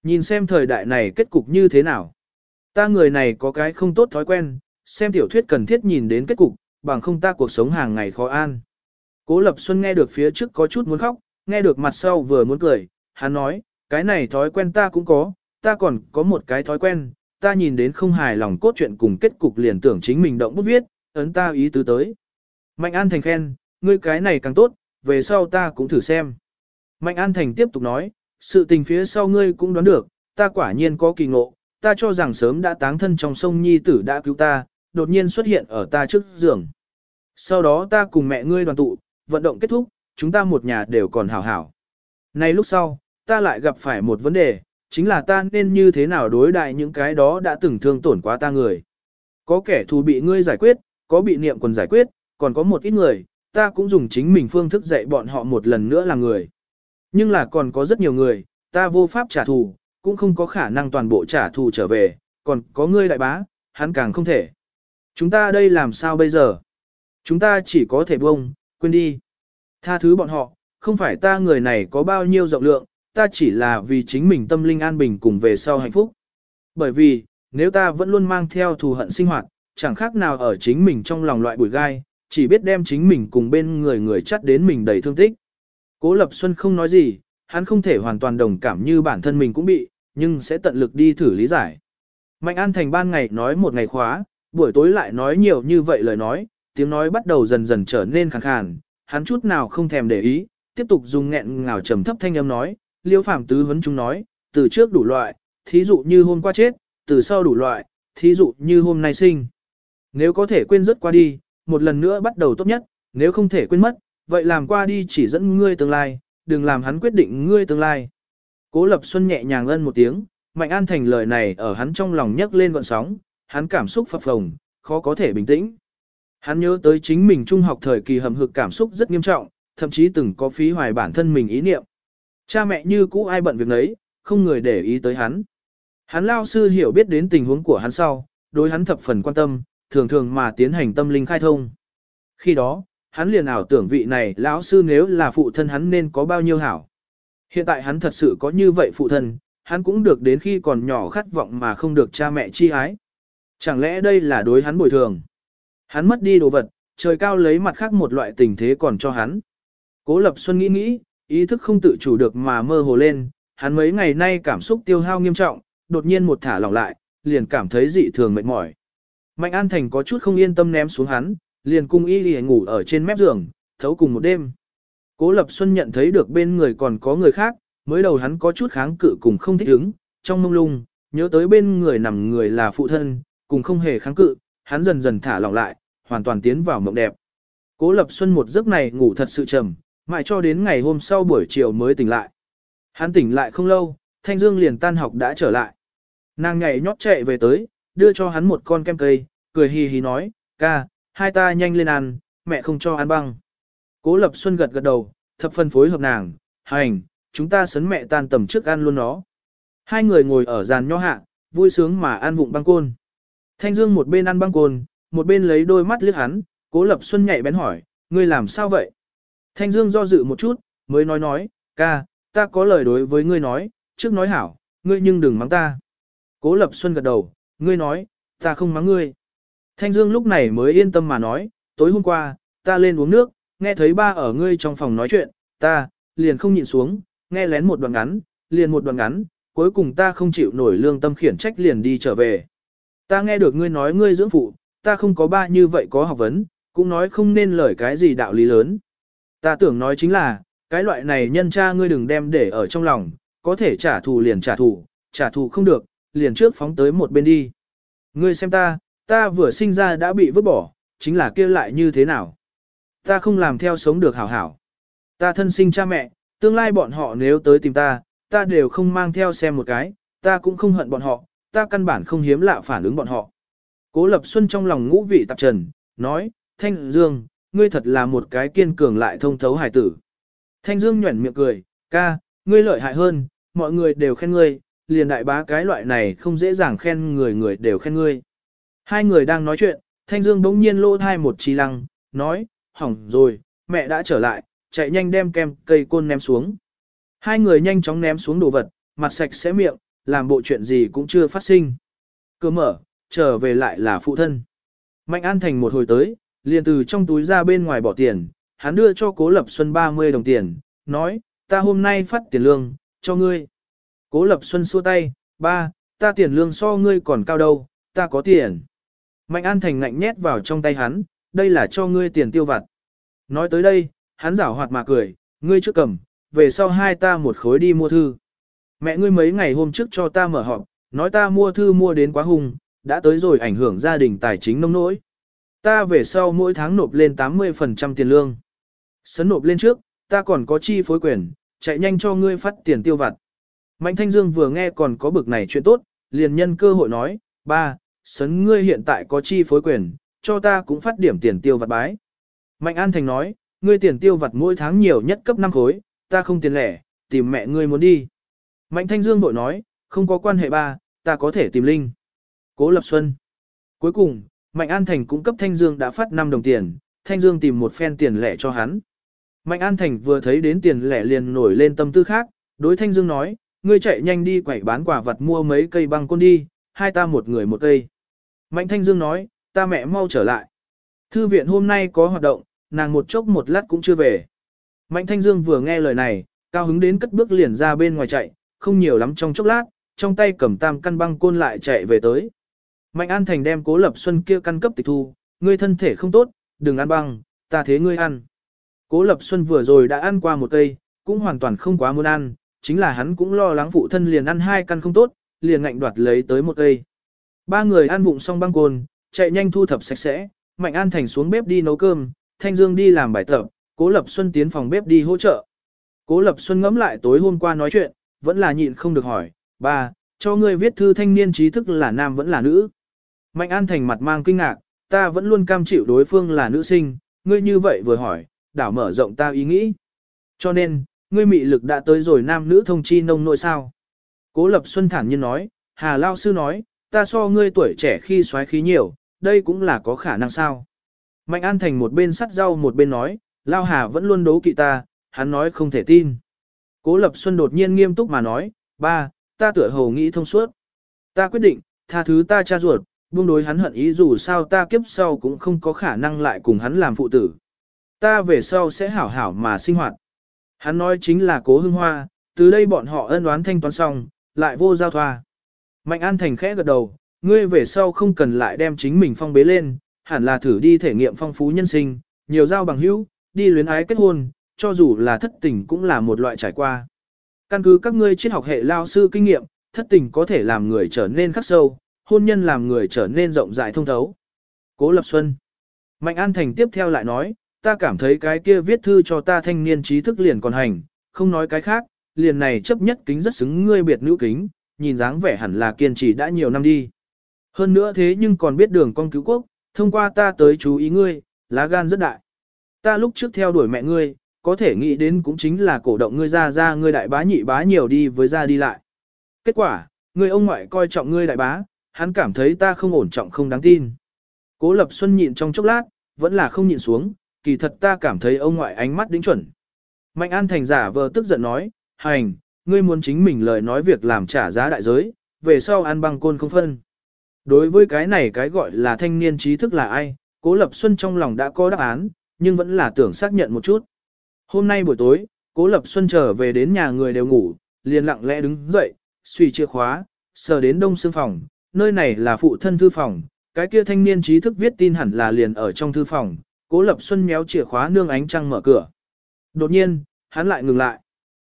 [SPEAKER 1] Nhìn xem thời đại này kết cục như thế nào. Ta người này có cái không tốt thói quen, xem tiểu thuyết cần thiết nhìn đến kết cục, bằng không ta cuộc sống hàng ngày khó an. Cố Lập Xuân nghe được phía trước có chút muốn khóc, nghe được mặt sau vừa muốn cười, hắn nói, cái này thói quen ta cũng có, ta còn có một cái thói quen, ta nhìn đến không hài lòng cốt truyện cùng kết cục liền tưởng chính mình động bút viết, ấn ta ý tứ tới. Mạnh An Thành khen, ngươi cái này càng tốt, về sau ta cũng thử xem. Mạnh An Thành tiếp tục nói, sự tình phía sau ngươi cũng đoán được, ta quả nhiên có kỳ ngộ, ta cho rằng sớm đã táng thân trong sông Nhi tử đã cứu ta, đột nhiên xuất hiện ở ta trước giường. Sau đó ta cùng mẹ ngươi đoàn tụ, vận động kết thúc, chúng ta một nhà đều còn hảo hảo. Nay lúc sau, ta lại gặp phải một vấn đề, chính là ta nên như thế nào đối đại những cái đó đã từng thương tổn quá ta người. Có kẻ thù bị ngươi giải quyết, có bị niệm quần giải quyết, còn có một ít người, ta cũng dùng chính mình phương thức dạy bọn họ một lần nữa là người. Nhưng là còn có rất nhiều người, ta vô pháp trả thù, cũng không có khả năng toàn bộ trả thù trở về, còn có ngươi đại bá, hắn càng không thể. Chúng ta đây làm sao bây giờ? Chúng ta chỉ có thể buông, quên đi. Tha thứ bọn họ, không phải ta người này có bao nhiêu rộng lượng, ta chỉ là vì chính mình tâm linh an bình cùng về sau hạnh phúc. Bởi vì, nếu ta vẫn luôn mang theo thù hận sinh hoạt, chẳng khác nào ở chính mình trong lòng loại bụi gai, chỉ biết đem chính mình cùng bên người người chắt đến mình đầy thương tích. Cố Lập Xuân không nói gì, hắn không thể hoàn toàn đồng cảm như bản thân mình cũng bị, nhưng sẽ tận lực đi thử lý giải. Mạnh An Thành ban ngày nói một ngày khóa, buổi tối lại nói nhiều như vậy lời nói, tiếng nói bắt đầu dần dần trở nên khàn khàn, hắn chút nào không thèm để ý, tiếp tục dùng nghẹn ngào trầm thấp thanh âm nói, Liêu Phàm tứ vấn chúng nói, từ trước đủ loại, thí dụ như hôm qua chết, từ sau đủ loại, thí dụ như hôm nay sinh. Nếu có thể quên rất qua đi, một lần nữa bắt đầu tốt nhất, nếu không thể quên mất, vậy làm qua đi chỉ dẫn ngươi tương lai, đừng làm hắn quyết định ngươi tương lai. Cố Lập Xuân nhẹ nhàng ân một tiếng, Mạnh An Thành lời này ở hắn trong lòng nhấc lên gọn sóng, hắn cảm xúc phập phồng, khó có thể bình tĩnh. Hắn nhớ tới chính mình trung học thời kỳ hầm hực cảm xúc rất nghiêm trọng, thậm chí từng có phí hoài bản thân mình ý niệm. Cha mẹ như cũ ai bận việc nấy, không người để ý tới hắn. Hắn lao sư hiểu biết đến tình huống của hắn sau, đối hắn thập phần quan tâm, thường thường mà tiến hành tâm linh khai thông. Khi đó, hắn liền ảo tưởng vị này lão sư nếu là phụ thân hắn nên có bao nhiêu hảo. Hiện tại hắn thật sự có như vậy phụ thân, hắn cũng được đến khi còn nhỏ khát vọng mà không được cha mẹ chi ái. Chẳng lẽ đây là đối hắn bồi thường? Hắn mất đi đồ vật, trời cao lấy mặt khác một loại tình thế còn cho hắn. Cố Lập Xuân nghĩ nghĩ, ý thức không tự chủ được mà mơ hồ lên, hắn mấy ngày nay cảm xúc tiêu hao nghiêm trọng, đột nhiên một thả lỏng lại, liền cảm thấy dị thường mệt mỏi. Mạnh An Thành có chút không yên tâm ném xuống hắn, liền cung y lìa ngủ ở trên mép giường, thấu cùng một đêm. Cố Lập Xuân nhận thấy được bên người còn có người khác, mới đầu hắn có chút kháng cự cùng không thích ứng, trong mông lung, nhớ tới bên người nằm người là phụ thân, cùng không hề kháng cự, hắn dần dần thả lỏng lại, hoàn toàn tiến vào mộng đẹp. Cố Lập Xuân một giấc này ngủ thật sự trầm, mãi cho đến ngày hôm sau buổi chiều mới tỉnh lại. Hắn tỉnh lại không lâu, Thanh Dương liền tan học đã trở lại. Nàng nhảy nhót chạy về tới, đưa cho hắn một con kem cây, cười hì hì nói, ca, hai ta nhanh lên ăn, mẹ không cho ăn băng. Cố Lập Xuân gật gật đầu, thập phân phối hợp nàng, hành, chúng ta sấn mẹ tan tầm trước ăn luôn nó. Hai người ngồi ở giàn nho hạ, vui sướng mà ăn vụng băng côn. Thanh Dương một bên ăn băng côn, một bên lấy đôi mắt liếc hắn, Cố Lập Xuân nhạy bén hỏi, ngươi làm sao vậy? Thanh Dương do dự một chút, mới nói nói, ca, ta có lời đối với ngươi nói, trước nói hảo, ngươi nhưng đừng mắng ta. Cố Lập Xuân gật đầu, ngươi nói, ta không mắng ngươi. Thanh Dương lúc này mới yên tâm mà nói, tối hôm qua, ta lên uống nước, nghe thấy ba ở ngươi trong phòng nói chuyện, ta, liền không nhịn xuống, nghe lén một đoạn ngắn, liền một đoạn ngắn, cuối cùng ta không chịu nổi lương tâm khiển trách liền đi trở về. Ta nghe được ngươi nói ngươi dưỡng phụ, ta không có ba như vậy có học vấn, cũng nói không nên lời cái gì đạo lý lớn. Ta tưởng nói chính là, cái loại này nhân cha ngươi đừng đem để ở trong lòng, có thể trả thù liền trả thù, trả thù không được, liền trước phóng tới một bên đi. Ngươi xem ta, ta vừa sinh ra đã bị vứt bỏ, chính là kia lại như thế nào. Ta không làm theo sống được hảo hảo. Ta thân sinh cha mẹ, tương lai bọn họ nếu tới tìm ta, ta đều không mang theo xem một cái, ta cũng không hận bọn họ, ta căn bản không hiếm lạ phản ứng bọn họ. Cố Lập Xuân trong lòng ngũ vị tạp trần, nói, Thanh Dương, ngươi thật là một cái kiên cường lại thông thấu hải tử. Thanh Dương nhuẩn miệng cười, ca, ngươi lợi hại hơn, mọi người đều khen ngươi, liền đại bá cái loại này không dễ dàng khen người người đều khen ngươi. Hai người đang nói chuyện, Thanh Dương bỗng nhiên lô thai một trí lăng, nói, hỏng rồi, mẹ đã trở lại, chạy nhanh đem kem cây côn ném xuống. Hai người nhanh chóng ném xuống đồ vật, mặt sạch sẽ miệng, làm bộ chuyện gì cũng chưa phát sinh. Cơ mở, trở về lại là phụ thân. Mạnh An Thành một hồi tới, liền từ trong túi ra bên ngoài bỏ tiền, hắn đưa cho Cố Lập Xuân 30 đồng tiền, nói, ta hôm nay phát tiền lương, cho ngươi. Cố Lập Xuân xua tay, ba, ta tiền lương so ngươi còn cao đâu, ta có tiền. Mạnh An Thành ngạnh nhét vào trong tay hắn, đây là cho ngươi tiền tiêu vặt. Nói tới đây, hắn giảo hoạt mà cười, ngươi trước cầm, về sau hai ta một khối đi mua thư. Mẹ ngươi mấy ngày hôm trước cho ta mở họp, nói ta mua thư mua đến quá hung, đã tới rồi ảnh hưởng gia đình tài chính nông nỗi. Ta về sau mỗi tháng nộp lên 80% tiền lương. Sấn nộp lên trước, ta còn có chi phối quyền, chạy nhanh cho ngươi phát tiền tiêu vặt. Mạnh Thanh Dương vừa nghe còn có bực này chuyện tốt, liền nhân cơ hội nói, ba, sấn ngươi hiện tại có chi phối quyền, cho ta cũng phát điểm tiền tiêu vặt bái. Mạnh An Thành nói, ngươi tiền tiêu vặt mỗi tháng nhiều nhất cấp 5 khối, ta không tiền lẻ, tìm mẹ ngươi muốn đi. Mạnh Thanh Dương bội nói, không có quan hệ ba, ta có thể tìm Linh. Cố Lập Xuân. Cuối cùng, Mạnh An Thành cũng cấp Thanh Dương đã phát 5 đồng tiền, Thanh Dương tìm một phen tiền lẻ cho hắn. Mạnh An Thành vừa thấy đến tiền lẻ liền nổi lên tâm tư khác, đối Thanh Dương nói, ngươi chạy nhanh đi quẩy bán quả vật mua mấy cây băng côn đi, hai ta một người một cây. Mạnh Thanh Dương nói, ta mẹ mau trở lại. Thư viện hôm nay có hoạt động, nàng một chốc một lát cũng chưa về. Mạnh Thanh Dương vừa nghe lời này, cao hứng đến cất bước liền ra bên ngoài chạy, không nhiều lắm trong chốc lát, trong tay cầm tam căn băng côn lại chạy về tới. Mạnh An Thành đem Cố Lập Xuân kia căn cấp tịch thu, ngươi thân thể không tốt, đừng ăn băng, ta thế ngươi ăn. Cố Lập Xuân vừa rồi đã ăn qua một cây, cũng hoàn toàn không quá muốn ăn, chính là hắn cũng lo lắng phụ thân liền ăn hai căn không tốt, liền ngạnh đoạt lấy tới một cây. Ba người ăn vụng xong băng côn, chạy nhanh thu thập sạch sẽ, Mạnh An Thành xuống bếp đi nấu cơm, Thanh Dương đi làm bài tập, Cố Lập Xuân tiến phòng bếp đi hỗ trợ. Cố Lập Xuân ngẫm lại tối hôm qua nói chuyện, vẫn là nhịn không được hỏi, ba, cho ngươi viết thư thanh niên trí thức là nam vẫn là nữ. Mạnh An Thành mặt mang kinh ngạc, ta vẫn luôn cam chịu đối phương là nữ sinh, ngươi như vậy vừa hỏi, đảo mở rộng ta ý nghĩ. Cho nên, ngươi mị lực đã tới rồi nam nữ thông chi nông nội sao. Cố Lập Xuân thản nhiên nói, Hà Lao Sư nói, ta so ngươi tuổi trẻ khi xoáy khí nhiều, đây cũng là có khả năng sao. Mạnh An Thành một bên sắt rau một bên nói, Lao Hà vẫn luôn đấu kỵ ta, hắn nói không thể tin. Cố Lập Xuân đột nhiên nghiêm túc mà nói, ba, ta tựa hồ nghĩ thông suốt. Ta quyết định, tha thứ ta cha ruột, buông đối hắn hận ý dù sao ta kiếp sau cũng không có khả năng lại cùng hắn làm phụ tử. Ta về sau sẽ hảo hảo mà sinh hoạt. Hắn nói chính là cố hưng hoa, từ đây bọn họ ân oán thanh toán xong, lại vô giao thoa. Mạnh An Thành khẽ gật đầu, ngươi về sau không cần lại đem chính mình phong bế lên, hẳn là thử đi thể nghiệm phong phú nhân sinh, nhiều giao bằng hữu, đi luyến ái kết hôn, cho dù là thất tình cũng là một loại trải qua. Căn cứ các ngươi triết học hệ lao sư kinh nghiệm, thất tình có thể làm người trở nên khắc sâu, hôn nhân làm người trở nên rộng rãi thông thấu. Cố Lập Xuân Mạnh An Thành tiếp theo lại nói, ta cảm thấy cái kia viết thư cho ta thanh niên trí thức liền còn hành, không nói cái khác, liền này chấp nhất kính rất xứng ngươi biệt nữ kính, nhìn dáng vẻ hẳn là kiên trì đã nhiều năm đi. Hơn nữa thế nhưng còn biết đường con cứu quốc, thông qua ta tới chú ý ngươi, lá gan rất đại. Ta lúc trước theo đuổi mẹ ngươi, có thể nghĩ đến cũng chính là cổ động ngươi ra ra ngươi đại bá nhị bá nhiều đi với ra đi lại. Kết quả, người ông ngoại coi trọng ngươi đại bá, hắn cảm thấy ta không ổn trọng không đáng tin. Cố Lập Xuân nhịn trong chốc lát, vẫn là không nhịn xuống, kỳ thật ta cảm thấy ông ngoại ánh mắt đính chuẩn. Mạnh An Thành giả vờ tức giận nói, hành, ngươi muốn chính mình lời nói việc làm trả giá đại giới, về sau ăn băng côn không phân. Đối với cái này cái gọi là thanh niên trí thức là ai, Cố Lập Xuân trong lòng đã có đáp án, nhưng vẫn là tưởng xác nhận một chút. Hôm nay buổi tối, Cố Lập Xuân trở về đến nhà người đều ngủ, liền lặng lẽ đứng dậy, suy chìa khóa, sờ đến đông xương phòng, nơi này là phụ thân thư phòng, cái kia thanh niên trí thức viết tin hẳn là liền ở trong thư phòng, Cố Lập Xuân méo chìa khóa nương ánh trăng mở cửa. Đột nhiên, hắn lại ngừng lại.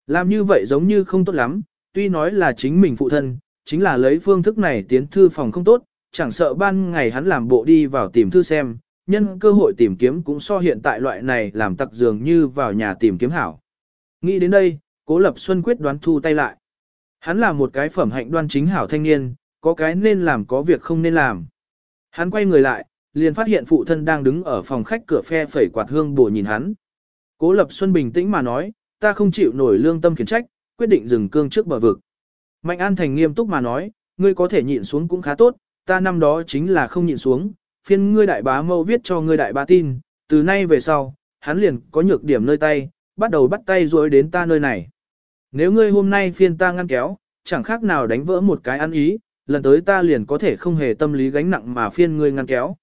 [SPEAKER 1] Làm như vậy giống như không tốt lắm, tuy nói là chính mình phụ thân, chính là lấy phương thức này tiến thư phòng không tốt, chẳng sợ ban ngày hắn làm bộ đi vào tìm thư xem, nhân cơ hội tìm kiếm cũng so hiện tại loại này làm tặc dường như vào nhà tìm kiếm hảo. Nghĩ đến đây, Cố Lập Xuân quyết đoán thu tay lại. Hắn là một cái phẩm hạnh đoan chính hảo thanh niên, có cái nên làm có việc không nên làm. Hắn quay người lại, liền phát hiện phụ thân đang đứng ở phòng khách cửa phe phẩy quạt hương bổ nhìn hắn. Cố Lập Xuân bình tĩnh mà nói, ta không chịu nổi lương tâm khiển trách, quyết định dừng cương trước bờ vực. Mạnh An Thành nghiêm túc mà nói, ngươi có thể nhịn xuống cũng khá tốt, ta năm đó chính là không nhịn xuống, phiên ngươi đại bá mâu viết cho ngươi đại bá tin, từ nay về sau, hắn liền có nhược điểm nơi tay, bắt đầu bắt tay rồi đến ta nơi này. Nếu ngươi hôm nay phiên ta ngăn kéo, chẳng khác nào đánh vỡ một cái ăn ý, lần tới ta liền có thể không hề tâm lý gánh nặng mà phiên ngươi ngăn kéo.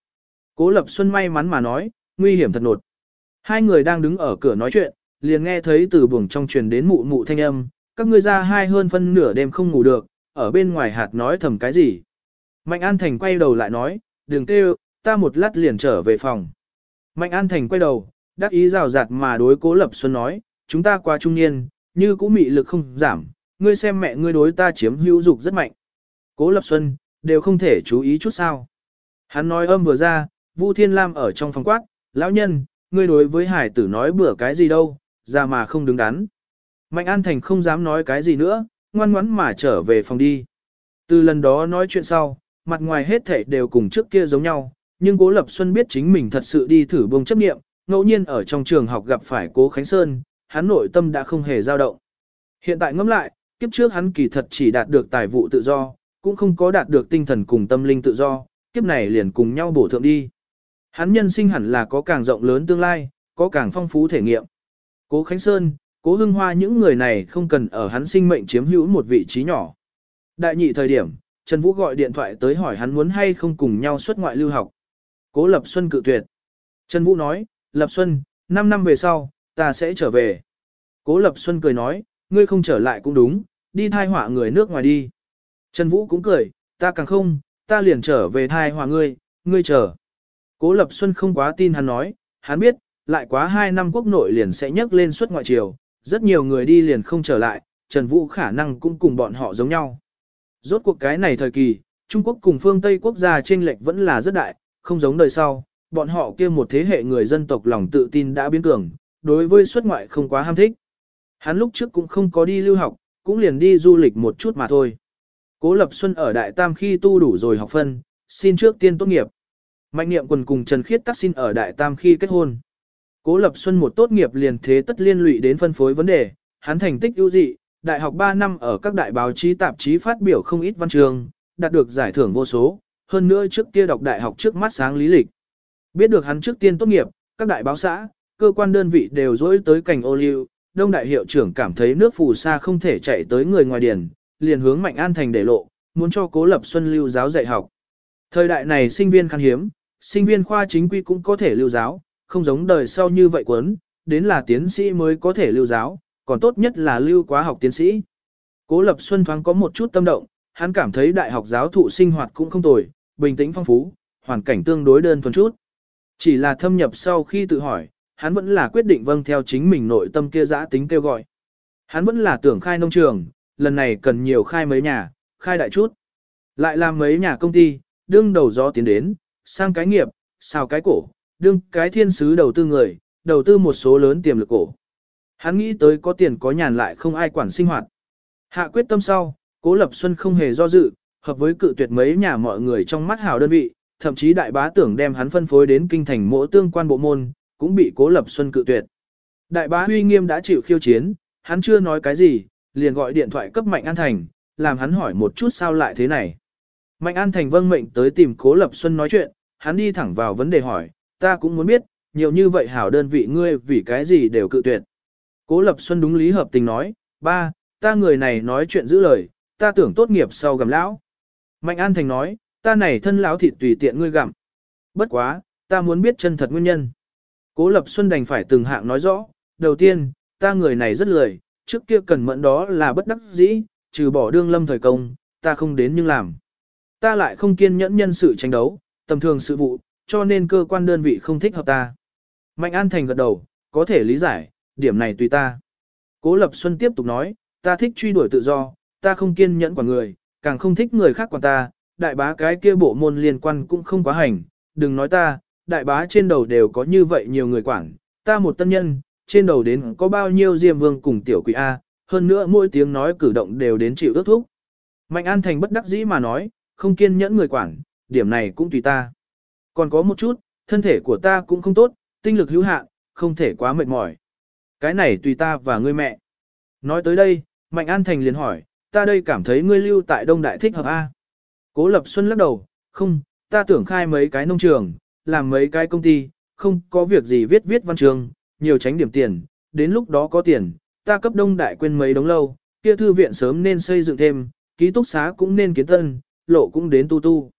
[SPEAKER 1] Cố Lập Xuân may mắn mà nói, nguy hiểm thật nột. Hai người đang đứng ở cửa nói chuyện, liền nghe thấy từ buồng trong truyền đến mụ mụ thanh âm, các ngươi ra hai hơn phân nửa đêm không ngủ được, ở bên ngoài hạt nói thầm cái gì. Mạnh An Thành quay đầu lại nói, đừng kêu, ta một lát liền trở về phòng. Mạnh An Thành quay đầu, đắc ý rào rạt mà đối cố Lập Xuân nói, chúng ta qua trung niên, như cũ mị lực không giảm, ngươi xem mẹ ngươi đối ta chiếm hữu dục rất mạnh. Cố Lập Xuân, đều không thể chú ý chút sao. Hắn nói âm vừa ra, Vu Thiên Lam ở trong phòng quát, lão nhân, ngươi đối với hải tử nói bữa cái gì đâu, ra mà không đứng đắn. Mạnh An Thành không dám nói cái gì nữa, ngoan ngoãn mà trở về phòng đi. Từ lần đó nói chuyện sau, mặt ngoài hết thảy đều cùng trước kia giống nhau, nhưng Cố Lập Xuân biết chính mình thật sự đi thử bông chấp nghiệm, ngẫu nhiên ở trong trường học gặp phải Cố Khánh Sơn, hắn nội tâm đã không hề dao động. Hiện tại ngẫm lại, kiếp trước hắn kỳ thật chỉ đạt được tài vụ tự do, cũng không có đạt được tinh thần cùng tâm linh tự do, kiếp này liền cùng nhau bổ thượng đi. Hắn nhân sinh hẳn là có càng rộng lớn tương lai, có càng phong phú thể nghiệm. Cố Khánh Sơn, Cố Hưng Hoa những người này không cần ở hắn sinh mệnh chiếm hữu một vị trí nhỏ. Đại nhị thời điểm, Trần Vũ gọi điện thoại tới hỏi hắn muốn hay không cùng nhau xuất ngoại lưu học. Cố Lập Xuân cự tuyệt. Trần Vũ nói, Lập Xuân, 5 năm về sau, ta sẽ trở về. Cố Lập Xuân cười nói, ngươi không trở lại cũng đúng, đi thai họa người nước ngoài đi. Trần Vũ cũng cười, ta càng không, ta liền trở về thai họa ngươi, ngươi chờ. Cố Lập Xuân không quá tin hắn nói, hắn biết, lại quá 2 năm quốc nội liền sẽ nhấc lên suất ngoại triều, rất nhiều người đi liền không trở lại, Trần Vũ khả năng cũng cùng bọn họ giống nhau. Rốt cuộc cái này thời kỳ, Trung Quốc cùng phương Tây quốc gia chênh lệch vẫn là rất đại, không giống đời sau, bọn họ kia một thế hệ người dân tộc lòng tự tin đã biến cường, đối với xuất ngoại không quá ham thích. Hắn lúc trước cũng không có đi lưu học, cũng liền đi du lịch một chút mà thôi. Cố Lập Xuân ở Đại Tam khi tu đủ rồi học phân, xin trước tiên tốt nghiệp. Mạnh niệm quần cùng Trần Khiết tác xin ở Đại Tam khi kết hôn. Cố Lập Xuân một tốt nghiệp liền thế tất liên lụy đến phân phối vấn đề, hắn thành tích ưu dị, đại học 3 năm ở các đại báo chí tạp chí phát biểu không ít văn trường, đạt được giải thưởng vô số, hơn nữa trước kia đọc đại học trước mắt sáng lý lịch. Biết được hắn trước tiên tốt nghiệp, các đại báo xã, cơ quan đơn vị đều dối tới cảnh ô liu, đông đại hiệu trưởng cảm thấy nước phù sa không thể chạy tới người ngoài điển, liền hướng Mạnh An Thành để lộ, muốn cho Cố Lập Xuân lưu giáo dạy học. Thời đại này sinh viên khan hiếm, sinh viên khoa chính quy cũng có thể lưu giáo, không giống đời sau như vậy quấn, đến là tiến sĩ mới có thể lưu giáo, còn tốt nhất là lưu quá học tiến sĩ. Cố Lập Xuân thoáng có một chút tâm động, hắn cảm thấy đại học giáo thụ sinh hoạt cũng không tồi, bình tĩnh phong phú, hoàn cảnh tương đối đơn thuần chút. Chỉ là thâm nhập sau khi tự hỏi, hắn vẫn là quyết định vâng theo chính mình nội tâm kia giã tính kêu gọi. Hắn vẫn là tưởng khai nông trường, lần này cần nhiều khai mấy nhà, khai đại chút. Lại làm mấy nhà công ty, đương đầu gió tiến đến, sang cái nghiệp, sao cái cổ, đương cái thiên sứ đầu tư người, đầu tư một số lớn tiềm lực cổ. Hắn nghĩ tới có tiền có nhàn lại không ai quản sinh hoạt. Hạ quyết tâm sau, Cố Lập Xuân không hề do dự, hợp với cự tuyệt mấy nhà mọi người trong mắt hảo đơn vị, thậm chí đại bá tưởng đem hắn phân phối đến kinh thành mỗi tương quan bộ môn, cũng bị Cố Lập Xuân cự tuyệt. Đại bá huy nghiêm đã chịu khiêu chiến, hắn chưa nói cái gì, liền gọi điện thoại cấp Mạnh An Thành, làm hắn hỏi một chút sao lại thế này. Mạnh An Thành vâng mệnh tới tìm Cố Lập Xuân nói chuyện, hắn đi thẳng vào vấn đề hỏi, ta cũng muốn biết, nhiều như vậy hảo đơn vị ngươi vì cái gì đều cự tuyệt. Cố Lập Xuân đúng lý hợp tình nói, ba, ta người này nói chuyện giữ lời, ta tưởng tốt nghiệp sau gặm lão. Mạnh An Thành nói, ta này thân lão thịt tùy tiện ngươi gặm. Bất quá, ta muốn biết chân thật nguyên nhân. Cố Lập Xuân đành phải từng hạng nói rõ, đầu tiên, ta người này rất lười, trước kia cần mẫn đó là bất đắc dĩ, trừ bỏ đương lâm thời công, ta không đến nhưng làm. Ta lại không kiên nhẫn nhân sự tranh đấu, tầm thường sự vụ, cho nên cơ quan đơn vị không thích hợp ta. Mạnh An Thành gật đầu, có thể lý giải, điểm này tùy ta. Cố Lập Xuân tiếp tục nói, ta thích truy đuổi tự do, ta không kiên nhẫn quản người, càng không thích người khác quản ta, đại bá cái kia bộ môn liên quan cũng không quá hành, đừng nói ta, đại bá trên đầu đều có như vậy nhiều người quản, ta một tân nhân, trên đầu đến có bao nhiêu diêm vương cùng tiểu quỷ A, hơn nữa mỗi tiếng nói cử động đều đến chịu ước thúc. Mạnh An Thành bất đắc dĩ mà nói, không kiên nhẫn người quản, điểm này cũng tùy ta. Còn có một chút, thân thể của ta cũng không tốt, tinh lực hữu hạn, không thể quá mệt mỏi. Cái này tùy ta và ngươi mẹ. Nói tới đây, Mạnh An Thành liền hỏi, ta đây cảm thấy ngươi lưu tại Đông Đại thích hợp A. Cố Lập Xuân lắc đầu, không, ta tưởng khai mấy cái nông trường, làm mấy cái công ty, không có việc gì viết viết văn trường, nhiều tránh điểm tiền, đến lúc đó có tiền, ta cấp Đông Đại quên mấy đống lâu, kia thư viện sớm nên xây dựng thêm, ký túc xá cũng nên kiến tân, lộ cũng đến tu tu.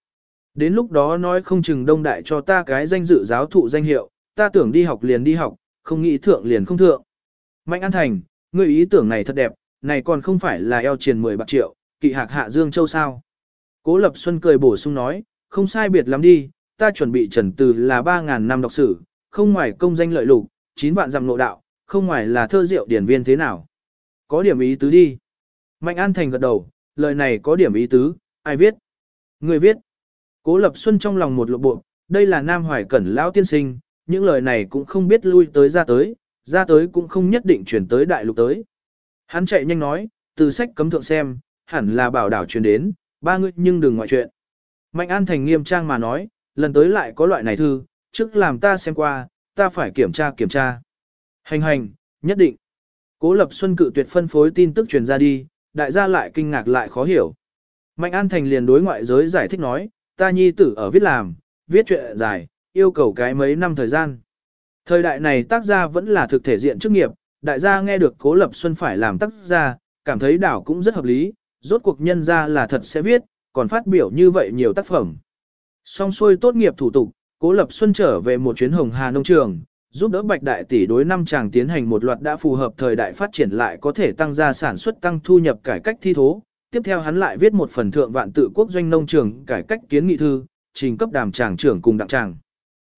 [SPEAKER 1] Đến lúc đó nói không chừng Đông Đại cho ta cái danh dự giáo thụ danh hiệu, ta tưởng đi học liền đi học, không nghĩ thượng liền không thượng. Mạnh An Thành, ngươi ý tưởng này thật đẹp, này còn không phải là eo triền 10 bạc triệu, kỵ hạc hạ Dương Châu sao. Cố Lập Xuân cười bổ sung nói, không sai biệt lắm đi, ta chuẩn bị trần từ là 3.000 năm đọc sử, không ngoài công danh lợi lục, 9 vạn dặm nội đạo, không ngoài là thơ rượu điển viên thế nào. Có điểm ý tứ đi. Mạnh An Thành gật đầu, lời này có điểm ý tứ, ai viết? Người viết. Cố Lập Xuân trong lòng một lộ bộ, đây là Nam Hoài Cẩn Lão Tiên Sinh, những lời này cũng không biết lui tới ra tới, ra tới cũng không nhất định chuyển tới đại lục tới. Hắn chạy nhanh nói, từ sách cấm thượng xem, hẳn là bảo đảo truyền đến, ba người nhưng đừng ngoại chuyện. Mạnh An Thành nghiêm trang mà nói, lần tới lại có loại này thư, trước làm ta xem qua, ta phải kiểm tra kiểm tra. Hành hành, nhất định. Cố Lập Xuân cự tuyệt phân phối tin tức truyền ra đi, đại gia lại kinh ngạc lại khó hiểu. Mạnh An Thành liền đối ngoại giới giải thích nói, ta nhi tử ở viết làm, viết chuyện dài, yêu cầu cái mấy năm thời gian. Thời đại này tác gia vẫn là thực thể diện chức nghiệp, đại gia nghe được Cố Lập Xuân phải làm tác gia, cảm thấy đảo cũng rất hợp lý, rốt cuộc nhân ra là thật sẽ viết, còn phát biểu như vậy nhiều tác phẩm. Xong xuôi tốt nghiệp thủ tục, Cố Lập Xuân trở về một chuyến Hồng Hà nông trường, giúp đỡ Bạch Đại tỷ đối năm chàng tiến hành một loạt đã phù hợp thời đại phát triển lại có thể tăng gia sản xuất tăng thu nhập cải cách thi thố. Tiếp theo hắn lại viết một phần thượng vạn tự quốc doanh nông trường cải cách kiến nghị thư, trình cấp đàm tràng trưởng cùng đặng tràng.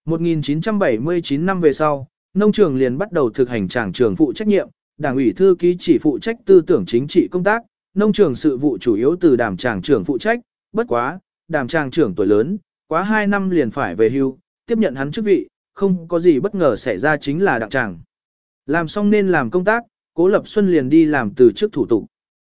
[SPEAKER 1] 1979 năm về sau, nông trường liền bắt đầu thực hành tràng trường phụ trách nhiệm, đảng ủy thư ký chỉ phụ trách tư tưởng chính trị công tác, nông trường sự vụ chủ yếu từ đàm tràng trưởng phụ trách, bất quá, đàm tràng trưởng tuổi lớn, quá 2 năm liền phải về hưu, tiếp nhận hắn chức vị, không có gì bất ngờ xảy ra chính là đặng tràng. Làm xong nên làm công tác, Cố Lập Xuân liền đi làm từ trước thủ tục.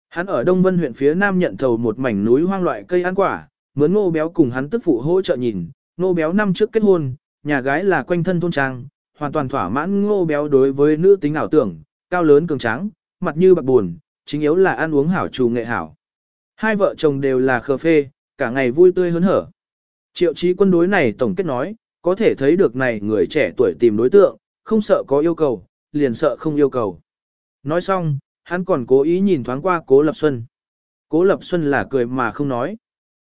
[SPEAKER 1] Hắn ở Đông Vân huyện phía Nam nhận thầu một mảnh núi hoang loại cây ăn quả, mướn ngô béo cùng hắn tức phụ hỗ trợ nhìn, ngô béo năm trước kết hôn, nhà gái là quanh thân thôn trang, hoàn toàn thỏa mãn ngô béo đối với nữ tính ảo tưởng, cao lớn cường tráng, mặt như bạc buồn, chính yếu là ăn uống hảo trù nghệ hảo. Hai vợ chồng đều là khờ phê, cả ngày vui tươi hớn hở. Triệu chí quân đối này tổng kết nói, có thể thấy được này người trẻ tuổi tìm đối tượng, không sợ có yêu cầu, liền sợ không yêu cầu. Nói xong, hắn còn cố ý nhìn thoáng qua Cố Lập Xuân. Cố Lập Xuân là cười mà không nói.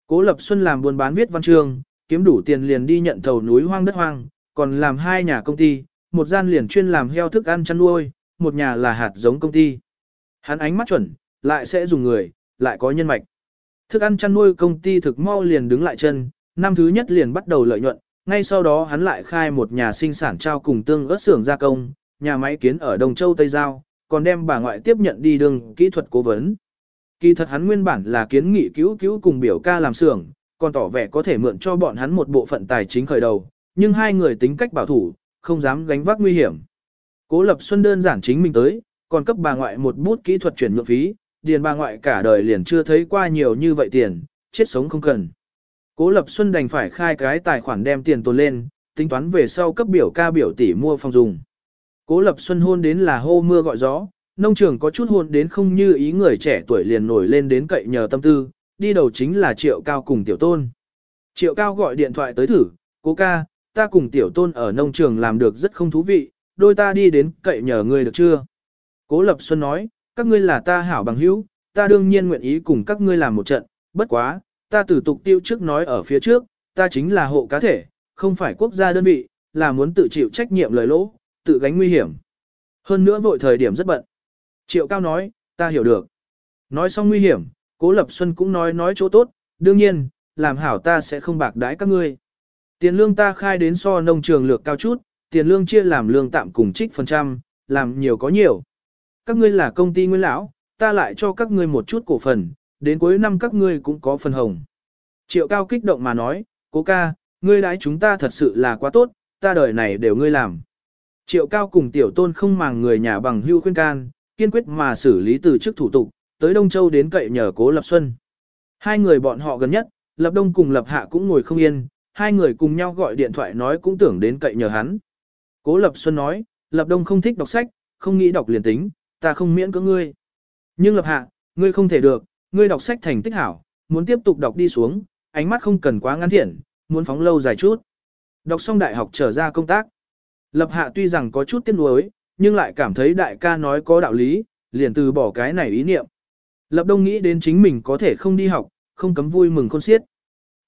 [SPEAKER 1] Cố Lập Xuân làm buôn bán viết văn chương, kiếm đủ tiền liền đi nhận thầu núi hoang đất hoang, còn làm hai nhà công ty, một gian liền chuyên làm heo thức ăn chăn nuôi, một nhà là hạt giống công ty. Hắn ánh mắt chuẩn, lại sẽ dùng người, lại có nhân mạch. Thức ăn chăn nuôi công ty thực mau liền đứng lại chân, năm thứ nhất liền bắt đầu lợi nhuận, ngay sau đó hắn lại khai một nhà sinh sản trao cùng tương ớt xưởng gia công, nhà máy kiến ở Đồng Châu Tây Giao, còn đem bà ngoại tiếp nhận đi đường kỹ thuật cố vấn. Kỳ thật hắn nguyên bản là kiến nghị cứu cứu cùng biểu ca làm xưởng, còn tỏ vẻ có thể mượn cho bọn hắn một bộ phận tài chính khởi đầu, nhưng hai người tính cách bảo thủ, không dám gánh vác nguy hiểm. Cố Lập Xuân đơn giản chính mình tới, còn cấp bà ngoại một bút kỹ thuật chuyển nhượng phí, điền bà ngoại cả đời liền chưa thấy qua nhiều như vậy tiền, chết sống không cần. Cố Lập Xuân đành phải khai cái tài khoản đem tiền tồn lên, tính toán về sau cấp biểu ca biểu tỷ mua phòng dùng. Cố Lập Xuân hôn đến là hô mưa gọi gió, nông trường có chút hôn đến không như ý người trẻ tuổi liền nổi lên đến cậy nhờ tâm tư, đi đầu chính là Triệu Cao cùng Tiểu Tôn. Triệu Cao gọi điện thoại tới thử, cố ca, ta cùng Tiểu Tôn ở nông trường làm được rất không thú vị, đôi ta đi đến cậy nhờ ngươi được chưa? Cố Lập Xuân nói, các ngươi là ta hảo bằng hữu, ta đương nhiên nguyện ý cùng các ngươi làm một trận, bất quá, ta tử tục tiêu trước nói ở phía trước, ta chính là hộ cá thể, không phải quốc gia đơn vị, là muốn tự chịu trách nhiệm lời lỗ, tự gánh nguy hiểm. Hơn nữa vội thời điểm rất bận. Triệu Cao nói, ta hiểu được. Nói xong nguy hiểm, Cố Lập Xuân cũng nói nói chỗ tốt, đương nhiên, làm hảo ta sẽ không bạc đái các ngươi. Tiền lương ta khai đến so nông trường lược cao chút, tiền lương chia làm lương tạm cùng trích phần trăm, làm nhiều có nhiều. Các ngươi là công ty nguyên lão, ta lại cho các ngươi một chút cổ phần, đến cuối năm các ngươi cũng có phần hồng. Triệu Cao kích động mà nói, cố ca, ngươi đãi chúng ta thật sự là quá tốt, ta đời này đều ngươi làm. Triệu Cao cùng Tiểu Tôn không màng người nhà bằng hưu khuyên can, kiên quyết mà xử lý từ chức thủ tục, tới Đông Châu đến cậy nhờ Cố Lập Xuân. Hai người bọn họ gần nhất, Lập Đông cùng Lập Hạ cũng ngồi không yên, hai người cùng nhau gọi điện thoại nói cũng tưởng đến cậy nhờ hắn. Cố Lập Xuân nói, Lập Đông không thích đọc sách, không nghĩ đọc liền tính, ta không miễn cưỡng ngươi. Nhưng Lập Hạ, ngươi không thể được, ngươi đọc sách thành tích hảo, muốn tiếp tục đọc đi xuống, ánh mắt không cần quá ngắn thiện, muốn phóng lâu dài chút. Đọc xong đại học trở ra công tác. Lập Hạ tuy rằng có chút tiếc nuối, nhưng lại cảm thấy đại ca nói có đạo lý, liền từ bỏ cái này ý niệm. Lập Đông nghĩ đến chính mình có thể không đi học, không cấm vui mừng khôn xiết.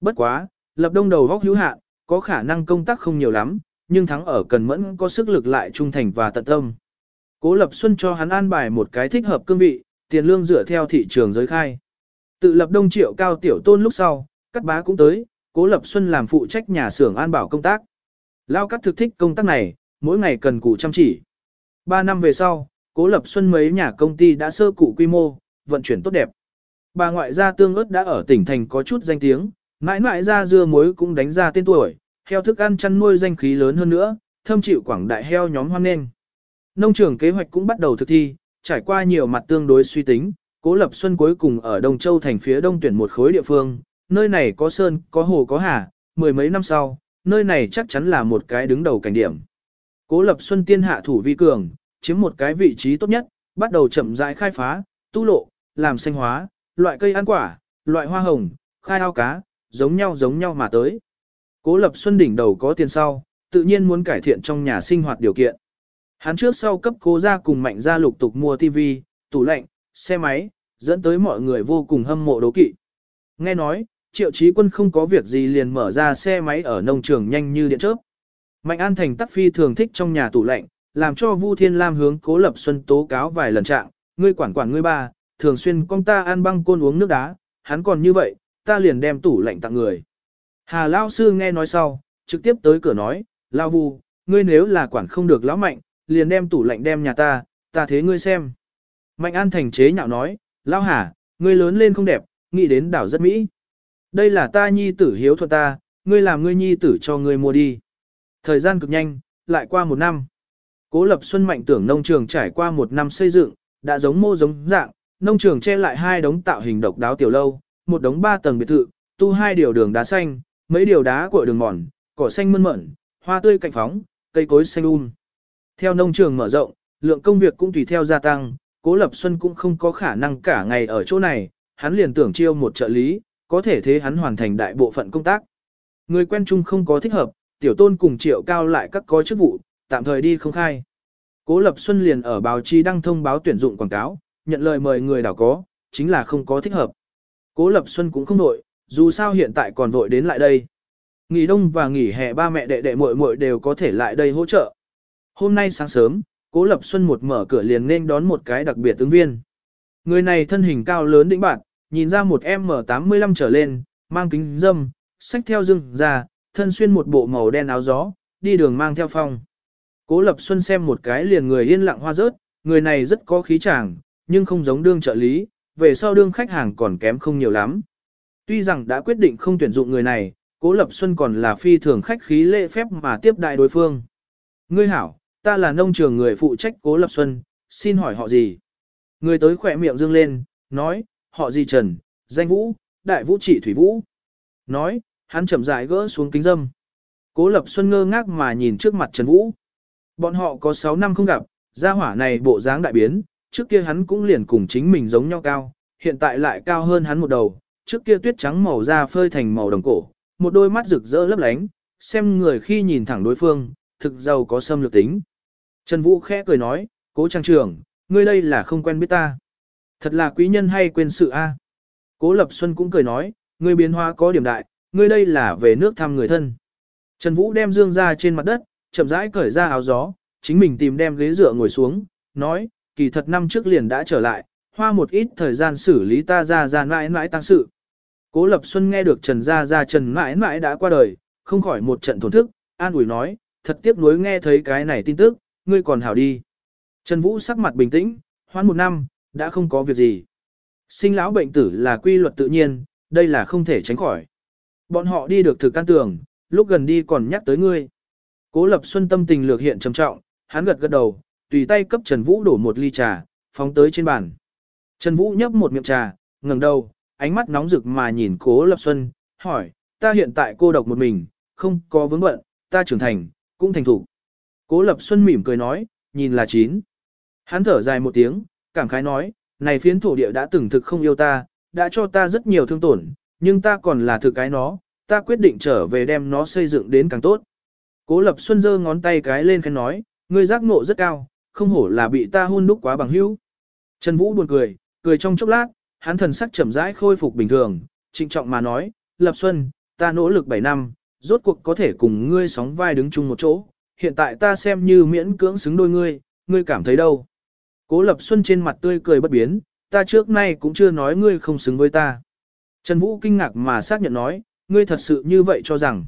[SPEAKER 1] Bất quá, Lập Đông đầu góc hữu hạn, có khả năng công tác không nhiều lắm, nhưng thắng ở cần mẫn có sức lực lại trung thành và tận tâm. Cố Lập Xuân cho hắn an bài một cái thích hợp cương vị, tiền lương dựa theo thị trường giới khai. Tự lập đông triệu cao tiểu tôn lúc sau, cắt bá cũng tới, Cố Lập Xuân làm phụ trách nhà xưởng an bảo công tác. Lao cắt thực thích công tác này, mỗi ngày cần cụ chăm chỉ. Ba năm về sau, Cố Lập Xuân mấy nhà công ty đã sơ cụ quy mô, vận chuyển tốt đẹp. Bà ngoại gia tương ớt đã ở tỉnh thành có chút danh tiếng, mãi mãi ra dưa muối cũng đánh ra tên tuổi, heo thức ăn chăn nuôi danh khí lớn hơn nữa, thâm chịu quảng đại heo nhóm hoan nghênh. Nông trường kế hoạch cũng bắt đầu thực thi, trải qua nhiều mặt tương đối suy tính, Cố Lập Xuân cuối cùng ở Đông Châu thành phía đông tuyển một khối địa phương, nơi này có sơn, có hồ có hà, mười mấy năm sau, nơi này chắc chắn là một cái đứng đầu cảnh điểm. Cố Lập Xuân tiên hạ thủ vi cường, chiếm một cái vị trí tốt nhất, bắt đầu chậm rãi khai phá, tu lộ, làm xanh hóa, loại cây ăn quả, loại hoa hồng, khai ao cá, giống nhau giống nhau mà tới. Cố Lập Xuân đỉnh đầu có tiền sau, tự nhiên muốn cải thiện trong nhà sinh hoạt điều kiện. Hắn trước sau cấp cố ra cùng mạnh ra lục tục mua TV, tủ lạnh, xe máy, dẫn tới mọi người vô cùng hâm mộ đố kỵ. Nghe nói, triệu chí quân không có việc gì liền mở ra xe máy ở nông trường nhanh như điện chớp. Mạnh An Thành tắc phi thường thích trong nhà tủ lạnh, làm cho Vu Thiên Lam hướng Cố Lập Xuân tố cáo vài lần trạng, ngươi quản quản ngươi ba, thường xuyên con ta ăn băng côn uống nước đá, hắn còn như vậy, ta liền đem tủ lạnh tặng người. Hà Lao Sư nghe nói sau, trực tiếp tới cửa nói, Lao Vu, ngươi nếu là quản không được lão mạnh, liền đem tủ lạnh đem nhà ta, ta thế ngươi xem. Mạnh An Thành chế nhạo nói, Lao Hà, ngươi lớn lên không đẹp, nghĩ đến đảo rất mỹ. Đây là ta nhi tử hiếu thuận ta, ngươi làm ngươi nhi tử cho ngươi mua đi. Thời gian cực nhanh, lại qua một năm. Cố Lập Xuân mạnh tưởng nông trường trải qua một năm xây dựng, đã giống mô giống dạng, nông trường che lại hai đống tạo hình độc đáo tiểu lâu, một đống ba tầng biệt thự, tu hai điều đường đá xanh, mấy điều đá của đường mòn, cỏ xanh mơn mởn, hoa tươi cạnh phóng, cây cối xanh um. Theo nông trường mở rộng, lượng công việc cũng tùy theo gia tăng, Cố Lập Xuân cũng không có khả năng cả ngày ở chỗ này, hắn liền tưởng chiêu một trợ lý, có thể thế hắn hoàn thành đại bộ phận công tác. Người quen chung không có thích hợp, tiểu tôn cùng triệu cao lại các có chức vụ, tạm thời đi không khai. Cố Lập Xuân liền ở báo chí đăng thông báo tuyển dụng quảng cáo, nhận lời mời người đảo có, chính là không có thích hợp. Cố Lập Xuân cũng không nội, dù sao hiện tại còn vội đến lại đây. Nghỉ đông và nghỉ hè ba mẹ đệ đệ muội muội đều có thể lại đây hỗ trợ. Hôm nay sáng sớm, Cố Lập Xuân một mở cửa liền nên đón một cái đặc biệt ứng viên. Người này thân hình cao lớn đĩnh bạn, nhìn ra một M85 trở lên, mang kính dâm, sách theo dưng ra, thân xuyên một bộ màu đen áo gió, đi đường mang theo phong. Cố Lập Xuân xem một cái liền người yên lặng hoa rớt, người này rất có khí chàng, nhưng không giống đương trợ lý, về sau đương khách hàng còn kém không nhiều lắm. Tuy rằng đã quyết định không tuyển dụng người này, Cố Lập Xuân còn là phi thường khách khí lễ phép mà tiếp đại đối phương. Ngươi hảo, ta là nông trường người phụ trách Cố Lập Xuân, xin hỏi họ gì? Người tới khỏe miệng dương lên, nói, họ gì Trần, danh Vũ, Đại Vũ trị Thủy Vũ. Nói, hắn chậm rãi gỡ xuống kính dâm. Cố Lập Xuân ngơ ngác mà nhìn trước mặt Trần Vũ. Bọn họ có 6 năm không gặp, gia hỏa này bộ dáng đại biến, trước kia hắn cũng liền cùng chính mình giống nhau cao, hiện tại lại cao hơn hắn một đầu, trước kia tuyết trắng màu da phơi thành màu đồng cổ, một đôi mắt rực rỡ lấp lánh, xem người khi nhìn thẳng đối phương, thực giàu có xâm lược tính. Trần Vũ khẽ cười nói, cố trang trưởng, ngươi đây là không quen biết ta. Thật là quý nhân hay quên sự a? Cố Lập Xuân cũng cười nói, ngươi biến hóa có điểm đại, ngươi đây là về nước thăm người thân. Trần Vũ đem dương ra trên mặt đất, chậm rãi cởi ra áo gió, chính mình tìm đem ghế dựa ngồi xuống, nói, kỳ thật năm trước liền đã trở lại, hoa một ít thời gian xử lý ta ra ra mãi mãi tăng sự. Cố Lập Xuân nghe được Trần Gia Gia Trần mãi mãi đã qua đời, không khỏi một trận thổn thức, an ủi nói, thật tiếc nuối nghe thấy cái này tin tức, ngươi còn hảo đi. Trần Vũ sắc mặt bình tĩnh, hoãn một năm, đã không có việc gì. Sinh lão bệnh tử là quy luật tự nhiên, đây là không thể tránh khỏi. Bọn họ đi được thực can tường, lúc gần đi còn nhắc tới ngươi. Cố Lập Xuân tâm tình lược hiện trầm trọng, hắn gật gật đầu, tùy tay cấp Trần Vũ đổ một ly trà, phóng tới trên bàn. Trần Vũ nhấp một miệng trà, ngẩng đầu, ánh mắt nóng rực mà nhìn Cố Lập Xuân, hỏi, ta hiện tại cô độc một mình, không có vướng bận, ta trưởng thành, cũng thành thủ. Cố Lập Xuân mỉm cười nói, nhìn là chín. Hắn thở dài một tiếng, cảm khái nói, này phiến thổ địa đã từng thực không yêu ta, đã cho ta rất nhiều thương tổn, nhưng ta còn là thực cái nó, ta quyết định trở về đem nó xây dựng đến càng tốt. Cố Lập Xuân giơ ngón tay cái lên khen nói, ngươi giác ngộ rất cao, không hổ là bị ta hôn đúc quá bằng hữu. Trần Vũ buồn cười, cười trong chốc lát, hắn thần sắc chậm rãi khôi phục bình thường, trịnh trọng mà nói, Lập Xuân, ta nỗ lực 7 năm, rốt cuộc có thể cùng ngươi sóng vai đứng chung một chỗ, hiện tại ta xem như miễn cưỡng xứng đôi ngươi, ngươi cảm thấy đâu. Cố Lập Xuân trên mặt tươi cười bất biến, ta trước nay cũng chưa nói ngươi không xứng với ta. Trần Vũ kinh ngạc mà xác nhận nói, ngươi thật sự như vậy cho rằng.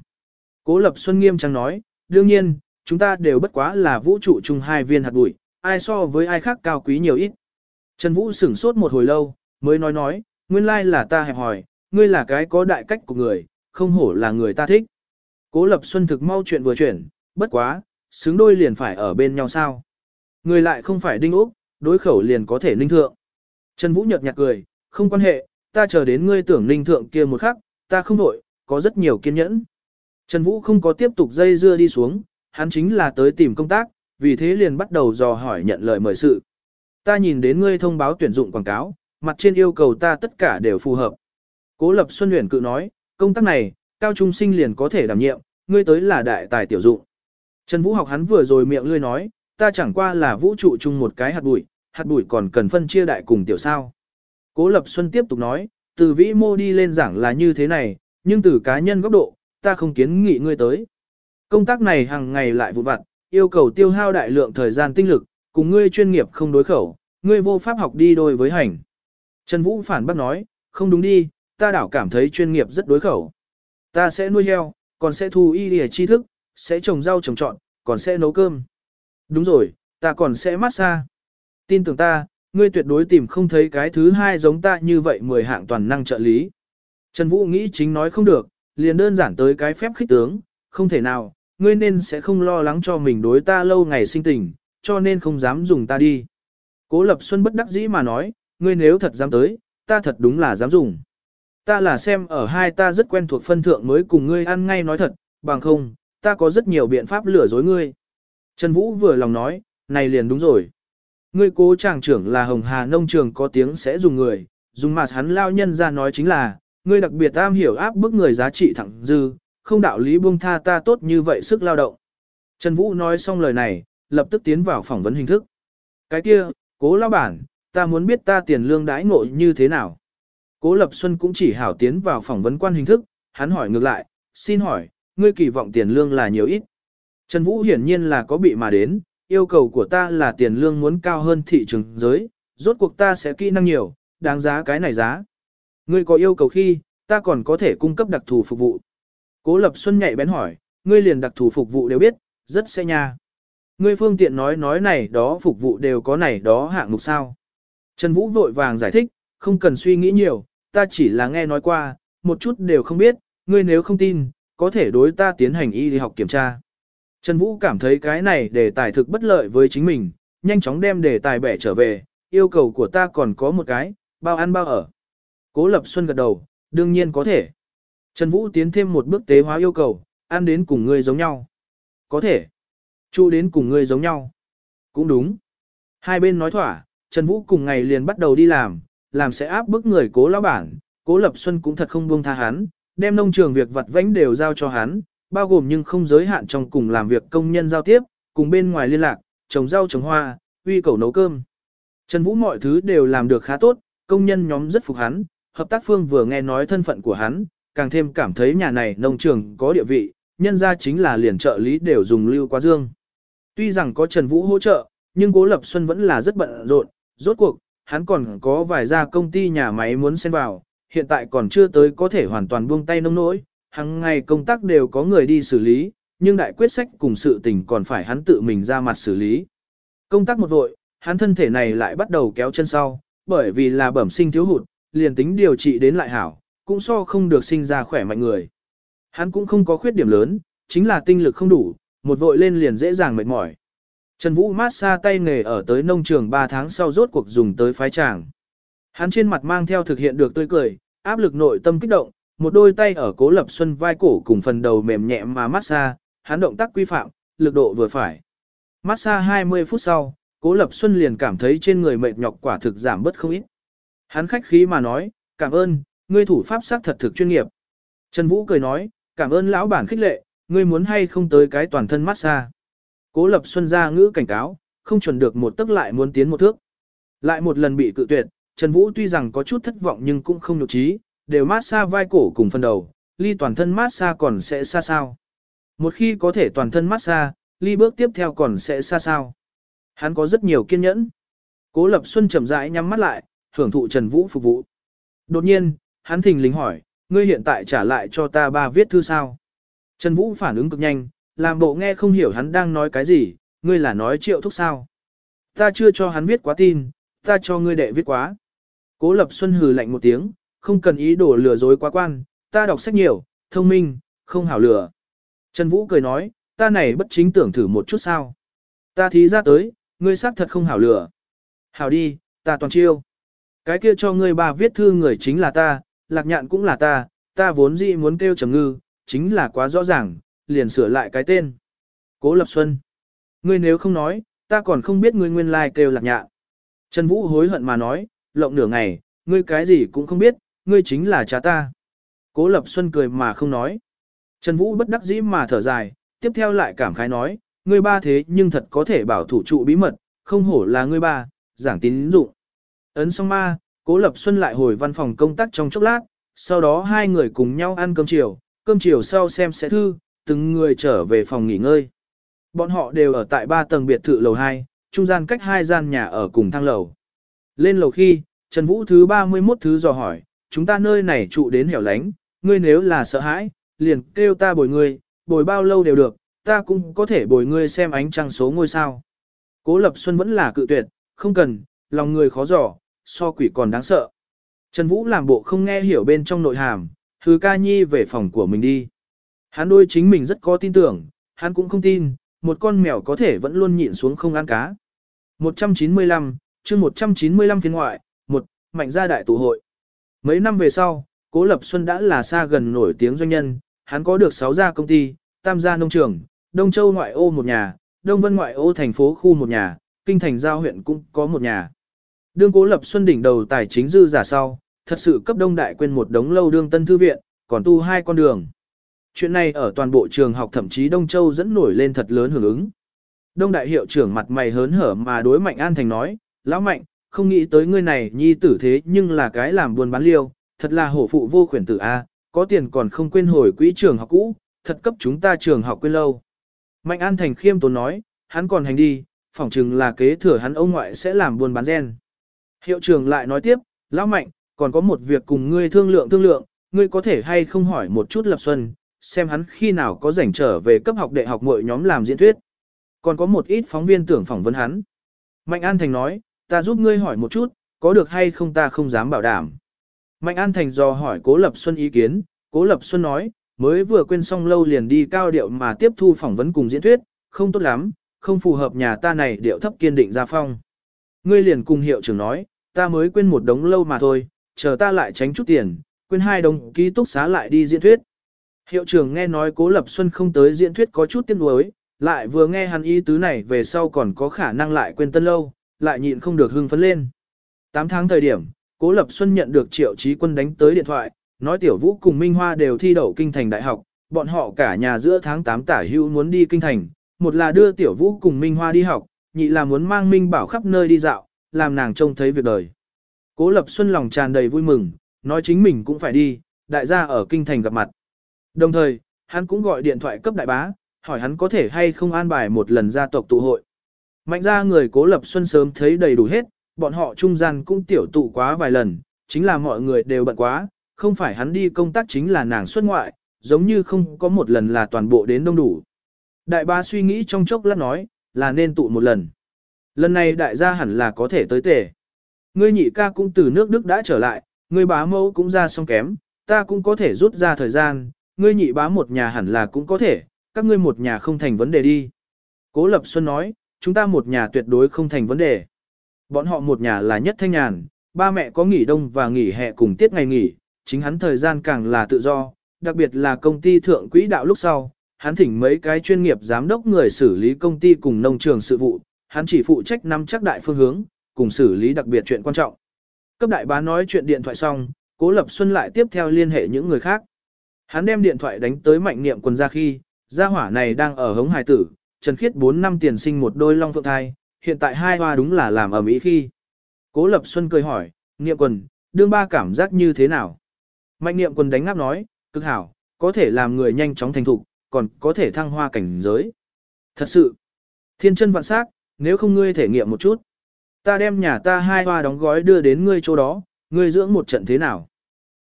[SPEAKER 1] Cố Lập Xuân nghiêm trang nói, đương nhiên, chúng ta đều bất quá là vũ trụ chung hai viên hạt bụi, ai so với ai khác cao quý nhiều ít. Trần Vũ sửng sốt một hồi lâu, mới nói nói, nguyên lai là ta hẹp hỏi, ngươi là cái có đại cách của người, không hổ là người ta thích. Cố Lập Xuân thực mau chuyện vừa chuyển, bất quá, xứng đôi liền phải ở bên nhau sao. Người lại không phải đinh úc, đối khẩu liền có thể ninh thượng. Trần Vũ nhợt nhạt cười, không quan hệ, ta chờ đến ngươi tưởng ninh thượng kia một khắc, ta không đổi, có rất nhiều kiên nhẫn. Trần Vũ không có tiếp tục dây dưa đi xuống, hắn chính là tới tìm công tác, vì thế liền bắt đầu dò hỏi nhận lời mời sự. Ta nhìn đến ngươi thông báo tuyển dụng quảng cáo, mặt trên yêu cầu ta tất cả đều phù hợp. Cố Lập Xuân Huyền cự nói, công tác này, cao trung sinh liền có thể đảm nhiệm, ngươi tới là đại tài tiểu dụng. Trần Vũ học hắn vừa rồi miệng lươi nói, ta chẳng qua là vũ trụ chung một cái hạt bụi, hạt bụi còn cần phân chia đại cùng tiểu sao. Cố Lập Xuân tiếp tục nói, từ vĩ mô đi lên giảng là như thế này, nhưng từ cá nhân góc độ, ta không kiến nghị ngươi tới. Công tác này hàng ngày lại vụn vặt, yêu cầu tiêu hao đại lượng thời gian tinh lực, cùng ngươi chuyên nghiệp không đối khẩu, ngươi vô pháp học đi đôi với hành. Trần Vũ phản bác nói, không đúng đi, ta đảo cảm thấy chuyên nghiệp rất đối khẩu. Ta sẽ nuôi heo, còn sẽ thu y lìa tri thức, sẽ trồng rau trồng trọt, còn sẽ nấu cơm. Đúng rồi, ta còn sẽ massage. Tin tưởng ta, ngươi tuyệt đối tìm không thấy cái thứ hai giống ta như vậy mười hạng toàn năng trợ lý. Trần Vũ nghĩ chính nói không được, liền đơn giản tới cái phép khích tướng, không thể nào, ngươi nên sẽ không lo lắng cho mình đối ta lâu ngày sinh tình, cho nên không dám dùng ta đi. Cố Lập Xuân bất đắc dĩ mà nói, ngươi nếu thật dám tới, ta thật đúng là dám dùng. Ta là xem ở hai ta rất quen thuộc phân thượng mới cùng ngươi ăn ngay nói thật, bằng không, ta có rất nhiều biện pháp lừa dối ngươi. Trần Vũ vừa lòng nói, này liền đúng rồi. Ngươi cố chàng trưởng là Hồng Hà nông trường có tiếng sẽ dùng người, dùng mà hắn lao nhân ra nói chính là, ngươi đặc biệt am hiểu áp bức người giá trị thẳng dư, không đạo lý buông tha ta tốt như vậy sức lao động. Trần Vũ nói xong lời này, lập tức tiến vào phỏng vấn hình thức. Cái kia, cố lao bản, ta muốn biết ta tiền lương đãi ngộ như thế nào. Cố Lập Xuân cũng chỉ hảo tiến vào phỏng vấn quan hình thức, hắn hỏi ngược lại, xin hỏi, ngươi kỳ vọng tiền lương là nhiều ít. Trần Vũ hiển nhiên là có bị mà đến, yêu cầu của ta là tiền lương muốn cao hơn thị trường giới, rốt cuộc ta sẽ kỹ năng nhiều, đáng giá cái này giá. Ngươi có yêu cầu khi, ta còn có thể cung cấp đặc thù phục vụ. Cố Lập Xuân nhạy bén hỏi, ngươi liền đặc thù phục vụ đều biết, rất sẽ nha. Ngươi phương tiện nói nói này đó phục vụ đều có này đó hạng mục sao. Trần Vũ vội vàng giải thích, không cần suy nghĩ nhiều, ta chỉ là nghe nói qua, một chút đều không biết, ngươi nếu không tin, có thể đối ta tiến hành y học kiểm tra. Trần Vũ cảm thấy cái này đề tài thực bất lợi với chính mình, nhanh chóng đem đề tài bẻ trở về, yêu cầu của ta còn có một cái, bao ăn bao ở. Cố Lập Xuân gật đầu, đương nhiên có thể. Trần Vũ tiến thêm một bước tế hóa yêu cầu, ăn đến cùng ngươi giống nhau. Có thể. Chu đến cùng ngươi giống nhau. Cũng đúng. Hai bên nói thỏa, Trần Vũ cùng ngày liền bắt đầu đi làm, làm sẽ áp bức người cố lão bản, cố Lập Xuân cũng thật không buông tha hắn, đem nông trường việc vặt vãnh đều giao cho hắn, bao gồm nhưng không giới hạn trong cùng làm việc công nhân giao tiếp, cùng bên ngoài liên lạc, trồng rau trồng hoa, uy cầu nấu cơm. Trần Vũ mọi thứ đều làm được khá tốt, công nhân nhóm rất phục hắn, hợp tác phương vừa nghe nói thân phận của hắn, càng thêm cảm thấy nhà này nông trường có địa vị, nhân ra chính là liền trợ lý đều dùng lưu quá dương. Tuy rằng có Trần Vũ hỗ trợ, nhưng Cố Lập Xuân vẫn là rất bận rộn, rốt cuộc, hắn còn có vài gia công ty nhà máy muốn xen vào, hiện tại còn chưa tới có thể hoàn toàn buông tay nông nỗi, hàng ngày công tác đều có người đi xử lý, nhưng đại quyết sách cùng sự tình còn phải hắn tự mình ra mặt xử lý. Công tác một vội, hắn thân thể này lại bắt đầu kéo chân sau, bởi vì là bẩm sinh thiếu hụt, liền tính điều trị đến lại hảo, cũng so không được sinh ra khỏe mạnh người. Hắn cũng không có khuyết điểm lớn, chính là tinh lực không đủ, một vội lên liền dễ dàng mệt mỏi. Trần Vũ mát xa tay nghề ở tới nông trường 3 tháng sau rốt cuộc dùng tới phái tràng. Hắn trên mặt mang theo thực hiện được tươi cười, áp lực nội tâm kích động, một đôi tay ở cố lập xuân vai cổ cùng phần đầu mềm nhẹ mà mát xa, hắn động tác quy phạm, lực độ vừa phải. Mát xa 20 phút sau, cố lập xuân liền cảm thấy trên người mệt nhọc quả thực giảm bớt không ít. Hắn khách khí mà nói, cảm ơn, ngươi thủ pháp sắc thật thực chuyên nghiệp. Trần Vũ cười nói, cảm ơn lão bản khích lệ, ngươi muốn hay không tới cái toàn thân massage. Cố lập xuân ra ngữ cảnh cáo, không chuẩn được một tức lại muốn tiến một thước. Lại một lần bị cự tuyệt, Trần Vũ tuy rằng có chút thất vọng nhưng cũng không nhục trí, đều massage vai cổ cùng phần đầu, ly toàn thân massage còn sẽ xa sao. Một khi có thể toàn thân massage, ly bước tiếp theo còn sẽ xa sao. Hắn có rất nhiều kiên nhẫn. Cố Lập Xuân chậm rãi nhắm mắt lại, hưởng thụ Trần Vũ phục vụ. Đột nhiên, hắn thình lình hỏi, ngươi hiện tại trả lại cho ta ba viết thư sao? Trần Vũ phản ứng cực nhanh, làm bộ nghe không hiểu hắn đang nói cái gì, ngươi là nói triệu thúc sao? Ta chưa cho hắn viết quá tin, ta cho ngươi đệ viết quá. Cố Lập Xuân hừ lạnh một tiếng, không cần ý đồ lừa dối quá quan, ta đọc sách nhiều, thông minh, không hảo lừa. Trần Vũ cười nói, ta này bất chính tưởng thử một chút sao. Ta thí ra tới, ngươi xác thật không hảo lừa. Hảo đi, ta toàn chiêu. Cái kia cho ngươi bà viết thư người chính là ta, lạc nhạn cũng là ta, ta vốn dĩ muốn kêu trầm ngư, chính là quá rõ ràng, liền sửa lại cái tên. Cố Lập Xuân. Ngươi nếu không nói, ta còn không biết ngươi nguyên lai like kêu lạc nhạn. Trần Vũ hối hận mà nói, lộng nửa ngày, ngươi cái gì cũng không biết, ngươi chính là cha ta. Cố Lập Xuân cười mà không nói. Trần Vũ bất đắc dĩ mà thở dài, tiếp theo lại cảm khái nói, ngươi ba thế nhưng thật có thể bảo thủ trụ bí mật, không hổ là ngươi ba, giảng tín dụng. Ấn xong ma, Cố Lập Xuân lại hồi văn phòng công tác trong chốc lát, sau đó hai người cùng nhau ăn cơm chiều, cơm chiều sau xem sẽ thư, từng người trở về phòng nghỉ ngơi. Bọn họ đều ở tại ba tầng biệt thự lầu 2, trung gian cách hai gian nhà ở cùng thang lầu. Lên lầu khi, Trần Vũ thứ 31 thứ dò hỏi, chúng ta nơi này trụ đến hẻo lánh, ngươi nếu là sợ hãi, liền kêu ta bồi ngươi, bồi bao lâu đều được, ta cũng có thể bồi ngươi xem ánh trăng số ngôi sao. Cố Lập Xuân vẫn là cự tuyệt, không cần, lòng người khó dò, so quỷ còn đáng sợ. Trần Vũ làm bộ không nghe hiểu bên trong nội hàm, hứ ca nhi về phòng của mình đi. Hắn đôi chính mình rất có tin tưởng, hắn cũng không tin, một con mèo có thể vẫn luôn nhịn xuống không ăn cá. 195, chương 195 phiên ngoại, một mạnh gia đại tụ hội. Mấy năm về sau, Cố Lập Xuân đã là xa gần nổi tiếng doanh nhân, hắn có được 6 gia công ty, tam gia nông trường, Đông Châu ngoại ô một nhà, Đông Vân ngoại ô thành phố khu một nhà, Kinh thành giao huyện cũng có một nhà. Đương Cố Lập Xuân đỉnh đầu tài chính dư giả sau, thật sự cấp đông đại quên một đống lâu đương tân thư viện, còn tu hai con đường. Chuyện này ở toàn bộ trường học thậm chí Đông Châu dẫn nổi lên thật lớn hưởng ứng. Đông đại hiệu trưởng mặt mày hớn hở mà đối Mạnh An Thành nói, Lão Mạnh, không nghĩ tới ngươi này nhi tử thế nhưng là cái làm buôn bán liêu, thật là hổ phụ vô khuyển tử A, có tiền còn không quên hồi quỹ trường học cũ, thật cấp chúng ta trường học quên lâu. Mạnh An Thành khiêm tốn nói, hắn còn hành đi, phỏng chừng là kế thừa hắn ông ngoại sẽ làm buôn bán gen. Hiệu trưởng lại nói tiếp, Lão Mạnh, còn có một việc cùng ngươi thương lượng thương lượng, ngươi có thể hay không hỏi một chút Lập Xuân, xem hắn khi nào có rảnh trở về cấp học đại học mọi nhóm làm diễn thuyết. Còn có một ít phóng viên tưởng phỏng vấn hắn. Mạnh An Thành nói, ta giúp ngươi hỏi một chút, có được hay không ta không dám bảo đảm. Mạnh An Thành dò hỏi Cố Lập Xuân ý kiến, Cố Lập Xuân nói, mới vừa quên xong lâu liền đi cao điệu mà tiếp thu phỏng vấn cùng diễn thuyết, không tốt lắm, không phù hợp nhà ta này điệu thấp kiên định gia phong. Ngươi liền cùng hiệu trưởng nói, ta mới quên một đống lâu mà thôi, chờ ta lại tránh chút tiền, quên hai đồng ký túc xá lại đi diễn thuyết. Hiệu trưởng nghe nói Cố Lập Xuân không tới diễn thuyết có chút tiếc nuối, lại vừa nghe hắn ý tứ này về sau còn có khả năng lại quên tân lâu, lại nhịn không được hưng phấn lên. 8 tháng thời điểm, Cố Lập Xuân nhận được Triệu Chí Quân đánh tới điện thoại, nói Tiểu Vũ cùng Minh Hoa đều thi đậu kinh thành đại học, bọn họ cả nhà giữa tháng 8 tả hữu muốn đi kinh thành, một là đưa Tiểu Vũ cùng Minh Hoa đi học, nhị là muốn mang Minh Bảo khắp nơi đi dạo, làm nàng trông thấy việc đời. Cố Lập Xuân lòng tràn đầy vui mừng, nói chính mình cũng phải đi, đại gia ở kinh thành gặp mặt. Đồng thời, hắn cũng gọi điện thoại cấp đại bá, hỏi hắn có thể hay không an bài một lần gia tộc tụ hội. Mạnh ra người Cố Lập Xuân sớm thấy đầy đủ hết, bọn họ trung gian cũng tiểu tụ quá vài lần, chính là mọi người đều bận quá, không phải hắn đi công tác chính là nàng xuất ngoại, giống như không có một lần là toàn bộ đến đông đủ. Đại bá suy nghĩ trong chốc lát nói, là nên tụ một lần. Lần này đại gia hẳn là có thể tới tề. Ngươi nhị ca cũng từ nước Đức đã trở lại, ngươi bá mẫu cũng ra xong kém, ta cũng có thể rút ra thời gian, ngươi nhị bá một nhà hẳn là cũng có thể, các ngươi một nhà không thành vấn đề đi. Cố Lập Xuân nói, chúng ta một nhà tuyệt đối không thành vấn đề. Bọn họ một nhà là nhất thanh nhàn, ba mẹ có nghỉ đông và nghỉ hè cùng tiết ngày nghỉ, chính hắn thời gian càng là tự do, đặc biệt là công ty thượng quỹ đạo lúc sau, hắn thỉnh mấy cái chuyên nghiệp giám đốc người xử lý công ty cùng nông trường sự vụ, hắn chỉ phụ trách nắm chắc đại phương hướng, cùng xử lý đặc biệt chuyện quan trọng. Cấp đại bá nói chuyện điện thoại xong, Cố Lập Xuân lại tiếp theo liên hệ những người khác. Hắn đem điện thoại đánh tới mạnh niệm quần ra khi, gia hỏa này đang ở hống hài tử, Trần Khiết 4 năm tiền sinh một đôi long phượng thai, hiện tại hai hoa đúng là làm ở mỹ khi. Cố Lập Xuân cười hỏi, niệm quần, đương ba cảm giác như thế nào? Mạnh niệm quần đánh ngáp nói, cực hảo, có thể làm người nhanh chóng thành thục, còn có thể thăng hoa cảnh giới. Thật sự, thiên chân vạn sắc, nếu không ngươi thể nghiệm một chút. Ta đem nhà ta hai hoa đóng gói đưa đến ngươi chỗ đó, ngươi dưỡng một trận thế nào?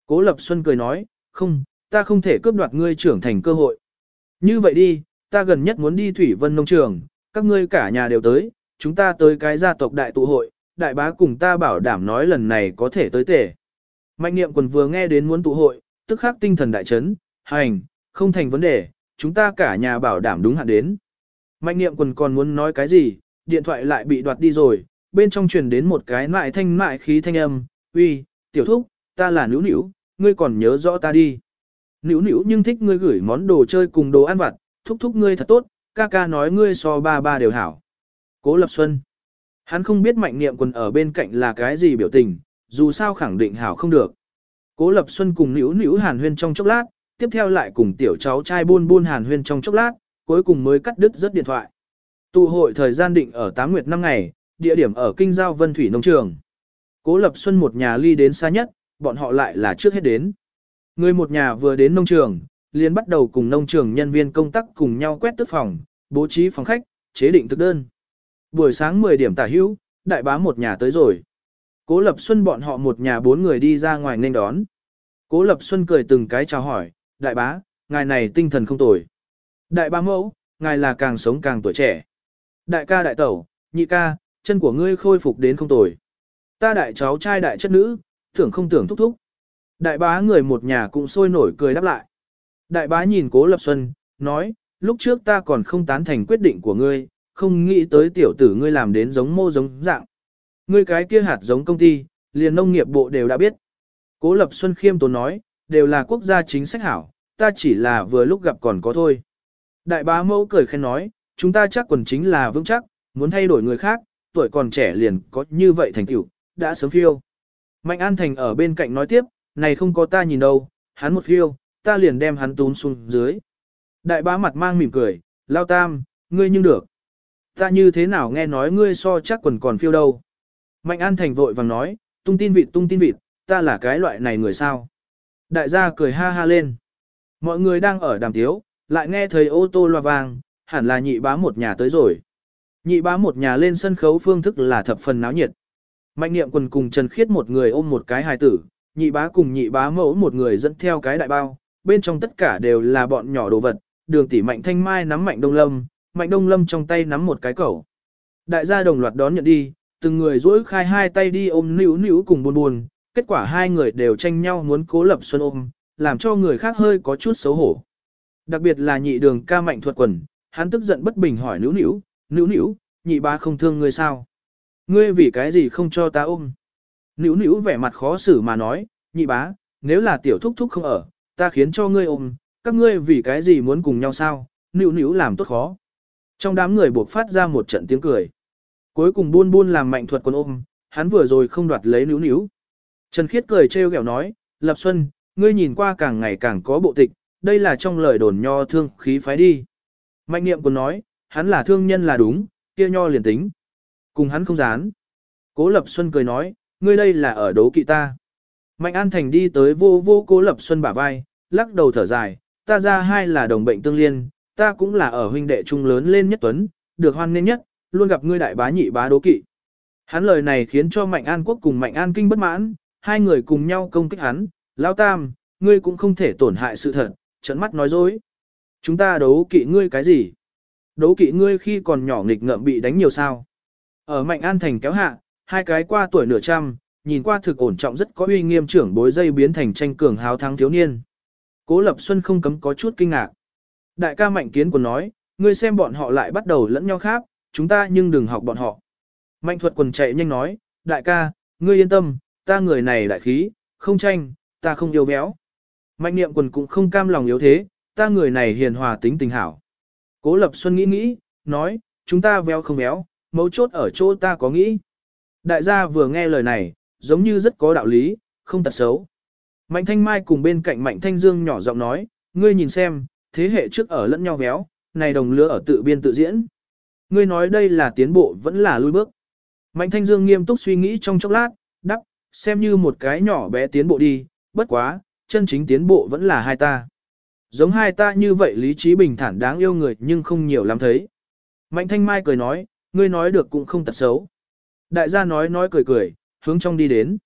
[SPEAKER 1] Cố Lập Xuân cười nói, không, ta không thể cướp đoạt ngươi trưởng thành cơ hội. Như vậy đi, ta gần nhất muốn đi Thủy Vân Nông Trường, các ngươi cả nhà đều tới, chúng ta tới cái gia tộc đại tụ hội, đại bá cùng ta bảo đảm nói lần này có thể tới tể. Mạnh niệm quần vừa nghe đến muốn tụ hội, tức khắc tinh thần đại chấn, hành, không thành vấn đề, chúng ta cả nhà bảo đảm đúng hạn đến. Mạnh niệm quần còn muốn nói cái gì, điện thoại lại bị đoạt đi rồi, bên trong truyền đến một cái mại thanh mại khí thanh âm, uy, tiểu thúc, ta là nữ nữ, ngươi còn nhớ rõ ta đi. Nữ nữ nhưng thích ngươi gửi món đồ chơi cùng đồ ăn vặt, thúc thúc ngươi thật tốt, ca ca nói ngươi so ba ba đều hảo. Cố Lập Xuân. Hắn không biết mạnh niệm quần ở bên cạnh là cái gì biểu tình, dù sao khẳng định hảo không được. Cố Lập Xuân cùng nữ nữ hàn huyên trong chốc lát, tiếp theo lại cùng tiểu cháu trai buôn buôn hàn huyên trong chốc lát, cuối cùng mới cắt đứt rất điện thoại. Tụ hội thời gian định ở 8 nguyệt năm ngày, địa điểm ở Kinh Giao Vân Thủy Nông Trường. Cố Lập Xuân một nhà ly đến xa nhất, bọn họ lại là trước hết đến. Người một nhà vừa đến nông trường, liền bắt đầu cùng nông trường nhân viên công tác cùng nhau quét tức phòng, bố trí phòng khách, chế định thực đơn. Buổi sáng 10 điểm tả hữu, đại bá một nhà tới rồi. Cố Lập Xuân bọn họ một nhà bốn người đi ra ngoài nên đón. Cố Lập Xuân cười từng cái chào hỏi, đại bá, ngài này tinh thần không tồi. Đại bá mẫu, ngài là càng sống càng tuổi trẻ. Đại ca đại tẩu, nhị ca, chân của ngươi khôi phục đến không tồi. Ta đại cháu trai đại chất nữ, tưởng không tưởng thúc thúc. Đại bá người một nhà cũng sôi nổi cười đáp lại. Đại bá nhìn Cố Lập Xuân, nói, lúc trước ta còn không tán thành quyết định của ngươi, không nghĩ tới tiểu tử ngươi làm đến giống mô giống dạng. Ngươi cái kia hạt giống công ty, liền nông nghiệp bộ đều đã biết. Cố Lập Xuân khiêm tốn nói, đều là quốc gia chính sách hảo, ta chỉ là vừa lúc gặp còn có thôi. Đại bá mẫu cười khen nói, chúng ta chắc quần chính là vững chắc, muốn thay đổi người khác, tuổi còn trẻ liền có như vậy thành tựu, đã sớm phiêu. Mạnh An Thành ở bên cạnh nói tiếp, này không có ta nhìn đâu, hắn một phiêu, ta liền đem hắn tún xuống dưới. Đại bá mặt mang mỉm cười, lao tam, ngươi nhưng được. Ta như thế nào nghe nói ngươi so chắc quần còn phiêu đâu. Mạnh An Thành vội vàng nói, tung tin vịt tung tin vịt, ta là cái loại này người sao. Đại gia cười ha ha lên. Mọi người đang ở đàm tiếu, lại nghe thấy ô tô loa vang, hẳn là nhị bá một nhà tới rồi. Nhị bá một nhà lên sân khấu phương thức là thập phần náo nhiệt. Mạnh niệm quần cùng Trần Khiết một người ôm một cái hài tử, nhị bá cùng nhị bá mẫu một người dẫn theo cái đại bao, bên trong tất cả đều là bọn nhỏ đồ vật, đường tỷ mạnh thanh mai nắm mạnh đông lâm, mạnh đông lâm trong tay nắm một cái cẩu. Đại gia đồng loạt đón nhận đi, từng người duỗi khai hai tay đi ôm níu níu cùng buồn buồn, kết quả hai người đều tranh nhau muốn cố lập xuân ôm, làm cho người khác hơi có chút xấu hổ. Đặc biệt là nhị đường ca mạnh thuật quần, hắn tức giận bất bình hỏi nữ nữ, nữ nữ, nhị bá không thương ngươi sao? Ngươi vì cái gì không cho ta ôm? Nữ nữ vẻ mặt khó xử mà nói, nhị bá, nếu là tiểu thúc thúc không ở, ta khiến cho ngươi ôm, các ngươi vì cái gì muốn cùng nhau sao? Nữ nữ làm tốt khó. Trong đám người buộc phát ra một trận tiếng cười. Cuối cùng buôn buôn làm mạnh thuật quần ôm, hắn vừa rồi không đoạt lấy nữ nữ, Trần Khiết cười trêu ghẹo nói, Lập Xuân, ngươi nhìn qua càng ngày càng có bộ tịch, đây là trong lời đồn nho thương khí phái đi. Mạnh niệm còn nói, hắn là thương nhân là đúng, kia nho liền tính. Cùng hắn không dán. Cố Lập Xuân cười nói, ngươi đây là ở đấu kỵ ta. Mạnh An Thành đi tới vô vô Cố Lập Xuân bả vai, lắc đầu thở dài, ta ra hai là đồng bệnh tương liên, ta cũng là ở huynh đệ trung lớn lên nhất tuấn, được hoan nên nhất, luôn gặp ngươi đại bá nhị bá đố kỵ. Hắn lời này khiến cho Mạnh An Quốc cùng Mạnh An Kinh bất mãn, hai người cùng nhau công kích hắn, Lão Tam, ngươi cũng không thể tổn hại sự thật, trận mắt nói dối. Chúng ta đấu kỵ ngươi cái gì? Đấu kỵ ngươi khi còn nhỏ nghịch ngợm bị đánh nhiều sao? Ở Mạnh An Thành kéo hạ, hai cái qua tuổi nửa trăm, nhìn qua thực ổn trọng rất có uy nghiêm trưởng bối dây biến thành tranh cường hào thắng thiếu niên. Cố Lập Xuân không cấm có chút kinh ngạc. Đại ca Mạnh Kiến còn nói, ngươi xem bọn họ lại bắt đầu lẫn nhau khác, chúng ta nhưng đừng học bọn họ. Mạnh thuật quần chạy nhanh nói, đại ca, ngươi yên tâm, ta người này đại khí, không tranh, ta không yêu béo. Mạnh niệm quần cũng không cam lòng yếu thế, ta người này hiền hòa tính tình hảo. Cố Lập Xuân nghĩ nghĩ, nói, chúng ta véo không béo, mấu chốt ở chỗ ta có nghĩ. Đại gia vừa nghe lời này, giống như rất có đạo lý, không tật xấu. Mạnh Thanh Mai cùng bên cạnh Mạnh Thanh Dương nhỏ giọng nói, ngươi nhìn xem, thế hệ trước ở lẫn nhau véo, này đồng lứa ở tự biên tự diễn. Ngươi nói đây là tiến bộ vẫn là lui bước. Mạnh Thanh Dương nghiêm túc suy nghĩ trong chốc lát, xem như một cái nhỏ bé tiến bộ đi, bất quá, chân chính tiến bộ vẫn là hai ta. Giống hai ta như vậy lý trí bình thản đáng yêu người nhưng không nhiều lắm thấy. Mạnh Thanh Mai cười nói, ngươi nói được cũng không tật xấu. Đại gia nói nói cười cười, hướng trong đi đến.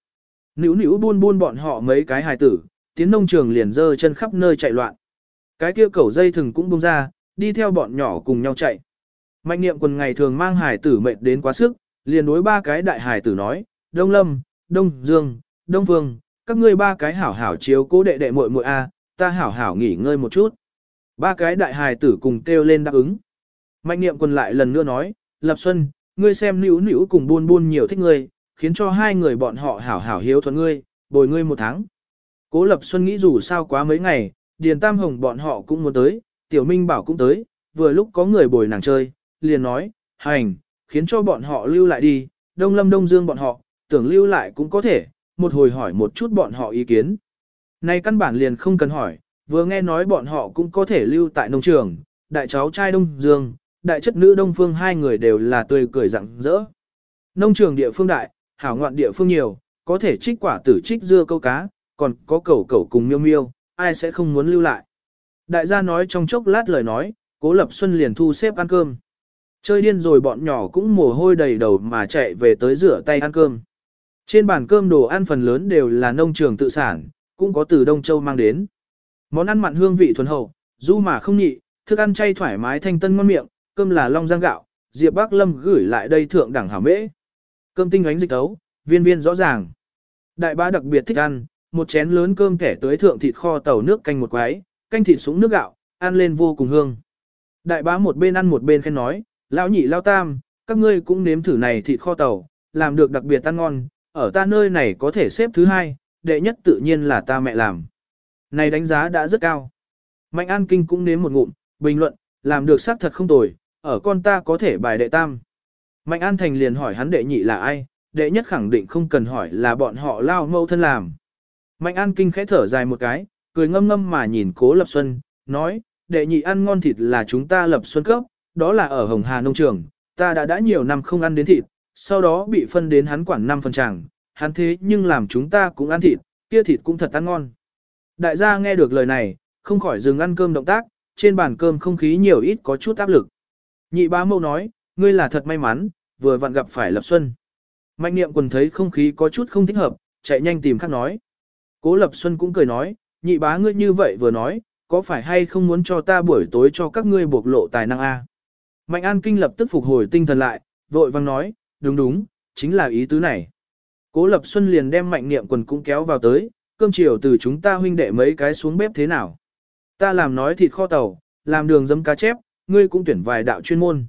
[SPEAKER 1] Nữu nữu buôn buôn bọn họ mấy cái hài tử, tiến nông trường liền dơ chân khắp nơi chạy loạn. Cái kia cẩu dây thừng cũng buông ra, đi theo bọn nhỏ cùng nhau chạy. Mạnh niệm quần ngày thường mang hài tử mệt đến quá sức, liền đối ba cái đại hài tử nói, Đông Lâm, Đông Dương, Đông Vương, các ngươi ba cái hảo hảo chiếu cố đệ đệ muội muội a, ta hảo hảo nghỉ ngơi một chút. Ba cái đại hài tử cùng kêu lên đáp ứng. Mạnh niệm quần lại lần nữa nói, Lập Xuân, ngươi xem nữu nữu cùng buôn buôn nhiều thích ngươi, khiến cho hai người bọn họ hảo hảo hiếu thuận ngươi, bồi ngươi một tháng. Cố Lập Xuân nghĩ dù sao quá mấy ngày, Điền Tam Hồng bọn họ cũng muốn tới, Tiểu Minh Bảo cũng tới, vừa lúc có người bồi nàng chơi, liền nói, hành, khiến cho bọn họ lưu lại đi, Đông Lâm Đông Dương bọn họ, tưởng lưu lại cũng có thể, một hồi hỏi một chút bọn họ ý kiến. Này căn bản liền không cần hỏi, vừa nghe nói bọn họ cũng có thể lưu tại nông trường, đại cháu trai Đông Dương, đại chất nữ Đông Phương hai người đều là tươi cười rạng rỡ. Nông trường địa phương đại, hảo ngoạn địa phương nhiều, có thể trích quả tử trích dưa câu cá, còn có cẩu cẩu cùng miêu miêu, ai sẽ không muốn lưu lại. Đại gia nói trong chốc lát lời nói, Cố Lập Xuân liền thu xếp ăn cơm. Chơi điên rồi bọn nhỏ cũng mồ hôi đầy đầu mà chạy về tới rửa tay ăn cơm. Trên bàn cơm đồ ăn phần lớn đều là nông trường tự sản, cũng có từ Đông Châu mang đến. Món ăn mặn hương vị thuần hậu, du mà không nhị, thức ăn chay thoải mái thanh tân ngon miệng, cơm là long giang gạo, Diệp Bắc Lâm gửi lại đây thượng đẳng hảo mễ. Cơm tinh ánh dịch tấu, viên viên rõ ràng. Đại bá đặc biệt thích ăn, một chén lớn cơm kẻ tới thượng thịt kho tàu nước canh một quái, canh thịt súng nước gạo, ăn lên vô cùng hương. Đại bá một bên ăn một bên khen nói, lão nhị lao tam, các ngươi cũng nếm thử này thịt kho tàu, làm được đặc biệt ăn ngon, ở ta nơi này có thể xếp thứ hai, đệ nhất tự nhiên là ta mẹ làm. Này đánh giá đã rất cao. Mạnh An Kinh cũng nếm một ngụm, bình luận, làm được xác thật không tồi, ở con ta có thể bài đệ tam. Mạnh An Thành liền hỏi hắn đệ nhị là ai, đệ nhất khẳng định không cần hỏi là bọn họ lao mâu thân làm. Mạnh An Kinh khẽ thở dài một cái, cười ngâm ngâm mà nhìn Cố Lập Xuân, nói, đệ nhị ăn ngon thịt là chúng ta Lập Xuân cấp, đó là ở Hồng Hà Nông Trường, ta đã đã nhiều năm không ăn đến thịt, sau đó bị phân đến hắn quản năm phần tràng, hắn thế nhưng làm chúng ta cũng ăn thịt, kia thịt cũng thật ăn ngon. Đại gia nghe được lời này, không khỏi dừng ăn cơm động tác, trên bàn cơm không khí nhiều ít có chút áp lực. Nhị bá mâu nói, ngươi là thật may mắn, vừa vặn gặp phải Lập Xuân. Mạnh niệm quần thấy không khí có chút không thích hợp, chạy nhanh tìm khác nói. Cố Lập Xuân cũng cười nói, nhị bá ngươi như vậy vừa nói, có phải hay không muốn cho ta buổi tối cho các ngươi bộc lộ tài năng a? Mạnh An Kinh lập tức phục hồi tinh thần lại, vội vang nói, đúng đúng, chính là ý tứ này. Cố Lập Xuân liền đem mạnh niệm quần cũng kéo vào tới, cơm chiều từ chúng ta huynh đệ mấy cái xuống bếp thế nào. Ta làm nói thịt kho tàu, làm đường dấm cá chép, ngươi cũng tuyển vài đạo chuyên môn.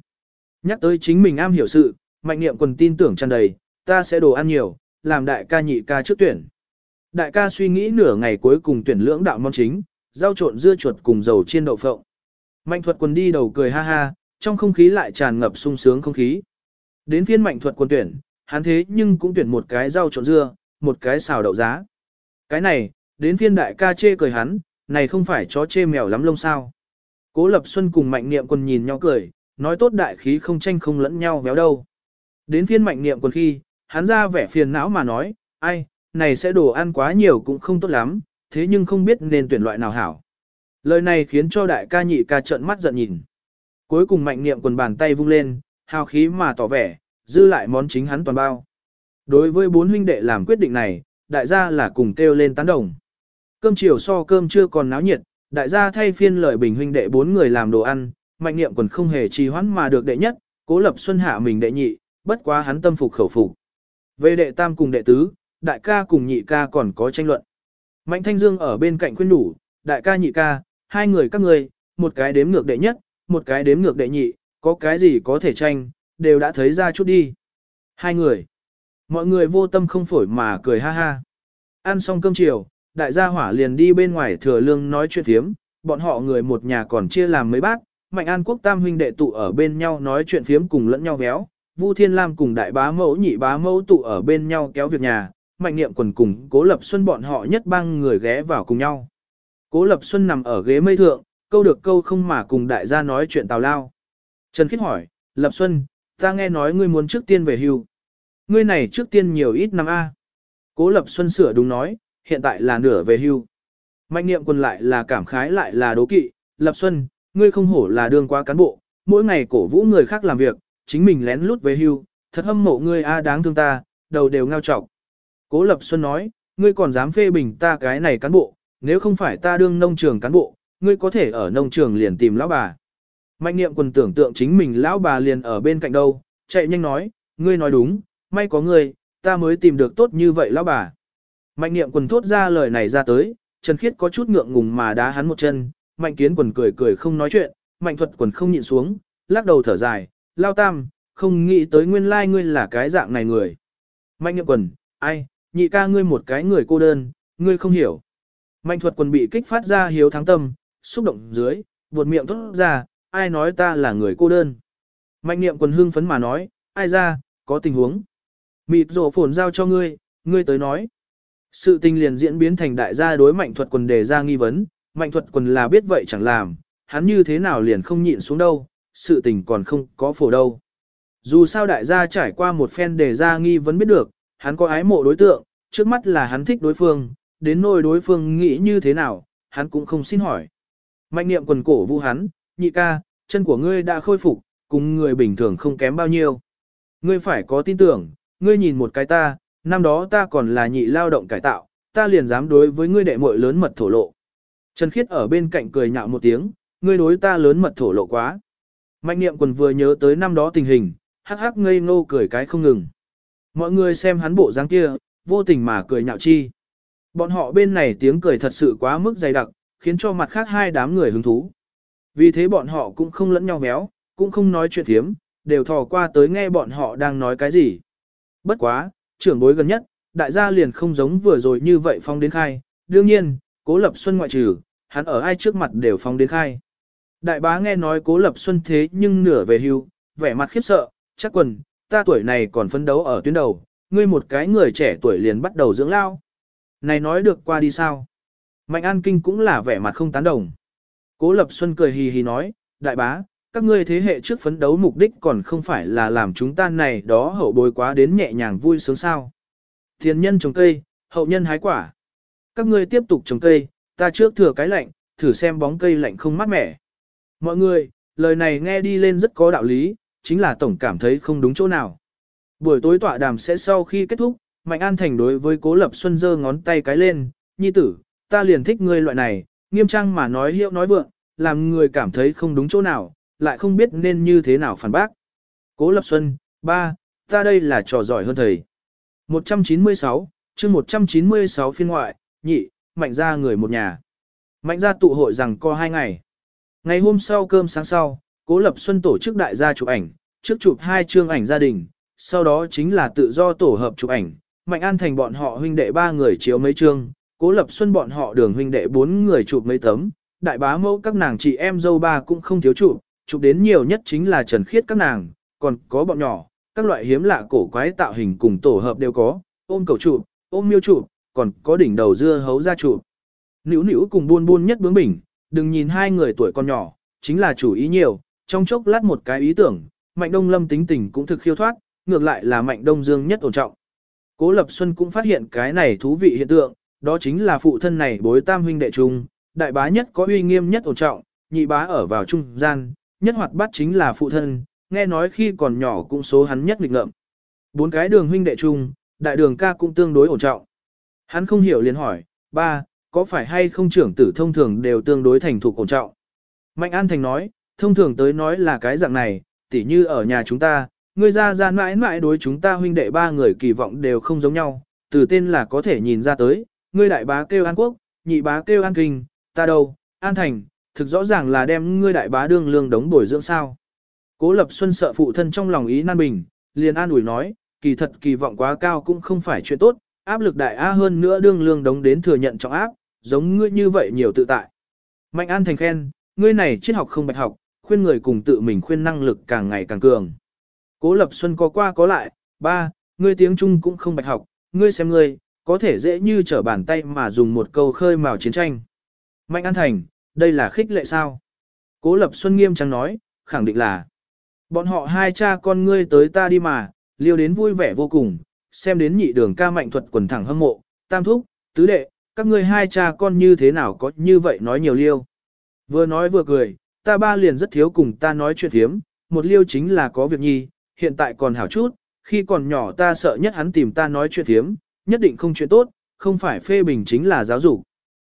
[SPEAKER 1] Nhắc tới chính mình am hiểu sự, mạnh niệm quần tin tưởng tràn đầy, ta sẽ đồ ăn nhiều, làm đại ca nhị ca trước tuyển. Đại ca suy nghĩ nửa ngày cuối cùng tuyển lưỡng đạo món chính, rau trộn dưa chuột cùng dầu chiên đậu phộng. Mạnh thuật quần đi đầu cười ha ha, trong không khí lại tràn ngập sung sướng không khí. Đến phiên mạnh thuật quân tuyển, hắn thế nhưng cũng tuyển một cái rau trộn dưa, một cái xào đậu giá. Cái này, đến phiên đại ca chê cười hắn, này không phải chó chê mèo lắm lông sao. Cố Lập Xuân cùng mạnh niệm quân nhìn nhau cười, nói tốt đại khí không tranh không lẫn nhau véo đâu. Đến phiên mạnh niệm quân khi, hắn ra vẻ phiền não mà nói, ai, này sẽ đồ ăn quá nhiều cũng không tốt lắm, thế nhưng không biết nên tuyển loại nào hảo. Lời này khiến cho đại ca nhị ca trợn mắt giận nhìn. Cuối cùng mạnh niệm quần bàn tay vung lên, hào khí mà tỏ vẻ, dư lại món chính hắn toàn bao. Đối với bốn huynh đệ làm quyết định này, đại gia là cùng kêu lên tán đồng. Cơm chiều so cơm chưa còn náo nhiệt, đại gia thay phiên lời bình huynh đệ bốn người làm đồ ăn, mạnh niệm còn không hề trì hoãn mà được đệ nhất, cố lập xuân hạ mình đệ nhị, bất quá hắn tâm phục khẩu phục. Về đệ tam cùng đệ tứ, đại ca cùng nhị ca còn có tranh luận. Mạnh Thanh Dương ở bên cạnh khuyên đủ, đại ca nhị ca, hai người các người, một cái đếm ngược đệ nhất, một cái đếm ngược đệ nhị, có cái gì có thể tranh, đều đã thấy ra chút đi. Hai người. Mọi người vô tâm không phổi mà cười ha ha. Ăn xong cơm chiều, đại gia hỏa liền đi bên ngoài thừa lương nói chuyện phiếm, bọn họ người một nhà còn chia làm mấy bát, Mạnh An Quốc tam huynh đệ tụ ở bên nhau nói chuyện phiếm cùng lẫn nhau véo, Vu Thiên Lam cùng đại bá mẫu nhị bá mẫu tụ ở bên nhau kéo việc nhà, Mạnh Niệm quần cùng Cố Lập Xuân bọn họ nhất bang người ghé vào cùng nhau. Cố Lập Xuân nằm ở ghế mây thượng, câu được câu không mà cùng đại gia nói chuyện tào lao. Trần Khiết hỏi, Lập Xuân, ta nghe nói ngươi muốn trước tiên về hưu. Ngươi này trước tiên nhiều ít năm A. Cố Lập Xuân sửa đúng nói, hiện tại là nửa về hưu. Mạnh niệm quân lại là cảm khái lại là đố kỵ, Lập Xuân, ngươi không hổ là đương quá cán bộ, mỗi ngày cổ vũ người khác làm việc, chính mình lén lút về hưu, thật hâm mộ ngươi A đáng thương ta, đầu đều ngao trọc. Cố Lập Xuân nói, ngươi còn dám phê bình ta cái này cán bộ, nếu không phải ta đương nông trường cán bộ, ngươi có thể ở nông trường liền tìm lão bà. Mạnh niệm quần tưởng tượng chính mình lão bà liền ở bên cạnh đâu, chạy nhanh nói, ngươi nói đúng, may có ngươi, ta mới tìm được tốt như vậy lão bà. Mạnh niệm quần thốt ra lời này ra tới, Trần Khiết có chút ngượng ngùng mà đá hắn một chân, mạnh kiến quần cười cười không nói chuyện, mạnh thuật quần không nhịn xuống, lắc đầu thở dài, lao tam, không nghĩ tới nguyên lai ngươi là cái dạng này người. Mạnh niệm quần, ai, nhị ca ngươi một cái người cô đơn, ngươi không hiểu. Mạnh thuật quần bị kích phát ra hiếu thắng tâm, xúc động dưới, buột miệng thốt ra, ai nói ta là người cô đơn. Mạnh niệm quần hưng phấn mà nói, ai ra, có tình huống. Mịt rổ phồn giao cho ngươi, ngươi tới nói. Sự tình liền diễn biến thành đại gia đối mạnh thuật quần đề ra nghi vấn, mạnh thuật quần là biết vậy chẳng làm, hắn như thế nào liền không nhịn xuống đâu, sự tình còn không có phổ đâu. Dù sao đại gia trải qua một phen đề ra nghi vấn biết được, hắn có ái mộ đối tượng, trước mắt là hắn thích đối phương, đến nỗi đối phương nghĩ như thế nào, hắn cũng không xin hỏi. Mạnh niệm quần cổ vũ hắn, nhị ca, chân của ngươi đã khôi phục, cùng người bình thường không kém bao nhiêu. Ngươi phải có tin tưởng, ngươi nhìn một cái ta, năm đó ta còn là nhị lao động cải tạo, ta liền dám đối với ngươi đệ muội lớn mật thổ lộ. Trần Khiết ở bên cạnh cười nhạo một tiếng, ngươi đối ta lớn mật thổ lộ quá. Mạnh niệm quần vừa nhớ tới năm đó tình hình, hắc hắc ngây ngô cười cái không ngừng. Mọi người xem hắn bộ dáng kia, vô tình mà cười nhạo chi. Bọn họ bên này tiếng cười thật sự quá mức dày đặc, khiến cho mặt khác hai đám người hứng thú. Vì thế bọn họ cũng không lẫn nhau véo, cũng không nói chuyện thiếm, đều thò qua tới nghe bọn họ đang nói cái gì. Bất quá, trưởng bối gần nhất, đại gia liền không giống vừa rồi như vậy phong đến khai, đương nhiên, cố lập xuân ngoại trừ, hắn ở ai trước mặt đều phong đến khai. Đại bá nghe nói cố lập xuân thế nhưng nửa về hưu, vẻ mặt khiếp sợ, chắc quần, ta tuổi này còn phấn đấu ở tuyến đầu, ngươi một cái người trẻ tuổi liền bắt đầu dưỡng lao. Này nói được qua đi sao? Mạnh An Kinh cũng là vẻ mặt không tán đồng. Cố Lập Xuân cười hì hì nói, đại bá, các ngươi thế hệ trước phấn đấu mục đích còn không phải là làm chúng ta này đó hậu bối quá đến nhẹ nhàng vui sướng sao. Thiên nhân trồng cây, hậu nhân hái quả. Các ngươi tiếp tục trồng cây, ta trước thừa cái lạnh, thử xem bóng cây lạnh không mát mẻ. Mọi người, lời này nghe đi lên rất có đạo lý, chính là tổng cảm thấy không đúng chỗ nào. Buổi tối tọa đàm sẽ sau khi kết thúc, Mạnh An Thành đối với Cố Lập Xuân giơ ngón tay cái lên, nhi tử, ta liền thích ngươi loại này, nghiêm trang mà nói hiệu nói vượng, làm người cảm thấy không đúng chỗ nào, lại không biết nên như thế nào phản bác. Cố Lập Xuân, ba, ta đây là trò giỏi hơn thầy. 196, chương 196 phiên ngoại, nhị, mạnh ra người một nhà. Mạnh ra tụ hội rằng có hai ngày. Ngày hôm sau cơm sáng sau, Cố Lập Xuân tổ chức đại gia chụp ảnh, trước chụp hai chương ảnh gia đình, sau đó chính là tự do tổ hợp chụp ảnh. Mạnh An Thành bọn họ huynh đệ ba người chiếu mấy chương, Cố Lập Xuân bọn họ đường huynh đệ bốn người chụp mấy tấm, đại bá mẫu các nàng chị em dâu ba cũng không thiếu chụp, chụp đến nhiều nhất chính là Trần Khiết các nàng, còn có bọn nhỏ, các loại hiếm lạ cổ quái tạo hình cùng tổ hợp đều có, ôm cầu chụp, ôm miêu chụp, còn có đỉnh đầu dưa hấu ra chụp. Nữu nữu cùng buôn buôn nhất bướng bỉnh, đừng nhìn hai người tuổi còn nhỏ, chính là chủ ý nhiều, trong chốc lát một cái ý tưởng, Mạnh Đông Lâm tính tình cũng thực khiêu thoát, ngược lại là Mạnh Đông Dương nhất ổn trọng. Cố Lập Xuân cũng phát hiện cái này thú vị hiện tượng, đó chính là phụ thân này bối tam huynh đệ trung đại bá nhất có uy nghiêm nhất ổn trọng, nhị bá ở vào trung gian, nhất hoạt bát chính là phụ thân, nghe nói khi còn nhỏ cũng số hắn nhất nghịch ngợm. Bốn cái đường huynh đệ chung, đại đường ca cũng tương đối ổn trọng. Hắn không hiểu liền hỏi, ba, có phải hay không trưởng tử thông thường đều tương đối thành thục ổn trọng? Mạnh An Thành nói, thông thường tới nói là cái dạng này, tỉ như ở nhà chúng ta, người ra ra mãi mãi đối chúng ta huynh đệ ba người kỳ vọng đều không giống nhau, từ tên là có thể nhìn ra tới, ngươi đại bá kêu An Quốc, nhị bá kêu An Kinh, ta đâu, An Thành, thực rõ ràng là đem ngươi đại bá đương lương đống bồi dưỡng sao. Cố Lập Xuân sợ phụ thân trong lòng ý nan bình, liền an ủi nói, kỳ thật kỳ vọng quá cao cũng không phải chuyện tốt, áp lực đại a hơn nữa đương lương đống đến thừa nhận trọng áp, giống ngươi như vậy nhiều tự tại. Mạnh An Thành khen, ngươi này triết học không bạch học, khuyên người cùng tự mình khuyên năng lực càng ngày càng cường. Cố Lập Xuân có qua có lại, ba, ngươi tiếng Trung cũng không bạch học, ngươi xem ngươi, có thể dễ như trở bàn tay mà dùng một câu khơi mào chiến tranh. Mạnh An Thành, đây là khích lệ sao? Cố Lập Xuân nghiêm trang nói, khẳng định là. Bọn họ hai cha con ngươi tới ta đi mà, liêu đến vui vẻ vô cùng, xem đến nhị đường ca mạnh thuật quần thẳng hâm mộ, tam thúc, tứ đệ, các ngươi hai cha con như thế nào có như vậy nói nhiều liêu. Vừa nói vừa cười, ta ba liền rất thiếu cùng ta nói chuyện thiếm, một liêu chính là có việc nhi, hiện tại còn hảo chút, khi còn nhỏ ta sợ nhất hắn tìm ta nói chuyện thiếm, nhất định không chuyện tốt, không phải phê bình chính là giáo dục.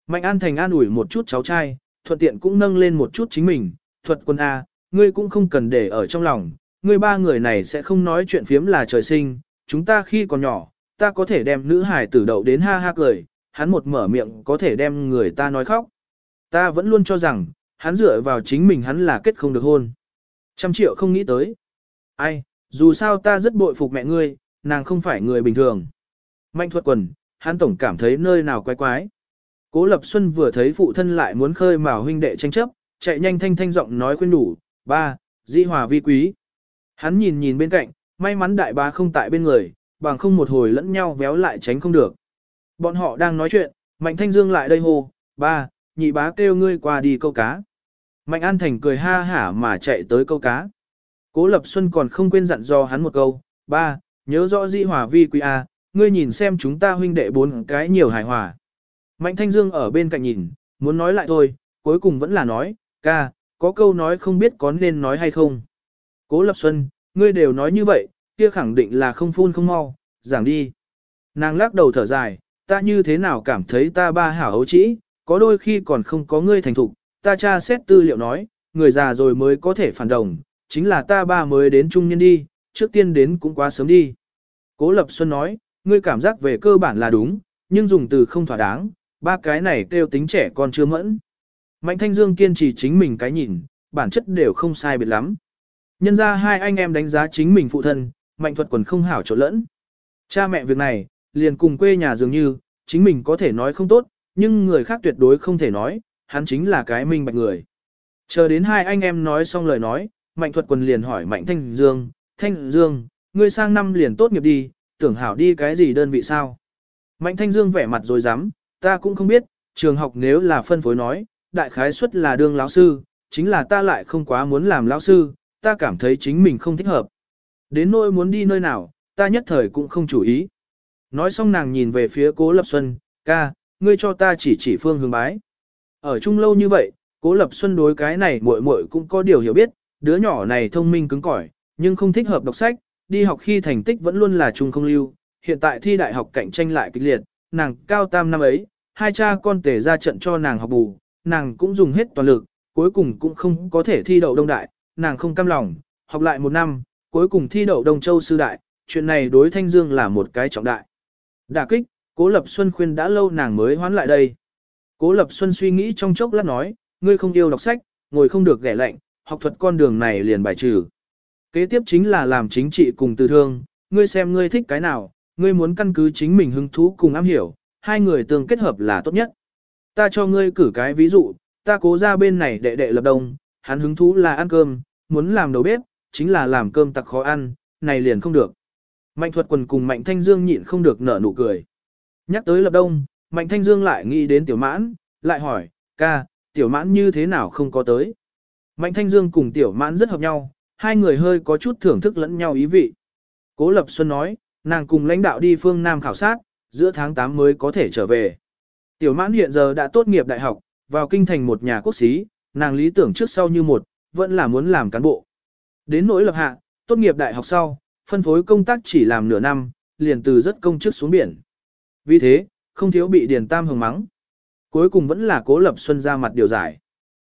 [SPEAKER 1] Mạnh An Thành an ủi một chút cháu trai, thuận tiện cũng nâng lên một chút chính mình, thuật quân A, ngươi cũng không cần để ở trong lòng, ngươi ba người này sẽ không nói chuyện phiếm là trời sinh, chúng ta khi còn nhỏ, ta có thể đem nữ hải tử đậu đến ha ha cười, hắn một mở miệng có thể đem người ta nói khóc. Ta vẫn luôn cho rằng, hắn dựa vào chính mình hắn là kết không được hôn. Trăm triệu không nghĩ tới. Ai, dù sao ta rất bội phục mẹ ngươi, nàng không phải người bình thường. Mạnh thuật quần, hắn tổng cảm thấy nơi nào quái quái. Cố Lập Xuân vừa thấy phụ thân lại muốn khơi mào huynh đệ tranh chấp, chạy nhanh thanh thanh giọng nói khuyên đủ, ba, di hòa vi quý. Hắn nhìn nhìn bên cạnh, may mắn đại bá không tại bên người, bằng không một hồi lẫn nhau véo lại tránh không được. Bọn họ đang nói chuyện, Mạnh Thanh Dương lại đây hô, ba, nhị bá kêu ngươi qua đi câu cá. Mạnh An Thành cười ha hả mà chạy tới câu cá. Cố Lập Xuân còn không quên dặn dò hắn một câu, ba, nhớ rõ di hòa vi quý a, ngươi nhìn xem chúng ta huynh đệ bốn cái nhiều hài hòa. Mạnh Thanh Dương ở bên cạnh nhìn, muốn nói lại thôi, cuối cùng vẫn là nói, ca, có câu nói không biết có nên nói hay không. Cố Lập Xuân, ngươi đều nói như vậy, kia khẳng định là không phun không mau, giảng đi. Nàng lắc đầu thở dài, ta như thế nào cảm thấy ta ba hảo hấu trĩ, có đôi khi còn không có ngươi thành thục, ta tra xét tư liệu nói, người già rồi mới có thể phản đồng, chính là ta ba mới đến trung nhân đi, trước tiên đến cũng quá sớm đi. Cố Lập Xuân nói, ngươi cảm giác về cơ bản là đúng, nhưng dùng từ không thỏa đáng, ba cái này kêu tính trẻ con chưa mẫn. Mạnh Thanh Dương kiên trì chính mình cái nhìn, bản chất đều không sai biệt lắm. Nhân ra hai anh em đánh giá chính mình phụ thân, Mạnh Thuật quần không hảo chỗ lẫn. Cha mẹ việc này, liền cùng quê nhà dường như, chính mình có thể nói không tốt, nhưng người khác tuyệt đối không thể nói, hắn chính là cái minh bạch người. Chờ đến hai anh em nói xong lời nói, Mạnh Thuật quần liền hỏi Mạnh Thanh Dương, Thanh Dương, ngươi sang năm liền tốt nghiệp đi, tưởng hảo đi cái gì đơn vị sao? Mạnh Thanh Dương vẻ mặt rồi dám, ta cũng không biết, trường học nếu là phân phối nói, đại khái suất là đương lão sư, chính là ta lại không quá muốn làm lão sư, ta cảm thấy chính mình không thích hợp. Đến nỗi muốn đi nơi nào, ta nhất thời cũng không chủ ý. Nói xong nàng nhìn về phía Cố Lập Xuân, ca, ngươi cho ta chỉ chỉ phương hướng bái. Ở chung lâu như vậy, Cố Lập Xuân đối cái này muội muội cũng có điều hiểu biết, đứa nhỏ này thông minh cứng cỏi, nhưng không thích hợp đọc sách, đi học khi thành tích vẫn luôn là trung không lưu, hiện tại thi đại học cạnh tranh lại kịch liệt, nàng cao tam năm ấy, hai cha con tề ra trận cho nàng học bù, nàng cũng dùng hết toàn lực, cuối cùng cũng không có thể thi đậu đông đại, nàng không cam lòng, học lại một năm, cuối cùng thi đậu đông châu sư đại, chuyện này đối Thanh Dương là một cái trọng đại. Đả kích, Cố Lập Xuân khuyên đã lâu nàng mới hoán lại đây. Cố Lập Xuân suy nghĩ trong chốc lát nói, ngươi không yêu đọc sách, ngồi không được ghẻ lạnh, học thuật con đường này liền bài trừ. Kế tiếp chính là làm chính trị cùng từ thương, ngươi xem ngươi thích cái nào, ngươi muốn căn cứ chính mình hứng thú cùng am hiểu, hai người tương kết hợp là tốt nhất. Ta cho ngươi cử cái ví dụ, ta cố ra bên này đệ đệ lập đông, hắn hứng thú là ăn cơm, muốn làm đầu bếp, chính là làm cơm tặc khó ăn, này liền không được. Mạnh thuật quần cùng Mạnh Thanh Dương nhịn không được nở nụ cười. Nhắc tới lập đông, Mạnh Thanh Dương lại nghĩ đến tiểu mãn, lại hỏi, ca, tiểu mãn như thế nào không có tới. Mạnh Thanh Dương cùng tiểu mãn rất hợp nhau, hai người hơi có chút thưởng thức lẫn nhau ý vị. Cố Lập Xuân nói, nàng cùng lãnh đạo đi phương Nam khảo sát, giữa tháng 8 mới có thể trở về. Tiểu mãn hiện giờ đã tốt nghiệp đại học, vào kinh thành một nhà quốc sĩ, nàng lý tưởng trước sau như một, vẫn là muốn làm cán bộ. Đến nỗi lập hạ, tốt nghiệp đại học sau, phân phối công tác chỉ làm nửa năm, liền từ rất công chức xuống biển. Vì thế, không thiếu bị Điền Tam hừng mắng. Cuối cùng vẫn là Cố Lập Xuân ra mặt điều giải.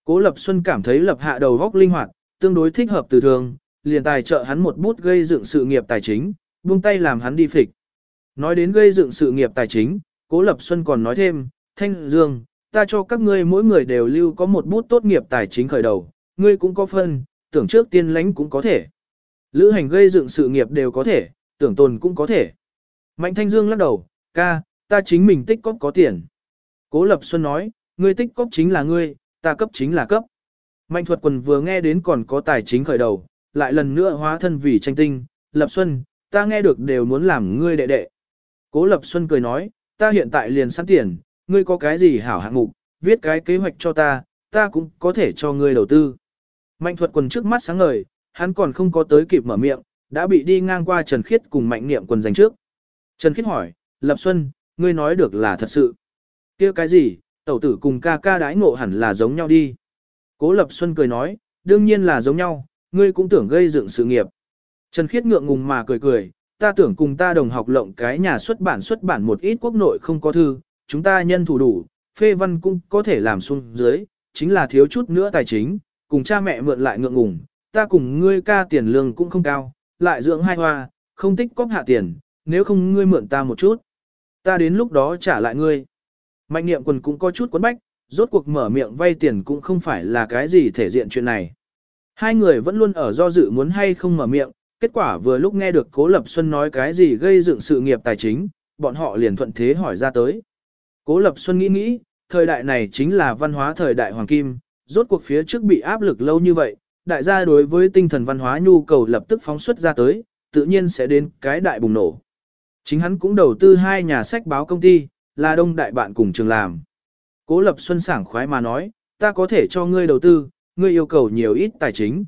[SPEAKER 1] Cố Lập Xuân cảm thấy lập hạ đầu góc linh hoạt, tương đối thích hợp từ thường, liền tài trợ hắn một bút gây dựng sự nghiệp tài chính, buông tay làm hắn đi phịch. Nói đến gây dựng sự nghiệp tài chính, Cố Lập Xuân còn nói thêm, Thanh Dương, ta cho các ngươi mỗi người đều lưu có một bút tốt nghiệp tài chính khởi đầu, ngươi cũng có phân, tưởng trước tiên lãnh cũng có thể. Lữ hành gây dựng sự nghiệp đều có thể, tưởng tồn cũng có thể. Mạnh Thanh Dương lắc đầu, ca, ta chính mình tích cóp có tiền. Cố Lập Xuân nói, ngươi tích cóp chính là ngươi, ta cấp chính là cấp. Mạnh thuật quần vừa nghe đến còn có tài chính khởi đầu, lại lần nữa hóa thân vì tranh tinh, Lập Xuân, ta nghe được đều muốn làm ngươi đệ đệ. Cố Lập Xuân cười nói, ta hiện tại liền sẵn tiền, ngươi có cái gì hảo hạng mục, viết cái kế hoạch cho ta, ta cũng có thể cho ngươi đầu tư. Mạnh thuật quần trước mắt sáng ngời, hắn còn không có tới kịp mở miệng, đã bị đi ngang qua Trần Khiết cùng mạnh niệm quần giành trước. Trần Khiết hỏi, Lập Xuân, ngươi nói được là thật sự. kia cái gì, tẩu tử cùng ca ca đái ngộ hẳn là giống nhau đi. Cố Lập Xuân cười nói, đương nhiên là giống nhau, ngươi cũng tưởng gây dựng sự nghiệp. Trần Khiết ngượng ngùng mà cười cười, ta tưởng cùng ta đồng học lộng cái nhà xuất bản xuất bản một ít quốc nội không có thư, chúng ta nhân thủ đủ, phê văn cũng có thể làm xuống dưới, chính là thiếu chút nữa tài chính, cùng cha mẹ mượn lại ngượng ngùng, ta cùng ngươi ca tiền lương cũng không cao, lại dưỡng hai hoa, không tích cóp hạ tiền, nếu không ngươi mượn ta một chút, ta đến lúc đó trả lại ngươi. Mạnh niệm quần cũng có chút quấn bách, rốt cuộc mở miệng vay tiền cũng không phải là cái gì thể diện chuyện này. Hai người vẫn luôn ở do dự muốn hay không mở miệng, kết quả vừa lúc nghe được Cố Lập Xuân nói cái gì gây dựng sự nghiệp tài chính, bọn họ liền thuận thế hỏi ra tới. Cố Lập Xuân nghĩ nghĩ, thời đại này chính là văn hóa thời đại hoàng kim, rốt cuộc phía trước bị áp lực lâu như vậy, đại gia đối với tinh thần văn hóa nhu cầu lập tức phóng xuất ra tới, tự nhiên sẽ đến cái đại bùng nổ. Chính hắn cũng đầu tư hai nhà sách báo công ty, là đông đại bạn cùng trường làm. Cố Lập Xuân sảng khoái mà nói, ta có thể cho ngươi đầu tư, ngươi yêu cầu nhiều ít tài chính.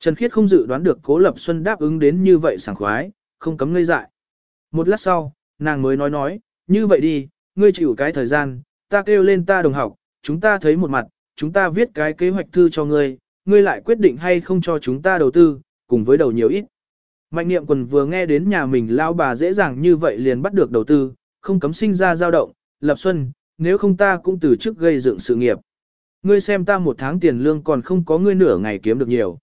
[SPEAKER 1] Trần Khiết không dự đoán được Cố Lập Xuân đáp ứng đến như vậy sảng khoái, không cấm ngây dại. Một lát sau, nàng mới nói nói, như vậy đi, ngươi chịu cái thời gian, ta kêu lên ta đồng học, chúng ta thấy một mặt, chúng ta viết cái kế hoạch thư cho ngươi, ngươi lại quyết định hay không cho chúng ta đầu tư, cùng với đầu nhiều ít. Mạnh niệm quần vừa nghe đến nhà mình lao bà dễ dàng như vậy liền bắt được đầu tư, không cấm sinh ra dao động, lập xuân, nếu không ta cũng từ chức gây dựng sự nghiệp. Ngươi xem ta một tháng tiền lương còn không có ngươi nửa ngày kiếm được nhiều.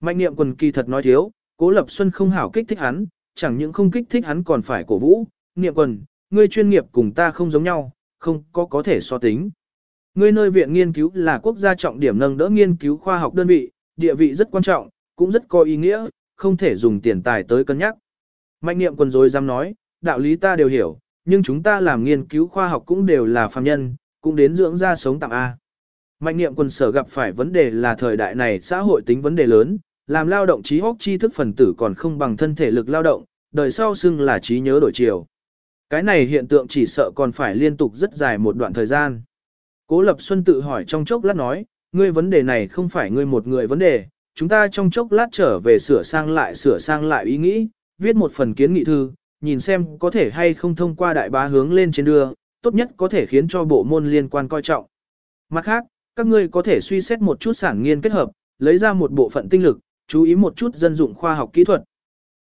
[SPEAKER 1] Mạnh niệm quần kỳ thật nói thiếu, cố lập xuân không hảo kích thích hắn, chẳng những không kích thích hắn còn phải cổ vũ, niệm quần, ngươi chuyên nghiệp cùng ta không giống nhau, không có có thể so tính. Ngươi nơi viện nghiên cứu là quốc gia trọng điểm nâng đỡ nghiên cứu khoa học đơn vị, địa vị rất quan trọng, cũng rất có ý nghĩa, không thể dùng tiền tài tới cân nhắc. Mạnh niệm quần rồi dám nói, đạo lý ta đều hiểu, nhưng chúng ta làm nghiên cứu khoa học cũng đều là phàm nhân, cũng đến dưỡng ra sống tạm A. Mạnh niệm quần sở gặp phải vấn đề là thời đại này xã hội tính vấn đề lớn, làm lao động trí hốc tri thức phần tử còn không bằng thân thể lực lao động, đời sau xưng là trí nhớ đổi chiều. Cái này hiện tượng chỉ sợ còn phải liên tục rất dài một đoạn thời gian. Cố Lập Xuân tự hỏi trong chốc lát nói, ngươi vấn đề này không phải ngươi một người vấn đề, chúng ta trong chốc lát trở về sửa sang lại sửa sang lại ý nghĩ, viết một phần kiến nghị thư, nhìn xem có thể hay không thông qua đại bá hướng lên trên đưa, tốt nhất có thể khiến cho bộ môn liên quan coi trọng. Mặt khác, các ngươi có thể suy xét một chút sản nghiên kết hợp, lấy ra một bộ phận tinh lực, chú ý một chút dân dụng khoa học kỹ thuật.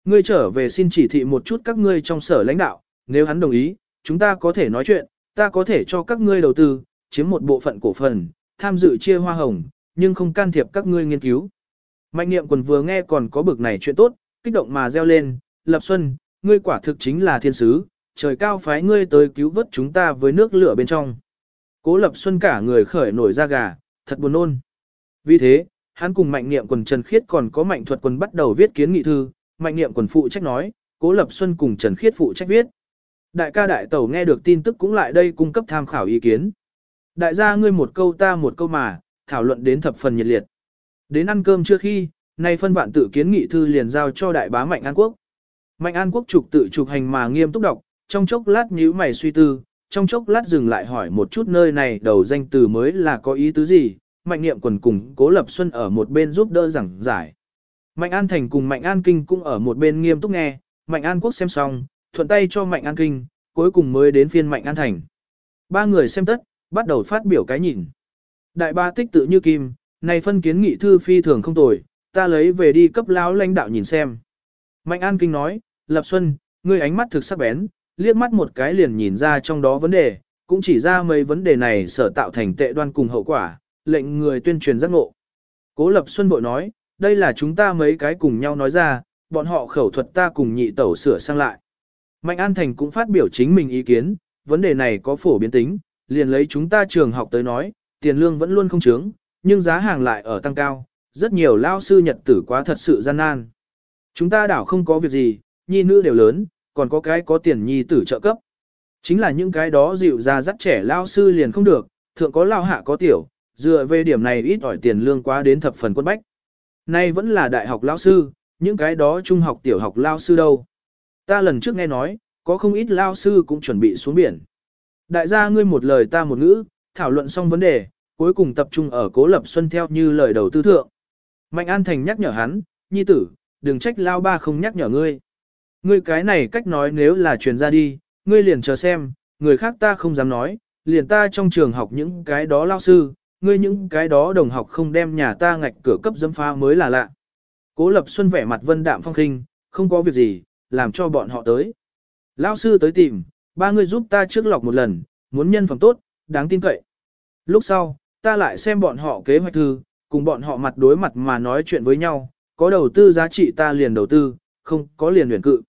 [SPEAKER 1] Ngươi trở về xin chỉ thị một chút các ngươi trong sở lãnh đạo, nếu hắn đồng ý, chúng ta có thể nói chuyện, ta có thể cho các ngươi đầu tư, chiếm một bộ phận cổ phần, tham dự chia hoa hồng, nhưng không can thiệp các ngươi nghiên cứu. Mạnh niệm quần vừa nghe còn có bực này chuyện tốt, kích động mà reo lên, Lập Xuân, ngươi quả thực chính là thiên sứ, trời cao phái ngươi tới cứu vớt chúng ta với nước lửa bên trong. Cố Lập Xuân cả người khởi nổi da gà, thật buồn nôn. Vì thế, hắn cùng mạnh niệm quần Trần Khiết còn có mạnh thuật quần bắt đầu viết kiến nghị thư, mạnh niệm quần phụ trách nói, Cố Lập Xuân cùng Trần Khiết phụ trách viết. Đại ca đại tẩu nghe được tin tức cũng lại đây cung cấp tham khảo ý kiến. Đại gia ngươi một câu ta một câu mà, thảo luận đến thập phần nhiệt liệt. Đến ăn cơm chưa khi, nay phân vạn tự kiến nghị thư liền giao cho đại bá Mạnh An Quốc. Mạnh An Quốc trục tự trục hành mà nghiêm túc đọc, trong chốc lát nhíu mày suy tư, trong chốc lát dừng lại hỏi một chút nơi này đầu danh từ mới là có ý tứ gì, Mạnh Niệm quần cùng Cố Lập Xuân ở một bên giúp đỡ giảng giải. Mạnh An Thành cùng Mạnh An Kinh cũng ở một bên nghiêm túc nghe, Mạnh An Quốc xem xong, thuận tay cho Mạnh An Kinh, cuối cùng mới đến phiên Mạnh An Thành. Ba người xem tất, bắt đầu phát biểu cái nhìn. Đại ba tích tự như kim, này phân kiến nghị thư phi thường không tồi, ta lấy về đi cấp lão lãnh đạo nhìn xem. Mạnh An Kinh nói, Lập Xuân, ngươi ánh mắt thực sắc bén, liếc mắt một cái liền nhìn ra trong đó vấn đề, cũng chỉ ra mấy vấn đề này sở tạo thành tệ đoan cùng hậu quả, lệnh người tuyên truyền giác ngộ. Cố Lập Xuân bội nói, đây là chúng ta mấy cái cùng nhau nói ra, bọn họ khẩu thuật ta cùng nhị tẩu sửa sang lại. Mạnh An Thành cũng phát biểu chính mình ý kiến, vấn đề này có phổ biến tính, liền lấy chúng ta trường học tới nói, tiền lương vẫn luôn không chướng, nhưng giá hàng lại ở tăng cao, rất nhiều lao sư nhật tử quá thật sự gian nan. Chúng ta đảo không có việc gì, nhi nữ đều lớn, còn có cái có tiền nhi tử trợ cấp. Chính là những cái đó dịu ra dắt trẻ lao sư liền không được, thượng có lao hạ có tiểu, dựa về điểm này ít ỏi tiền lương quá đến thập phần quân bách. Nay vẫn là đại học lao sư, những cái đó trung học tiểu học lao sư đâu. Ta lần trước nghe nói, có không ít lao sư cũng chuẩn bị xuống biển. Đại gia ngươi một lời ta một ngữ, thảo luận xong vấn đề, cuối cùng tập trung ở cố lập xuân theo như lời đầu tư thượng. Mạnh An Thành nhắc nhở hắn, nhi tử, đừng trách lao ba không nhắc nhở ngươi. Ngươi cái này cách nói nếu là truyền ra đi, ngươi liền chờ xem, người khác ta không dám nói, liền ta trong trường học những cái đó lao sư, ngươi những cái đó đồng học không đem nhà ta ngạch cửa cấp dâm pha mới là lạ. Cố Lập Xuân vẻ mặt vân đạm phong khinh, không có việc gì, làm cho bọn họ tới. Lao sư tới tìm, ba người giúp ta trước lọc một lần, muốn nhân phẩm tốt, đáng tin cậy. Lúc sau, ta lại xem bọn họ kế hoạch thư, cùng bọn họ mặt đối mặt mà nói chuyện với nhau, có đầu tư giá trị ta liền đầu tư, không có liền luyện cự.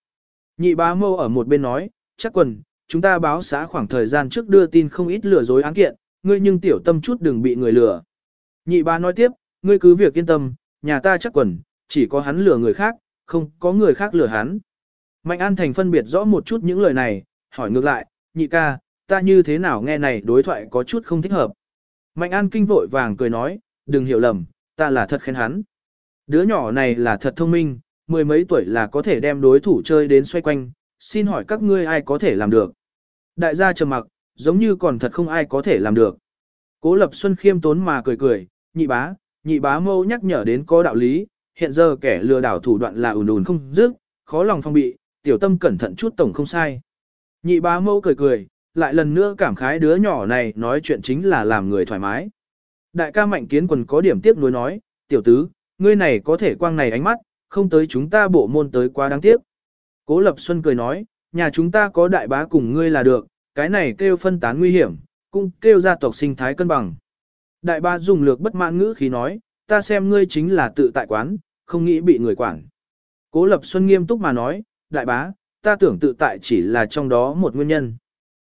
[SPEAKER 1] Nhị bá mâu ở một bên nói, chắc quần, chúng ta báo xã khoảng thời gian trước đưa tin không ít lừa dối án kiện, ngươi nhưng tiểu tâm chút đừng bị người lừa. Nhị bá nói tiếp, ngươi cứ việc yên tâm, nhà ta chắc quần, chỉ có hắn lừa người khác, không có người khác lừa hắn. Mạnh An Thành phân biệt rõ một chút những lời này, hỏi ngược lại, nhị ca, ta như thế nào nghe này đối thoại có chút không thích hợp. Mạnh An kinh vội vàng cười nói, đừng hiểu lầm, ta là thật khen hắn. Đứa nhỏ này là thật thông minh, mười mấy tuổi là có thể đem đối thủ chơi đến xoay quanh, xin hỏi các ngươi ai có thể làm được. Đại gia trầm mặc, giống như còn thật không ai có thể làm được. Cố Lập Xuân khiêm tốn mà cười cười, nhị bá, nhị bá mâu nhắc nhở đến có đạo lý, hiện giờ kẻ lừa đảo thủ đoạn là ùn ùn không dứt, khó lòng phong bị, tiểu tâm cẩn thận chút tổng không sai. Nhị bá mâu cười cười, lại lần nữa cảm khái đứa nhỏ này nói chuyện chính là làm người thoải mái. Đại ca mạnh kiến quần có điểm tiếc nuối nói, tiểu tứ, ngươi này có thể quang này ánh mắt, không tới chúng ta bộ môn tới quá đáng tiếc. Cố Lập Xuân cười nói, nhà chúng ta có đại bá cùng ngươi là được, cái này kêu phân tán nguy hiểm, cũng kêu gia tộc sinh thái cân bằng. Đại bá dùng lược bất mãn ngữ khí nói, ta xem ngươi chính là tự tại quán, không nghĩ bị người quản. Cố Lập Xuân nghiêm túc mà nói, đại bá, ta tưởng tự tại chỉ là trong đó một nguyên nhân.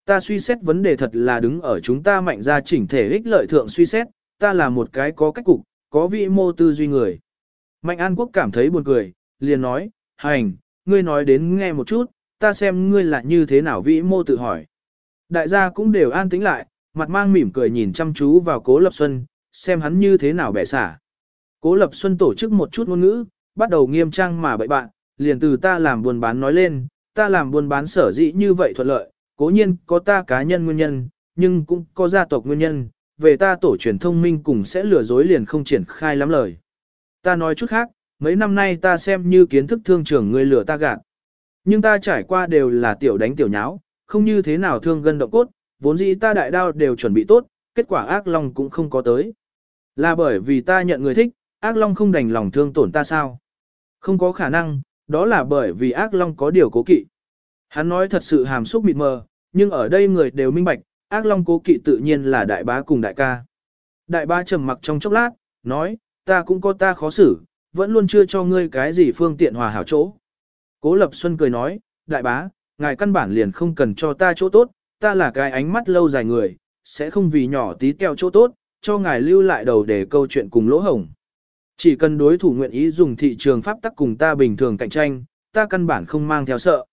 [SPEAKER 1] Ta suy xét vấn đề thật là đứng ở chúng ta mạnh ra chỉnh thể ích lợi thượng suy xét, ta là một cái có cách cục, có vị mô tư duy người. Mạnh An Quốc cảm thấy buồn cười, liền nói, hành, ngươi nói đến nghe một chút, ta xem ngươi là như thế nào vĩ mô tự hỏi. Đại gia cũng đều an tĩnh lại, mặt mang mỉm cười nhìn chăm chú vào Cố Lập Xuân, xem hắn như thế nào bẻ xả. Cố Lập Xuân tổ chức một chút ngôn ngữ, bắt đầu nghiêm trang mà bậy bạn, liền từ ta làm buôn bán nói lên, ta làm buôn bán sở dĩ như vậy thuận lợi, cố nhiên có ta cá nhân nguyên nhân, nhưng cũng có gia tộc nguyên nhân, về ta tổ truyền thông minh cùng sẽ lừa dối liền không triển khai lắm lời. Ta nói chút khác, mấy năm nay ta xem như kiến thức thương trưởng người lừa ta gạt. Nhưng ta trải qua đều là tiểu đánh tiểu nháo, không như thế nào thương gân động cốt, vốn dĩ ta đại đao đều chuẩn bị tốt, kết quả ác long cũng không có tới. Là bởi vì ta nhận người thích, ác long không đành lòng thương tổn ta sao? Không có khả năng, đó là bởi vì ác long có điều cố kỵ. Hắn nói thật sự hàm xúc mịt mờ, nhưng ở đây người đều minh bạch, ác long cố kỵ tự nhiên là đại bá cùng đại ca. Đại bá trầm mặc trong chốc lát, nói, ta cũng có ta khó xử, vẫn luôn chưa cho ngươi cái gì phương tiện hòa hảo chỗ. Cố Lập Xuân cười nói, đại bá, ngài căn bản liền không cần cho ta chỗ tốt, ta là cái ánh mắt lâu dài người, sẽ không vì nhỏ tí keo chỗ tốt, cho ngài lưu lại đầu để câu chuyện cùng lỗ hổng. Chỉ cần đối thủ nguyện ý dùng thị trường pháp tắc cùng ta bình thường cạnh tranh, ta căn bản không mang theo sợ.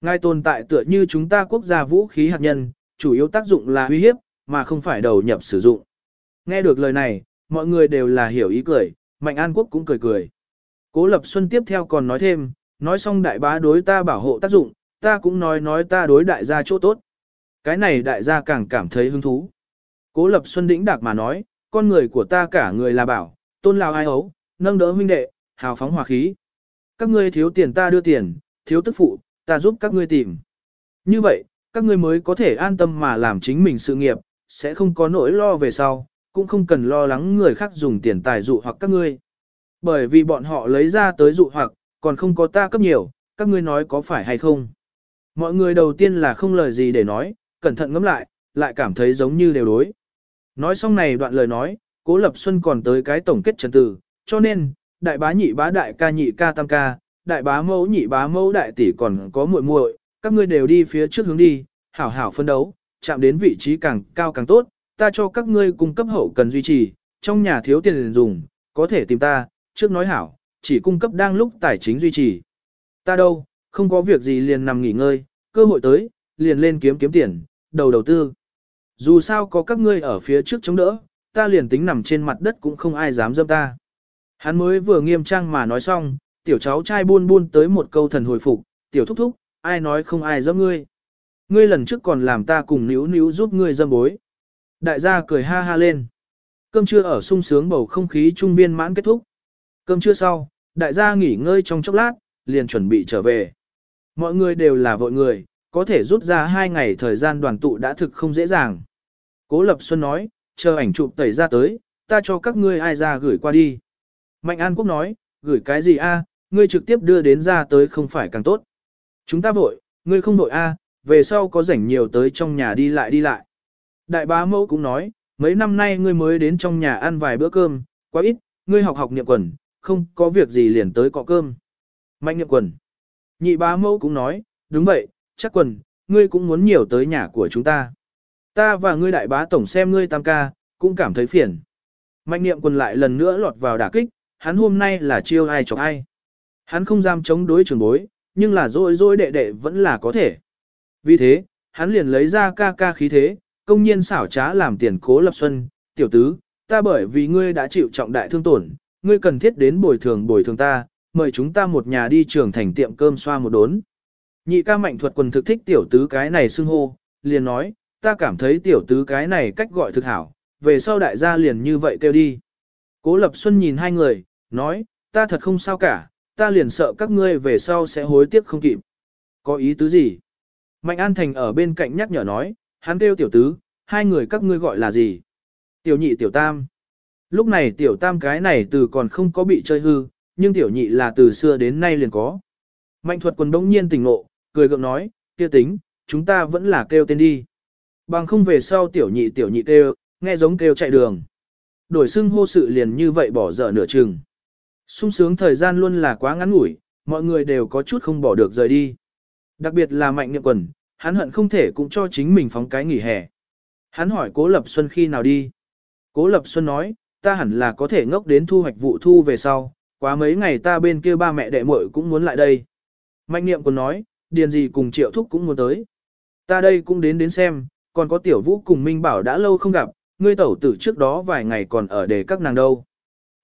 [SPEAKER 1] Ngài tồn tại tựa như chúng ta quốc gia vũ khí hạt nhân, chủ yếu tác dụng là uy hiếp, mà không phải đầu nhập sử dụng. Nghe được lời này, mọi người đều là hiểu ý cười, Mạnh An Quốc cũng cười cười. Cố Lập Xuân tiếp theo còn nói thêm, nói xong đại bá đối ta bảo hộ tác dụng, ta cũng nói nói ta đối đại gia chỗ tốt. Cái này đại gia càng cảm thấy hứng thú. Cố Lập Xuân đĩnh đạc mà nói, con người của ta cả người là bảo, tôn lao ai ấu, nâng đỡ huynh đệ, hào phóng hòa khí. Các ngươi thiếu tiền ta đưa tiền, thiếu tức phụ, ta giúp các ngươi tìm. Như vậy, các ngươi mới có thể an tâm mà làm chính mình sự nghiệp, sẽ không có nỗi lo về sau, cũng không cần lo lắng người khác dùng tiền tài dụ hoặc các ngươi. Bởi vì bọn họ lấy ra tới dụ hoặc, còn không có ta cấp nhiều, các ngươi nói có phải hay không. Mọi người đầu tiên là không lời gì để nói, cẩn thận ngẫm lại, lại cảm thấy giống như đều đối. Nói xong này đoạn lời nói, Cố Lập Xuân còn tới cái tổng kết trần từ, cho nên, đại bá nhị bá đại ca nhị ca tam ca, đại bá mẫu nhị bá mẫu đại tỷ còn có muội muội, các ngươi đều đi phía trước hướng đi, hảo hảo phân đấu, chạm đến vị trí càng cao càng tốt, ta cho các ngươi cung cấp hậu cần duy trì, trong nhà thiếu tiền dùng, có thể tìm ta, trước nói hảo, chỉ cung cấp đang lúc tài chính duy trì. Ta đâu, không có việc gì liền nằm nghỉ ngơi, cơ hội tới, liền lên kiếm kiếm tiền, đầu đầu tư. Dù sao có các ngươi ở phía trước chống đỡ, ta liền tính nằm trên mặt đất cũng không ai dám dâm ta. Hắn mới vừa nghiêm trang mà nói xong, tiểu cháu trai buôn buôn tới một câu thần hồi phục, tiểu thúc thúc, ai nói không ai dâm ngươi. Ngươi lần trước còn làm ta cùng níu níu giúp ngươi dâm bối. Đại gia cười ha ha lên. Cơm trưa ở sung sướng bầu không khí trung viên mãn kết thúc. Cơm trưa sau, đại gia nghỉ ngơi trong chốc lát, liền chuẩn bị trở về. Mọi người đều là vội người, có thể rút ra hai ngày thời gian đoàn tụ đã thực không dễ dàng. Cố Lập Xuân nói, chờ ảnh chụp tẩy ra tới, ta cho các ngươi ai ra gửi qua đi. Mạnh An Quốc nói, gửi cái gì a? ngươi trực tiếp đưa đến ra tới không phải càng tốt. Chúng ta vội, ngươi không vội a, về sau có rảnh nhiều tới trong nhà đi lại đi lại. Đại bá mẫu cũng nói, mấy năm nay ngươi mới đến trong nhà ăn vài bữa cơm, quá ít, ngươi học học niệm quần, không có việc gì liền tới cọ cơm. Mạnh niệm quần. Nhị bá mẫu cũng nói, đúng vậy, chắc quần, ngươi cũng muốn nhiều tới nhà của chúng ta. Ta và ngươi đại bá tổng xem ngươi tam ca, cũng cảm thấy phiền. Mạnh niệm quần lại lần nữa lọt vào đả kích, hắn hôm nay là chiêu ai chọc ai. Hắn không dám chống đối trường bối, nhưng là dối dối đệ đệ vẫn là có thể. Vì thế, hắn liền lấy ra ca ca khí thế, công nhiên xảo trá làm tiền cố lập xuân, tiểu tứ, ta bởi vì ngươi đã chịu trọng đại thương tổn, ngươi cần thiết đến bồi thường bồi thường ta, mời chúng ta một nhà đi trường thành tiệm cơm xoa một đốn. Nhị ca mạnh thuật quần thực thích tiểu tứ cái này xưng hô, liền nói, ta cảm thấy tiểu tứ cái này cách gọi thực hảo, về sau đại gia liền như vậy kêu đi. Cố Lập Xuân nhìn hai người, nói, ta thật không sao cả, ta liền sợ các ngươi về sau sẽ hối tiếc không kịp. Có ý tứ gì? Mạnh An Thành ở bên cạnh nhắc nhở nói, hắn kêu tiểu tứ, hai người các ngươi gọi là gì? Tiểu nhị tiểu tam. Lúc này tiểu tam cái này từ còn không có bị chơi hư, nhưng tiểu nhị là từ xưa đến nay liền có. Mạnh thuật quần đông nhiên tỉnh ngộ, cười gượng nói, kia tính, chúng ta vẫn là kêu tên đi. Bằng không về sau tiểu nhị tiểu nhị kêu, nghe giống kêu chạy đường. Đổi xưng hô sự liền như vậy bỏ dở nửa chừng sung sướng thời gian luôn là quá ngắn ngủi, mọi người đều có chút không bỏ được rời đi. Đặc biệt là mạnh niệm quần, hắn hận không thể cũng cho chính mình phóng cái nghỉ hè. Hắn hỏi Cố Lập Xuân khi nào đi. Cố Lập Xuân nói, ta hẳn là có thể ngốc đến thu hoạch vụ thu về sau, quá mấy ngày ta bên kia ba mẹ đệ muội cũng muốn lại đây. Mạnh niệm còn nói, điền gì cùng triệu thúc cũng muốn tới. Ta đây cũng đến đến xem, còn có tiểu vũ cùng Minh Bảo đã lâu không gặp, ngươi tẩu tử trước đó vài ngày còn ở để các nàng đâu.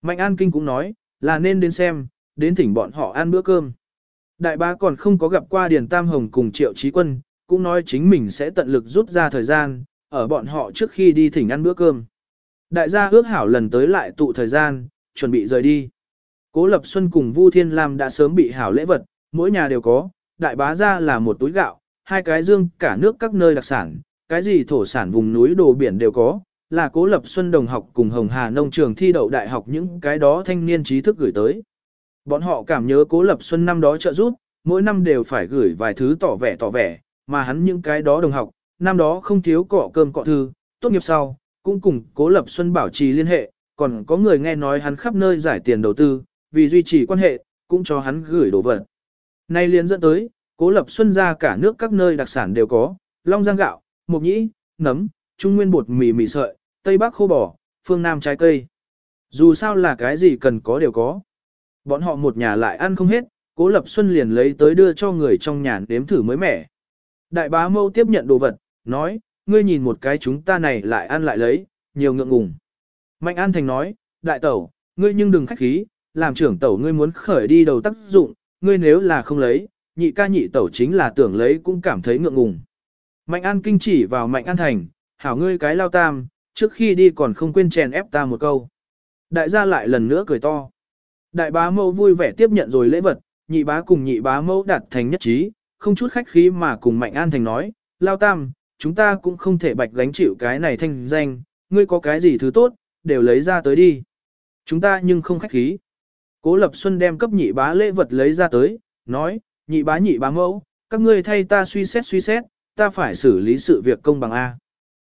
[SPEAKER 1] Mạnh An Kinh cũng nói, là nên đến xem, đến thỉnh bọn họ ăn bữa cơm. Đại bá còn không có gặp qua Điền Tam Hồng cùng Triệu Trí Quân, cũng nói chính mình sẽ tận lực rút ra thời gian, ở bọn họ trước khi đi thỉnh ăn bữa cơm. Đại gia ước hảo lần tới lại tụ thời gian, chuẩn bị rời đi. Cố Lập Xuân cùng Vu Thiên Lam đã sớm bị hảo lễ vật, mỗi nhà đều có, đại bá ra là một túi gạo, hai cái dương, cả nước các nơi đặc sản, cái gì thổ sản vùng núi đồ biển đều có, là Cố Lập Xuân đồng học cùng Hồng Hà nông trường thi đậu đại học những cái đó thanh niên trí thức gửi tới. Bọn họ cảm nhớ Cố Lập Xuân năm đó trợ giúp, mỗi năm đều phải gửi vài thứ tỏ vẻ tỏ vẻ, mà hắn những cái đó đồng học, năm đó không thiếu cọ cơm cọ thư, tốt nghiệp sau, cũng cùng Cố Lập Xuân bảo trì liên hệ, còn có người nghe nói hắn khắp nơi giải tiền đầu tư, vì duy trì quan hệ, cũng cho hắn gửi đồ vật. Nay liên dẫn tới, Cố Lập Xuân ra cả nước các nơi đặc sản đều có, long giang gạo, mộc nhĩ, nấm, trung nguyên bột mì mì sợi, tây bắc khô bò, phương nam trái cây. Dù sao là cái gì cần có đều có. Bọn họ một nhà lại ăn không hết, Cố Lập Xuân liền lấy tới đưa cho người trong nhà đếm thử mới mẻ. Đại bá mâu tiếp nhận đồ vật, nói, ngươi nhìn một cái chúng ta này lại ăn lại lấy, nhiều ngượng ngùng. Mạnh An Thành nói, đại tẩu, ngươi nhưng đừng khách khí, làm trưởng tẩu ngươi muốn khởi đi đầu tác dụng, ngươi nếu là không lấy, nhị ca nhị tẩu chính là tưởng lấy cũng cảm thấy ngượng ngùng. Mạnh An kinh chỉ vào Mạnh An Thành, hảo ngươi cái lao tam, trước khi đi còn không quên chèn ép ta một câu. Đại gia lại lần nữa cười to. Đại bá mẫu vui vẻ tiếp nhận rồi lễ vật, nhị bá cùng nhị bá mẫu đạt thành nhất trí, không chút khách khí mà cùng Mạnh An Thành nói, lao tam, chúng ta cũng không thể bạch gánh chịu cái này thanh danh, ngươi có cái gì thứ tốt, đều lấy ra tới đi. Chúng ta nhưng không khách khí. Cố Lập Xuân đem cấp nhị bá lễ vật lấy ra tới, nói, nhị bá nhị bá mẫu, các ngươi thay ta suy xét suy xét, ta phải xử lý sự việc công bằng A.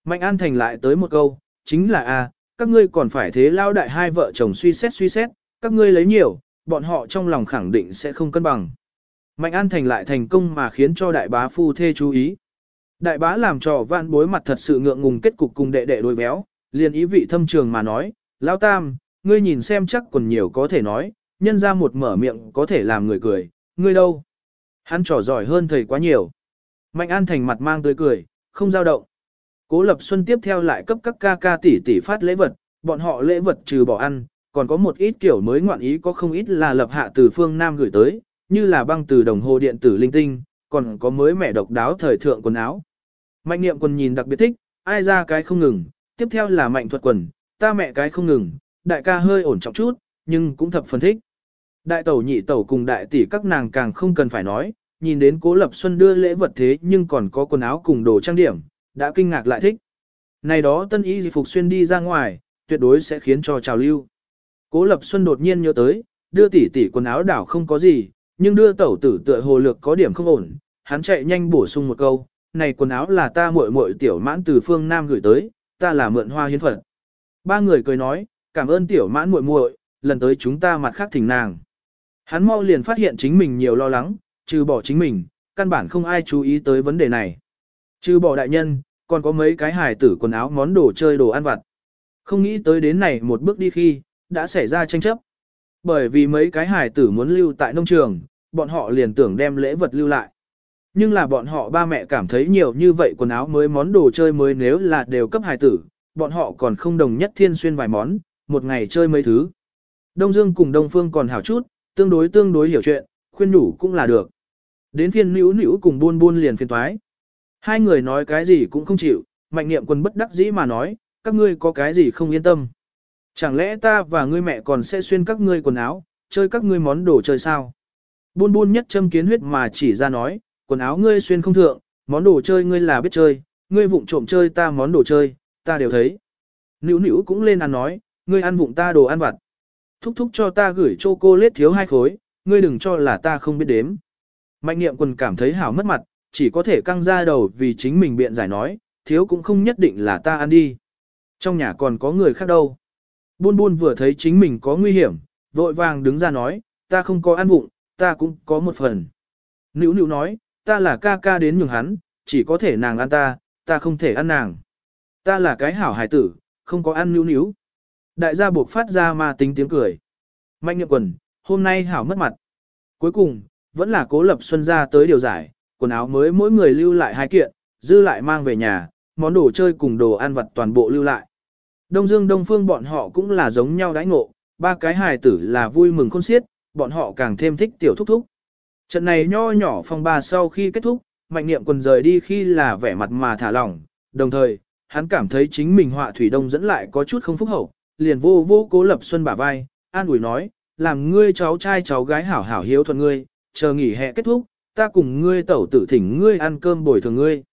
[SPEAKER 1] Mạnh An Thành lại tới một câu, chính là A, các ngươi còn phải thế lao đại hai vợ chồng suy xét suy xét, các ngươi lấy nhiều, bọn họ trong lòng khẳng định sẽ không cân bằng. Mạnh An Thành lại thành công mà khiến cho đại bá phu thê chú ý. Đại bá làm trò vạn bối mặt thật sự ngượng ngùng kết cục cùng đệ đệ đôi béo, liền ý vị thâm trường mà nói, Lão Tam, ngươi nhìn xem chắc còn nhiều có thể nói, nhân ra một mở miệng có thể làm người cười, ngươi đâu? Hắn trò giỏi hơn thầy quá nhiều. Mạnh An Thành mặt mang tươi cười, không dao động. Cố Lập Xuân tiếp theo lại cấp các ca ca tỷ tỷ phát lễ vật, bọn họ lễ vật trừ bỏ ăn, còn có một ít kiểu mới ngoạn ý có không ít là lập hạ từ phương Nam gửi tới, như là băng từ đồng hồ điện tử linh tinh, còn có mới mẻ độc đáo thời thượng quần áo. Mạnh niệm quần nhìn đặc biệt thích, ai ra cái không ngừng, tiếp theo là mạnh thuật quần, ta mẹ cái không ngừng, đại ca hơi ổn trọng chút, nhưng cũng thập phần thích. Đại tẩu nhị tẩu cùng đại tỷ các nàng càng không cần phải nói, nhìn đến cố lập xuân đưa lễ vật thế nhưng còn có quần áo cùng đồ trang điểm, đã kinh ngạc lại thích. Này đó tân y phục xuyên đi ra ngoài, tuyệt đối sẽ khiến cho trào lưu. Cố lập xuân đột nhiên nhớ tới, đưa tỷ tỷ quần áo đảo không có gì, nhưng đưa tẩu tử tựa hồ lược có điểm không ổn, hắn chạy nhanh bổ sung một câu, này quần áo là ta muội muội tiểu mãn từ phương Nam gửi tới, ta là mượn hoa hiến phật. Ba người cười nói, cảm ơn tiểu mãn muội muội, lần tới chúng ta mặt khác thỉnh nàng. Hắn mau liền phát hiện chính mình nhiều lo lắng, trừ bỏ chính mình, căn bản không ai chú ý tới vấn đề này. Trừ bỏ đại nhân, còn có mấy cái hài tử quần áo món đồ chơi đồ ăn vặt. Không nghĩ tới đến này một bước đi khi, đã xảy ra tranh chấp. Bởi vì mấy cái hài tử muốn lưu tại nông trường, bọn họ liền tưởng đem lễ vật lưu lại. Nhưng là bọn họ ba mẹ cảm thấy nhiều như vậy quần áo mới món đồ chơi mới nếu là đều cấp hài tử, bọn họ còn không đồng nhất thiên xuyên vài món, một ngày chơi mấy thứ. Đông Dương cùng Đông Phương còn hảo chút, tương đối tương đối hiểu chuyện, khuyên nhủ cũng là được. Đến phiên nữ nữ cùng buôn buôn liền phiên thoái. Hai người nói cái gì cũng không chịu, mạnh niệm quân bất đắc dĩ mà nói, các ngươi có cái gì không yên tâm. Chẳng lẽ ta và ngươi mẹ còn sẽ xuyên các ngươi quần áo, chơi các ngươi món đồ chơi sao? Buôn buôn nhất châm kiến huyết mà chỉ ra nói, quần áo ngươi xuyên không thượng, món đồ chơi ngươi là biết chơi, ngươi vụng trộm chơi ta món đồ chơi, ta đều thấy. Nữu nữu cũng lên ăn nói, ngươi ăn vụng ta đồ ăn vặt. Thúc thúc cho ta gửi cho cô lết thiếu hai khối, ngươi đừng cho là ta không biết đếm. Mạnh niệm quần cảm thấy hảo mất mặt, chỉ có thể căng ra đầu vì chính mình biện giải nói, thiếu cũng không nhất định là ta ăn đi. Trong nhà còn có người khác đâu. Buôn buôn vừa thấy chính mình có nguy hiểm, vội vàng đứng ra nói, ta không có ăn vụng, ta cũng có một phần. Nữu nữu nói, ta là ca ca đến nhường hắn, chỉ có thể nàng ăn ta, ta không thể ăn nàng. Ta là cái hảo hài tử, không có ăn nữu nữu. Đại gia buộc phát ra ma tính tiếng cười. Mạnh nhậm quần, hôm nay hảo mất mặt. Cuối cùng, vẫn là cố lập xuân ra tới điều giải, quần áo mới mỗi người lưu lại hai kiện, dư lại mang về nhà, món đồ chơi cùng đồ ăn vặt toàn bộ lưu lại. Đông Dương Đông Phương bọn họ cũng là giống nhau đãi ngộ, ba cái hài tử là vui mừng khôn xiết, bọn họ càng thêm thích tiểu thúc thúc. Trận này nho nhỏ phong ba sau khi kết thúc, mạnh niệm quần rời đi khi là vẻ mặt mà thả lỏng, đồng thời, hắn cảm thấy chính mình họa thủy đông dẫn lại có chút không phúc hậu, liền vô vô cố lập xuân bả vai, an ủi nói, làm ngươi cháu trai cháu gái hảo hảo hiếu thuận ngươi, chờ nghỉ hè kết thúc, ta cùng ngươi tẩu tử thỉnh ngươi ăn cơm bồi thường ngươi.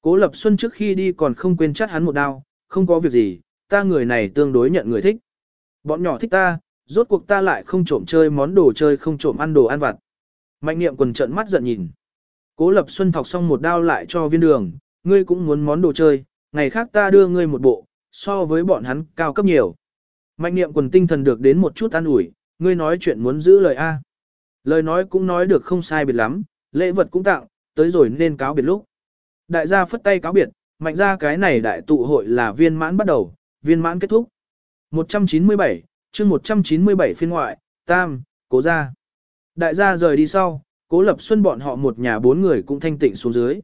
[SPEAKER 1] Cố Lập Xuân trước khi đi còn không quên chắt hắn một đao, không có việc gì, ta người này tương đối nhận người thích. Bọn nhỏ thích ta, rốt cuộc ta lại không trộm chơi món đồ chơi không trộm ăn đồ ăn vặt. Mạnh niệm quần trận mắt giận nhìn. Cố Lập Xuân thọc xong một đao lại cho viên đường, ngươi cũng muốn món đồ chơi, ngày khác ta đưa ngươi một bộ, so với bọn hắn cao cấp nhiều. Mạnh niệm quần tinh thần được đến một chút an ủi, ngươi nói chuyện muốn giữ lời A. Lời nói cũng nói được không sai biệt lắm, lễ vật cũng tặng, tới rồi nên cáo biệt lúc. Đại gia phất tay cáo biệt, mạnh ra cái này đại tụ hội là viên mãn bắt đầu, viên mãn kết thúc. 197, chương 197 phiên ngoại, tam, cố gia. Đại gia rời đi sau, cố lập xuân bọn họ một nhà bốn người cũng thanh tịnh xuống dưới.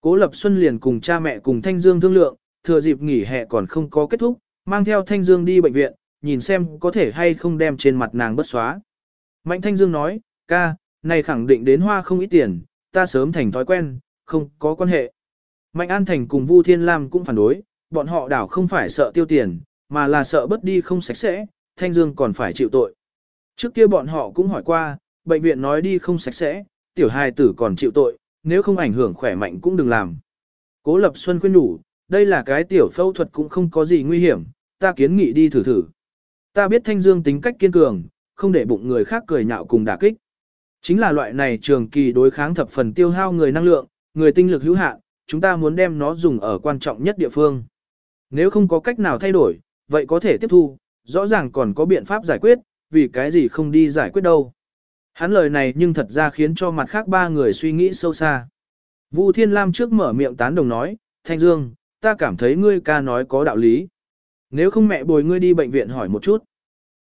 [SPEAKER 1] Cố lập xuân liền cùng cha mẹ cùng Thanh Dương thương lượng, thừa dịp nghỉ hè còn không có kết thúc, mang theo Thanh Dương đi bệnh viện, nhìn xem có thể hay không đem trên mặt nàng bất xóa. Mạnh Thanh Dương nói, ca, này khẳng định đến hoa không ít tiền, ta sớm thành thói quen, không có quan hệ. Mạnh An Thành cùng Vu Thiên Lam cũng phản đối, bọn họ đảo không phải sợ tiêu tiền, mà là sợ bất đi không sạch sẽ, Thanh Dương còn phải chịu tội. Trước kia bọn họ cũng hỏi qua, bệnh viện nói đi không sạch sẽ, tiểu hài tử còn chịu tội, nếu không ảnh hưởng khỏe mạnh cũng đừng làm. Cố Lập Xuân khuyên đủ, đây là cái tiểu phẫu thuật cũng không có gì nguy hiểm, ta kiến nghị đi thử thử. Ta biết Thanh Dương tính cách kiên cường, không để bụng người khác cười nhạo cùng đả kích. Chính là loại này trường kỳ đối kháng thập phần tiêu hao người năng lượng, người tinh lực hữu hạn, chúng ta muốn đem nó dùng ở quan trọng nhất địa phương. Nếu không có cách nào thay đổi, vậy có thể tiếp thu, rõ ràng còn có biện pháp giải quyết, vì cái gì không đi giải quyết đâu. Hắn lời này nhưng thật ra khiến cho mặt khác ba người suy nghĩ sâu xa. Vu Thiên Lam trước mở miệng tán đồng nói, Thanh Dương, ta cảm thấy ngươi ca nói có đạo lý. Nếu không mẹ bồi ngươi đi bệnh viện hỏi một chút.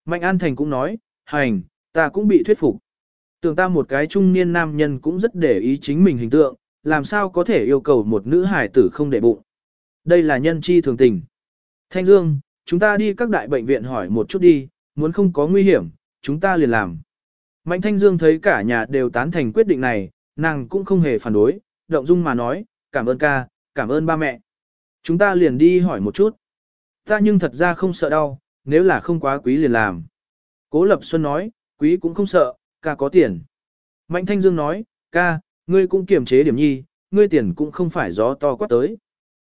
[SPEAKER 1] Mạnh An Thành cũng nói, hành, ta cũng bị thuyết phục. Tưởng ta một cái trung niên nam nhân cũng rất để ý chính mình hình tượng, làm sao có thể yêu cầu một nữ hài tử không để bụng. Đây là nhân chi thường tình. Thanh Dương, chúng ta đi các đại bệnh viện hỏi một chút đi, muốn không có nguy hiểm, chúng ta liền làm. Mạnh Thanh Dương thấy cả nhà đều tán thành quyết định này, nàng cũng không hề phản đối, động dung mà nói, cảm ơn ca, cảm ơn ba mẹ. Chúng ta liền đi hỏi một chút. Ta nhưng thật ra không sợ đau, nếu là không quá quý liền làm. Cố Lập Xuân nói, quý cũng không sợ, ca có tiền. Mạnh Thanh Dương nói, ca, ngươi cũng kiềm chế điểm nhi, ngươi tiền cũng không phải gió to quát tới.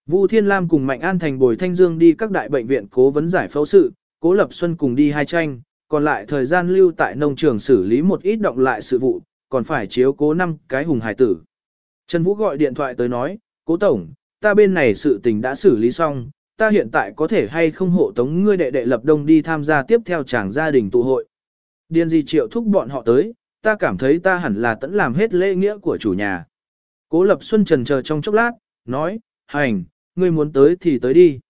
[SPEAKER 1] Vu Thiên Lam cùng Mạnh An Thành bồi Thanh Dương đi các đại bệnh viện cố vấn giải phẫu sự, Cố Lập Xuân cùng đi hai tranh, còn lại thời gian lưu tại nông trường xử lý một ít động lại sự vụ, còn phải chiếu cố năm cái hùng hải tử. Trần Vũ gọi điện thoại tới nói, Cố Tổng, ta bên này sự tình đã xử lý xong, ta hiện tại có thể hay không hộ tống ngươi đệ đệ lập đông đi tham gia tiếp theo chàng gia đình tụ hội. Điền gì triệu thúc bọn họ tới, ta cảm thấy ta hẳn là tẫn làm hết lễ nghĩa của chủ nhà. Cố Lập Xuân trần chờ trong chốc lát, nói, hành, ngươi muốn tới thì tới đi.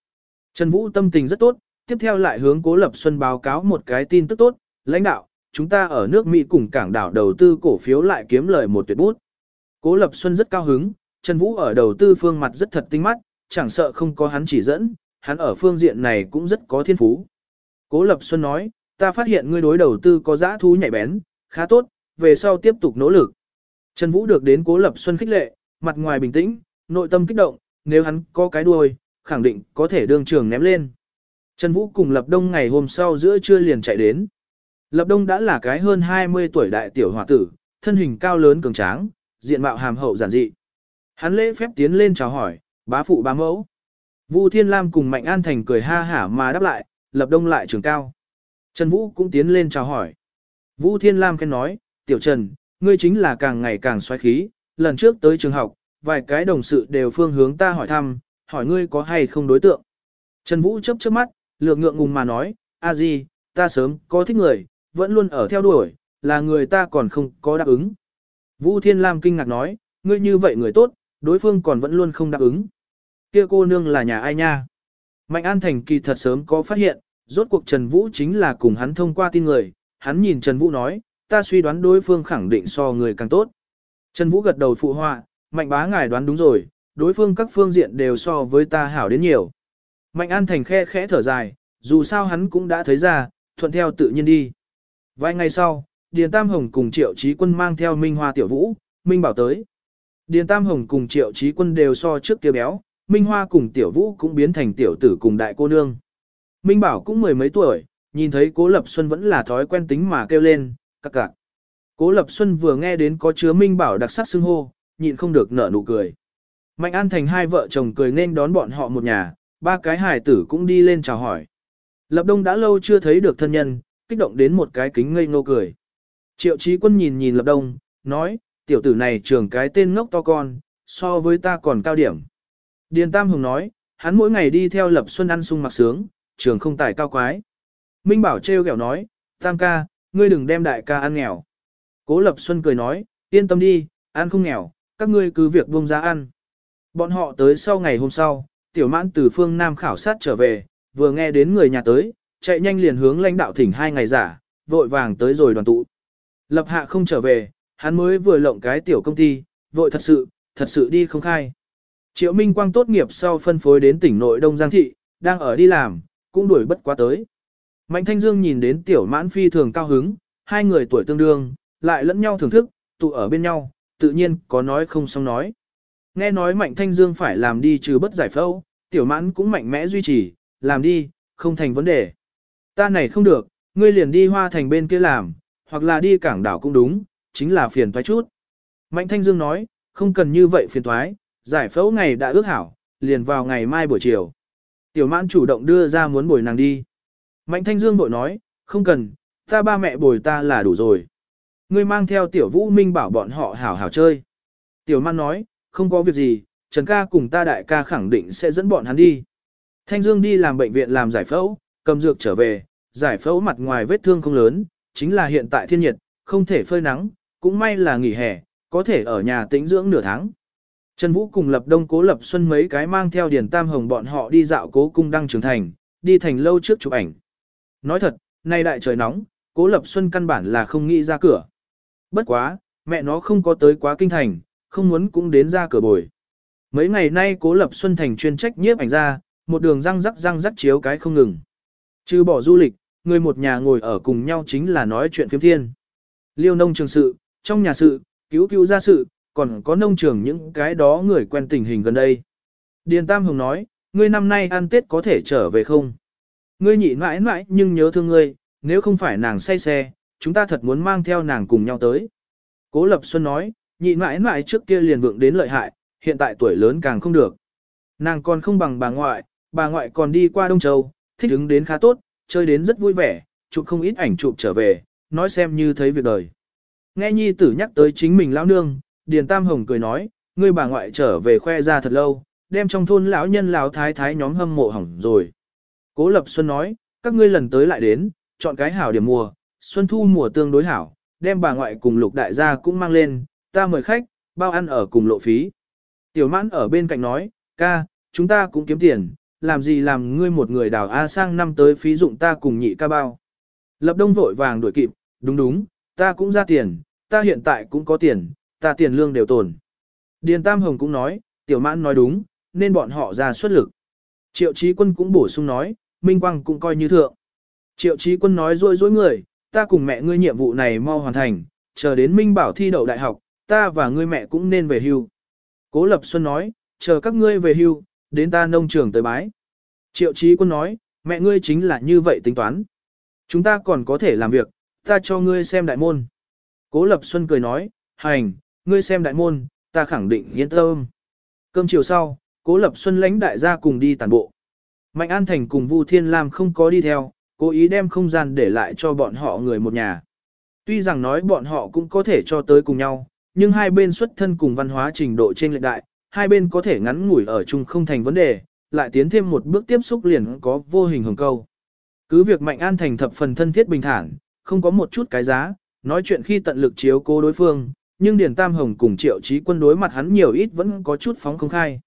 [SPEAKER 1] Trần Vũ tâm tình rất tốt, tiếp theo lại hướng Cố Lập Xuân báo cáo một cái tin tức tốt, lãnh đạo, chúng ta ở nước Mỹ cùng cảng đảo đầu tư cổ phiếu lại kiếm lời một tuyệt bút. Cố Lập Xuân rất cao hứng, Trần Vũ ở đầu tư phương mặt rất thật tinh mắt, chẳng sợ không có hắn chỉ dẫn, hắn ở phương diện này cũng rất có thiên phú. Cố Lập Xuân nói, ta phát hiện ngươi đối đầu tư có giá thú nhạy bén, khá tốt, về sau tiếp tục nỗ lực. Trần Vũ được đến Cố Lập Xuân khích lệ, mặt ngoài bình tĩnh, nội tâm kích động, nếu hắn có cái đuôi, khẳng định có thể đương trường ném lên. Trần Vũ cùng Lập Đông ngày hôm sau giữa trưa liền chạy đến. Lập Đông đã là cái hơn 20 tuổi đại tiểu hòa tử, thân hình cao lớn cường tráng, diện mạo hàm hậu giản dị. Hắn lễ phép tiến lên chào hỏi, bá phụ bá mẫu. Vu Thiên Lam cùng Mạnh An Thành cười ha hả mà đáp lại, Lập Đông lại trường cao. Trần Vũ cũng tiến lên chào hỏi. Vu Thiên Lam khen nói, tiểu Trần, ngươi chính là càng ngày càng xoáy khí, lần trước tới trường học, vài cái đồng sự đều phương hướng ta hỏi thăm, hỏi ngươi có hay không đối tượng. Trần Vũ chấp chớp mắt, lược ngượng ngùng mà nói, a gì, ta sớm có thích người, vẫn luôn ở theo đuổi, là người ta còn không có đáp ứng. Vũ Thiên Lam kinh ngạc nói, ngươi như vậy người tốt, Đối phương còn vẫn luôn không đáp ứng. Kia cô nương là nhà ai nha? Mạnh An Thành kỳ thật sớm có phát hiện, rốt cuộc Trần Vũ chính là cùng hắn thông qua tin người, hắn nhìn Trần Vũ nói, ta suy đoán đối phương khẳng định so người càng tốt. Trần Vũ gật đầu phụ họa, mạnh bá ngài đoán đúng rồi, đối phương các phương diện đều so với ta hảo đến nhiều. Mạnh An Thành khe khẽ thở dài, dù sao hắn cũng đã thấy ra, thuận theo tự nhiên đi. Vài ngày sau, Điền Tam Hồng cùng Triệu Chí Quân mang theo Minh Hoa Tiểu Vũ, Minh Bảo tới. Điền Tam Hồng cùng Triệu Chí Quân đều so trước kia béo, Minh Hoa cùng Tiểu Vũ cũng biến thành tiểu tử cùng đại cô nương. Minh Bảo cũng mười mấy tuổi, nhìn thấy Cố Lập Xuân vẫn là thói quen tính mà kêu lên, cặc cặc. Cố Lập Xuân vừa nghe đến có chứa Minh Bảo đặc sắc xưng hô, nhịn không được nở nụ cười. Mạnh An Thành hai vợ chồng cười nên đón bọn họ một nhà, ba cái hài tử cũng đi lên chào hỏi. Lập Đông đã lâu chưa thấy được thân nhân, kích động đến một cái kính ngây ngô cười. Triệu Chí Quân nhìn nhìn Lập Đông, nói, tiểu tử này trường cái tên ngốc to con, so với ta còn cao điểm. Điền Tam Hùng nói, hắn mỗi ngày đi theo Lập Xuân ăn sung mặc sướng, trường không tài cao quái. Minh Bảo trêu ghẹo nói, Tam ca, ngươi đừng đem đại ca ăn nghèo. Cố Lập Xuân cười nói, yên tâm đi, ăn không nghèo, các ngươi cứ việc buông ra ăn. Bọn họ tới sau ngày hôm sau, tiểu mãn từ phương Nam khảo sát trở về, vừa nghe đến người nhà tới, chạy nhanh liền hướng lãnh đạo thỉnh hai ngày giả, vội vàng tới rồi đoàn tụ. Lập hạ không trở về, hắn mới vừa lộng cái tiểu công ty, vội thật sự, thật sự đi không khai. Triệu Minh Quang tốt nghiệp sau phân phối đến tỉnh nội Đông Giang Thị, đang ở đi làm, cũng đuổi bất quá tới. Mạnh Thanh Dương nhìn đến tiểu mãn phi thường cao hứng, hai người tuổi tương đương, lại lẫn nhau thưởng thức, tụ ở bên nhau, tự nhiên có nói không xong nói. Nghe nói Mạnh Thanh Dương phải làm đi trừ bất giải phẫu, tiểu mãn cũng mạnh mẽ duy trì, làm đi, không thành vấn đề. Ta này không được, ngươi liền đi hoa thành bên kia làm, hoặc là đi cảng đảo cũng đúng, chính là phiền toái chút. Mạnh Thanh Dương nói, không cần như vậy phiền toái, giải phẫu ngày đã ước hảo, liền vào ngày mai buổi chiều. Tiểu mãn chủ động đưa ra muốn bồi nàng đi. Mạnh Thanh Dương bội nói, không cần, ta ba mẹ bồi ta là đủ rồi. Ngươi mang theo tiểu vũ minh bảo bọn họ hảo hảo chơi. Tiểu mãn nói, không có việc gì, Trần ca cùng ta đại ca khẳng định sẽ dẫn bọn hắn đi. Thanh Dương đi làm bệnh viện làm giải phẫu, cầm dược trở về, giải phẫu mặt ngoài vết thương không lớn, chính là hiện tại thiên nhiệt, không thể phơi nắng, cũng may là nghỉ hè, có thể ở nhà tĩnh dưỡng nửa tháng. Trần Vũ cùng Lập Đông Cố Lập Xuân mấy cái mang theo Điền Tam Hồng bọn họ đi dạo cố cung đăng trưởng thành, đi thành lâu trước chụp ảnh. Nói thật, nay đại trời nóng, Cố Lập Xuân căn bản là không nghĩ ra cửa. Bất quá, mẹ nó không có tới quá kinh thành, không muốn cũng đến ra cửa bồi. Mấy ngày nay Cố Lập Xuân thành chuyên trách nhiếp ảnh ra, một đường răng rắc răng rắc chiếu cái không ngừng. Trừ bỏ du lịch, người một nhà ngồi ở cùng nhau chính là nói chuyện phiếm thiên. Liêu nông trường sự, trong nhà sự, cứu cứu gia sự, còn có nông trường những cái đó người quen tình hình gần đây. Điền Tam Hồng nói, ngươi năm nay ăn Tết có thể trở về không? Ngươi nhị mãi mãi nhưng nhớ thương ngươi, nếu không phải nàng say xe, chúng ta thật muốn mang theo nàng cùng nhau tới. Cố Lập Xuân nói, nhị mãi mãi trước kia liền vượng đến lợi hại, hiện tại tuổi lớn càng không được. Nàng còn không bằng bà ngoại, bà ngoại còn đi qua Đông Châu, thích ứng đến khá tốt, chơi đến rất vui vẻ, chụp không ít ảnh chụp trở về, nói xem như thấy việc đời. Nghe nhi tử nhắc tới chính mình lão nương, Điền Tam Hồng cười nói, ngươi bà ngoại trở về khoe ra thật lâu, đem trong thôn lão nhân lão thái thái nhóm hâm mộ hỏng rồi. Cố Lập Xuân nói, các ngươi lần tới lại đến, chọn cái hảo điểm mùa, xuân thu mùa tương đối hảo, đem bà ngoại cùng lục đại gia cũng mang lên, ta mời khách, bao ăn ở cùng lộ phí. Tiểu mãn ở bên cạnh nói, ca, chúng ta cũng kiếm tiền, làm gì làm ngươi một người đào A sang năm tới phí dụng ta cùng nhị ca bao. Lập đông vội vàng đuổi kịp, đúng đúng, ta cũng ra tiền, ta hiện tại cũng có tiền, ta tiền lương đều tồn. Điền Tam Hồng cũng nói, tiểu mãn nói đúng, nên bọn họ ra xuất lực. Triệu Chí Quân cũng bổ sung nói, Minh Quang cũng coi như thượng. Triệu Chí Quân nói rối rối người, ta cùng mẹ ngươi nhiệm vụ này mau hoàn thành, chờ đến Minh Bảo thi đậu đại học, ta và ngươi mẹ cũng nên về hưu. Cố Lập Xuân nói, chờ các ngươi về hưu, đến ta nông trường tới bái. Triệu Chí Quân nói, mẹ ngươi chính là như vậy tính toán. Chúng ta còn có thể làm việc, ta cho ngươi xem đại môn. Cố Lập Xuân cười nói, hành, ngươi xem đại môn, ta khẳng định yên tâm. Cơm chiều sau, Cố Lập Xuân lãnh đại gia cùng đi tàn bộ. Mạnh An Thành cùng Vu Thiên Lam không có đi theo, cố ý đem không gian để lại cho bọn họ người một nhà. Tuy rằng nói bọn họ cũng có thể cho tới cùng nhau, nhưng hai bên xuất thân cùng văn hóa trình độ trên lệch đại, hai bên có thể ngắn ngủi ở chung không thành vấn đề, lại tiến thêm một bước tiếp xúc liền có vô hình hưởng câu. Cứ việc Mạnh An thành thập phần thân thiết bình thản, không có một chút cái giá, nói chuyện khi tận lực chiếu cố đối phương, nhưng Điền Tam Hồng cùng Triệu Chí Quân đối mặt hắn nhiều ít vẫn có chút phóng không khai.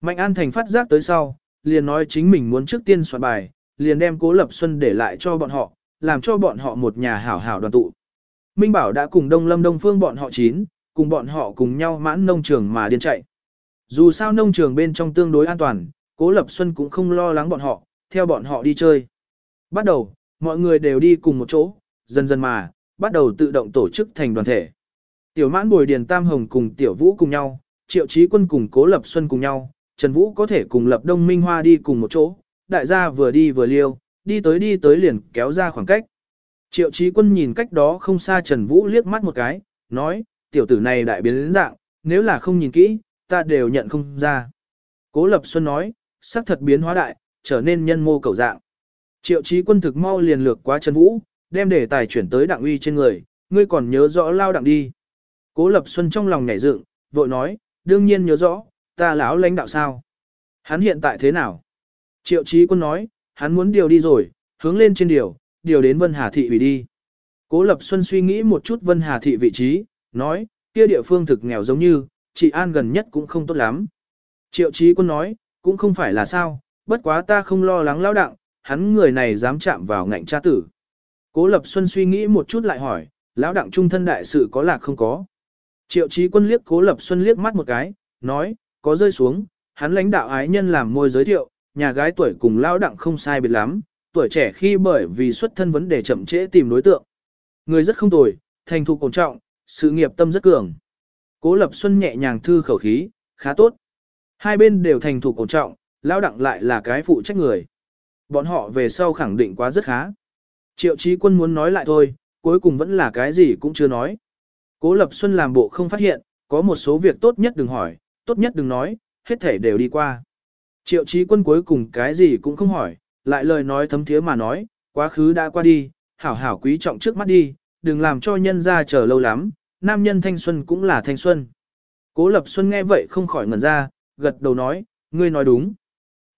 [SPEAKER 1] Mạnh An Thành phát giác tới sau, liền nói chính mình muốn trước tiên soạn bài, liền đem Cố Lập Xuân để lại cho bọn họ, làm cho bọn họ một nhà hảo hảo đoàn tụ. Minh Bảo đã cùng Đông Lâm Đông Phương bọn họ chín, cùng bọn họ cùng nhau mãn nông trường mà điên chạy. Dù sao nông trường bên trong tương đối an toàn, Cố Lập Xuân cũng không lo lắng bọn họ, theo bọn họ đi chơi. Bắt đầu, mọi người đều đi cùng một chỗ, dần dần mà, bắt đầu tự động tổ chức thành đoàn thể. Tiểu mãn bồi điền Tam Hồng cùng Tiểu Vũ cùng nhau, Triệu Chí Quân cùng Cố Lập Xuân cùng nhau, Trần Vũ có thể cùng Lập Đông Minh Hoa đi cùng một chỗ, đại gia vừa đi vừa liêu, đi tới đi tới liền kéo ra khoảng cách. Triệu Chí Quân nhìn cách đó không xa Trần Vũ liếc mắt một cái, nói, tiểu tử này đại biến đến dạng, nếu là không nhìn kỹ, ta đều nhận không ra. Cố Lập Xuân nói, sắc thật biến hóa đại, trở nên nhân mô cầu dạng. Triệu Chí Quân thực mau liền lược qua Trần Vũ, đem đề tài chuyển tới đặng uy trên người, ngươi còn nhớ rõ lao đặng đi. Cố Lập Xuân trong lòng nhảy dựng, vội nói, đương nhiên nhớ rõ, ta lão lãnh đạo sao. Hắn hiện tại thế nào? Triệu Chí Quân nói, hắn muốn điều đi rồi, hướng lên trên điều, điều đến Vân Hà Thị ủy đi. Cố Lập Xuân suy nghĩ một chút Vân Hà Thị vị trí, nói, kia địa phương thực nghèo giống như, chị An gần nhất cũng không tốt lắm. Triệu Chí Quân nói, cũng không phải là sao, bất quá ta không lo lắng lão đặng, hắn người này dám chạm vào ngạnh cha tử. Cố Lập Xuân suy nghĩ một chút lại hỏi, lão đặng trung thân đại sự có lạc không có. Triệu Chí Quân liếc Cố Lập Xuân liếc mắt một cái, nói, có rơi xuống, hắn lãnh đạo ái nhân làm môi giới thiệu, nhà gái tuổi cùng lão đặng không sai biệt lắm, tuổi trẻ khi bởi vì xuất thân vấn đề chậm trễ tìm đối tượng. Người rất không tồi, thành thục ổn trọng, sự nghiệp tâm rất cường. Cố Lập Xuân nhẹ nhàng thư khẩu khí, khá tốt. Hai bên đều thành thục ổn trọng, lão đặng lại là cái phụ trách người. Bọn họ về sau khẳng định quá rất khá. Triệu Chí Quân muốn nói lại thôi, cuối cùng vẫn là cái gì cũng chưa nói. Cố Lập Xuân làm bộ không phát hiện, có một số việc tốt nhất đừng hỏi, tốt nhất đừng nói, hết thể đều đi qua. Triệu Chí Quân cuối cùng cái gì cũng không hỏi, lại lời nói thấm thiế mà nói, quá khứ đã qua đi, hảo hảo quý trọng trước mắt đi, đừng làm cho nhân ra chờ lâu lắm, nam nhân thanh xuân cũng là thanh xuân. Cố Lập Xuân nghe vậy không khỏi ngẩn ra, gật đầu nói, ngươi nói đúng.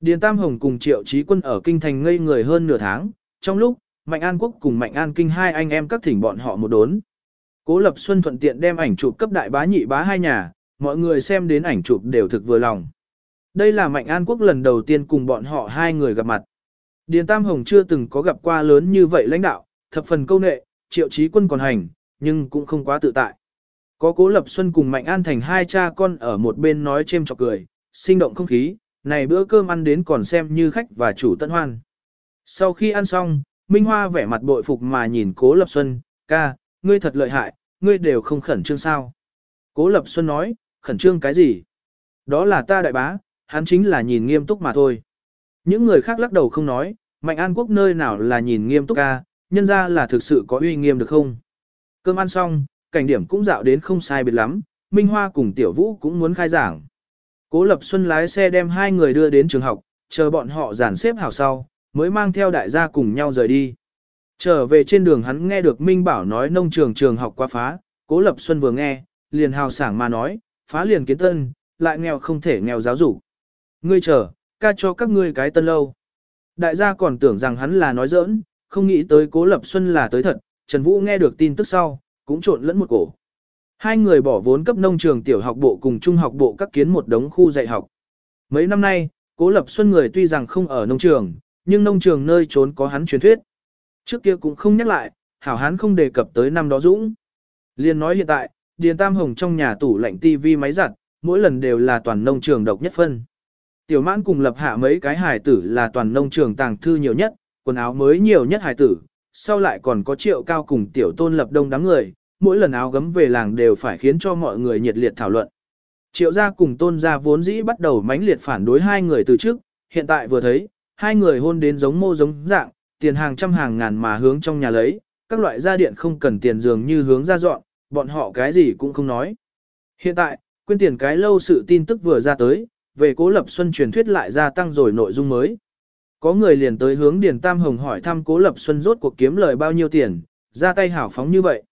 [SPEAKER 1] Điền Tam Hồng cùng Triệu Chí Quân ở kinh thành ngây người hơn nửa tháng, trong lúc, Mạnh An Quốc cùng Mạnh An Kinh hai anh em các thỉnh bọn họ một đốn. Cố Lập Xuân thuận tiện đem ảnh chụp cấp đại bá nhị bá hai nhà, mọi người xem đến ảnh chụp đều thực vừa lòng. Đây là Mạnh An Quốc lần đầu tiên cùng bọn họ hai người gặp mặt. Điền Tam Hồng chưa từng có gặp qua lớn như vậy lãnh đạo, thập phần câu nệ, triệu chí quân còn hành, nhưng cũng không quá tự tại. Có Cố Lập Xuân cùng Mạnh An Thành hai cha con ở một bên nói chêm chọc cười, sinh động không khí, này bữa cơm ăn đến còn xem như khách và chủ tận hoan. Sau khi ăn xong, Minh Hoa vẻ mặt bội phục mà nhìn Cố Lập Xuân, ca, ngươi thật lợi hại, ngươi đều không khẩn trương sao. Cố Lập Xuân nói, khẩn trương cái gì? Đó là ta đại bá, hắn chính là nhìn nghiêm túc mà thôi. Những người khác lắc đầu không nói, Mạnh An Quốc nơi nào là nhìn nghiêm túc ca, nhân ra là thực sự có uy nghiêm được không? Cơm ăn xong, cảnh điểm cũng dạo đến không sai biệt lắm, Minh Hoa cùng Tiểu Vũ cũng muốn khai giảng. Cố Lập Xuân lái xe đem hai người đưa đến trường học, chờ bọn họ giản xếp hảo sau, mới mang theo đại gia cùng nhau rời đi. Trở về trên đường hắn nghe được Minh Bảo nói nông trường trường học quá phá, Cố Lập Xuân vừa nghe, liền hào sảng mà nói, phá liền kiến tân, lại nghèo không thể nghèo giáo dục. Ngươi chờ, ca cho các ngươi cái tân lâu. Đại gia còn tưởng rằng hắn là nói giỡn, không nghĩ tới Cố Lập Xuân là tới thật, Trần Vũ nghe được tin tức sau, cũng trộn lẫn một cổ. Hai người bỏ vốn cấp nông trường tiểu học bộ cùng trung học bộ các kiến một đống khu dạy học. Mấy năm nay, Cố Lập Xuân người tuy rằng không ở nông trường, nhưng nông trường nơi trốn có hắn truyền thuyết. Trước kia cũng không nhắc lại, hảo hán không đề cập tới năm đó Dũng. Liên nói hiện tại, Điền Tam Hồng trong nhà tủ lạnh tivi máy giặt, mỗi lần đều là toàn nông trường độc nhất phân. Tiểu mãn cùng lập hạ mấy cái hài tử là toàn nông trường tàng thư nhiều nhất, quần áo mới nhiều nhất hài tử, sau lại còn có triệu cao cùng tiểu tôn lập đông đám người, mỗi lần áo gấm về làng đều phải khiến cho mọi người nhiệt liệt thảo luận. Triệu gia cùng tôn gia vốn dĩ bắt đầu mãnh liệt phản đối hai người từ trước, hiện tại vừa thấy, hai người hôn đến giống mô giống dạng, tiền hàng trăm hàng ngàn mà hướng trong nhà lấy, các loại gia điện không cần tiền dường như hướng ra dọn, bọn họ cái gì cũng không nói. Hiện tại, quên tiền cái lâu sự tin tức vừa ra tới, về cố lập xuân truyền thuyết lại gia tăng rồi nội dung mới. Có người liền tới hướng Điền Tam Hồng hỏi thăm cố lập xuân rốt cuộc kiếm lời bao nhiêu tiền, ra tay hảo phóng như vậy.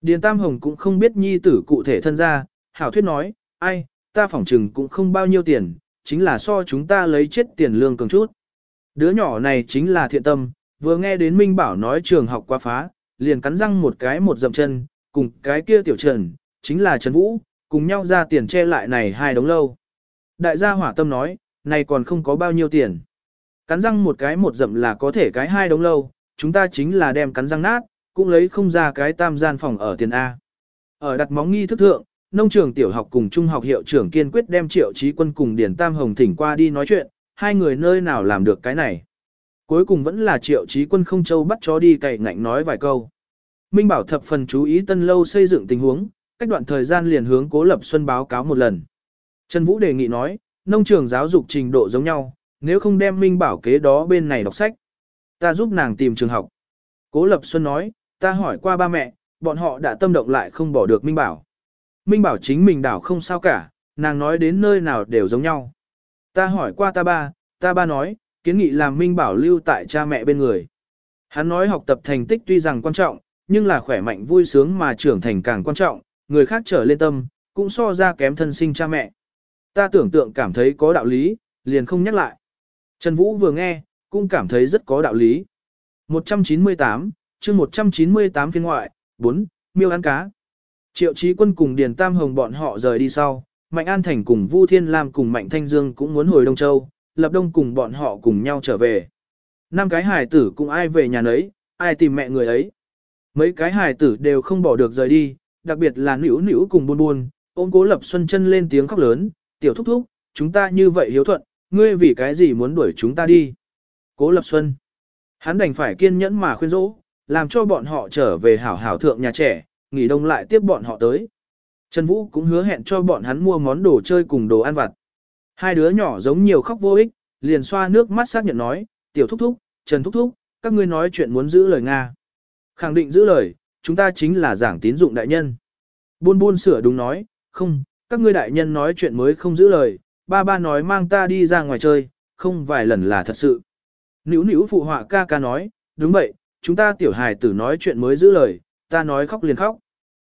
[SPEAKER 1] Điền Tam Hồng cũng không biết nhi tử cụ thể thân ra, hảo thuyết nói, ai, ta phỏng chừng cũng không bao nhiêu tiền, chính là so chúng ta lấy chết tiền lương cường chút. Đứa nhỏ này chính là thiện tâm, vừa nghe đến Minh Bảo nói trường học quá phá, liền cắn răng một cái một dậm chân, cùng cái kia tiểu trần, chính là Trần Vũ, cùng nhau ra tiền che lại này hai đống lâu. Đại gia hỏa tâm nói, này còn không có bao nhiêu tiền. Cắn răng một cái một dậm là có thể cái hai đống lâu, chúng ta chính là đem cắn răng nát, cũng lấy không ra cái tam gian phòng ở tiền A. Ở đặt móng nghi thức thượng, nông trường tiểu học cùng trung học hiệu trưởng kiên quyết đem triệu trí quân cùng Điền Tam Hồng thỉnh qua đi nói chuyện, hai người nơi nào làm được cái này. Cuối cùng vẫn là triệu trí quân không châu bắt chó đi cậy ngạnh nói vài câu. Minh Bảo thập phần chú ý tân lâu xây dựng tình huống, cách đoạn thời gian liền hướng Cố Lập Xuân báo cáo một lần. Trần Vũ đề nghị nói, nông trường giáo dục trình độ giống nhau, nếu không đem Minh Bảo kế đó bên này đọc sách. Ta giúp nàng tìm trường học. Cố Lập Xuân nói, ta hỏi qua ba mẹ, bọn họ đã tâm động lại không bỏ được Minh Bảo. Minh Bảo chính mình đảo không sao cả, nàng nói đến nơi nào đều giống nhau. Ta hỏi qua ta ba, ta ba nói, kiến nghị làm Minh Bảo lưu tại cha mẹ bên người. Hắn nói học tập thành tích tuy rằng quan trọng, nhưng là khỏe mạnh vui sướng mà trưởng thành càng quan trọng, người khác trở lên tâm, cũng so ra kém thân sinh cha mẹ. Ta tưởng tượng cảm thấy có đạo lý, liền không nhắc lại. Trần Vũ vừa nghe, cũng cảm thấy rất có đạo lý. 198, chương 198 phiên ngoại, 4, miêu ăn cá. Triệu Chí Quân cùng Điền Tam Hồng bọn họ rời đi sau, Mạnh An Thành cùng Vu Thiên Lam cùng Mạnh Thanh Dương cũng muốn hồi Đông Châu, Lập Đông cùng bọn họ cùng nhau trở về. Năm cái hài tử cũng ai về nhà nấy, ai tìm mẹ người ấy. Mấy cái hài tử đều không bỏ được rời đi, đặc biệt là Nữu Nữu cùng Buôn Buôn, ôm Cố Lập Xuân chân lên tiếng khóc lớn, "Tiểu thúc thúc, chúng ta như vậy hiếu thuận, ngươi vì cái gì muốn đuổi chúng ta đi?" Cố Lập Xuân, hắn đành phải kiên nhẫn mà khuyên dỗ, làm cho bọn họ trở về hảo hảo thượng nhà trẻ, nghỉ đông lại tiếp bọn họ tới. Trần Vũ cũng hứa hẹn cho bọn hắn mua món đồ chơi cùng đồ ăn vặt. Hai đứa nhỏ giống nhiều khóc vô ích, liền xoa nước mắt xác nhận nói, tiểu thúc thúc, Trần thúc thúc, các ngươi nói chuyện muốn giữ lời Nga. Khẳng định giữ lời, chúng ta chính là giảng tín dụng đại nhân. Buôn buôn sửa đúng nói, không, các ngươi đại nhân nói chuyện mới không giữ lời, ba ba nói mang ta đi ra ngoài chơi, không vài lần là thật sự. Nữu nữu phụ họa ca ca nói, đúng vậy, chúng ta tiểu hài tử nói chuyện mới giữ lời, ta nói khóc liền khóc.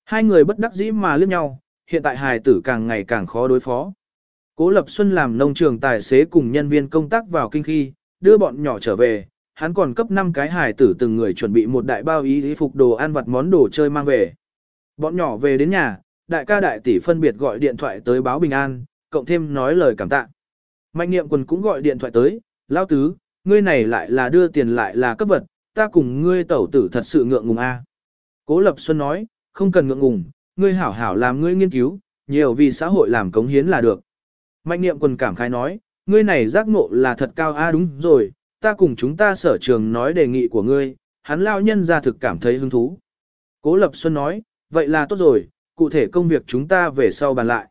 [SPEAKER 1] Hai người bất đắc dĩ mà liếc nhau, hiện tại hài tử càng ngày càng khó đối phó. Cố Lập Xuân làm nông trường tài xế cùng nhân viên công tác vào kinh khi, đưa bọn nhỏ trở về, hắn còn cấp 5 cái hài tử từng người chuẩn bị một đại bao ý phục đồ ăn vặt món đồ chơi mang về. Bọn nhỏ về đến nhà, đại ca đại tỷ phân biệt gọi điện thoại tới báo bình an, cộng thêm nói lời cảm tạ. Mạnh niệm quần cũng gọi điện thoại tới, lao tứ, ngươi này lại là đưa tiền lại là cấp vật, ta cùng ngươi tẩu tử thật sự ngượng ngùng a. Cố Lập Xuân nói, không cần ngượng ngùng, ngươi hảo hảo làm ngươi nghiên cứu, nhiều vì xã hội làm cống hiến là được. Mạnh niệm quần cảm khái nói, ngươi này giác ngộ là thật cao a đúng rồi, ta cùng chúng ta sở trường nói đề nghị của ngươi, hắn lao nhân ra thực cảm thấy hứng thú. Cố Lập Xuân nói, vậy là tốt rồi, cụ thể công việc chúng ta về sau bàn lại.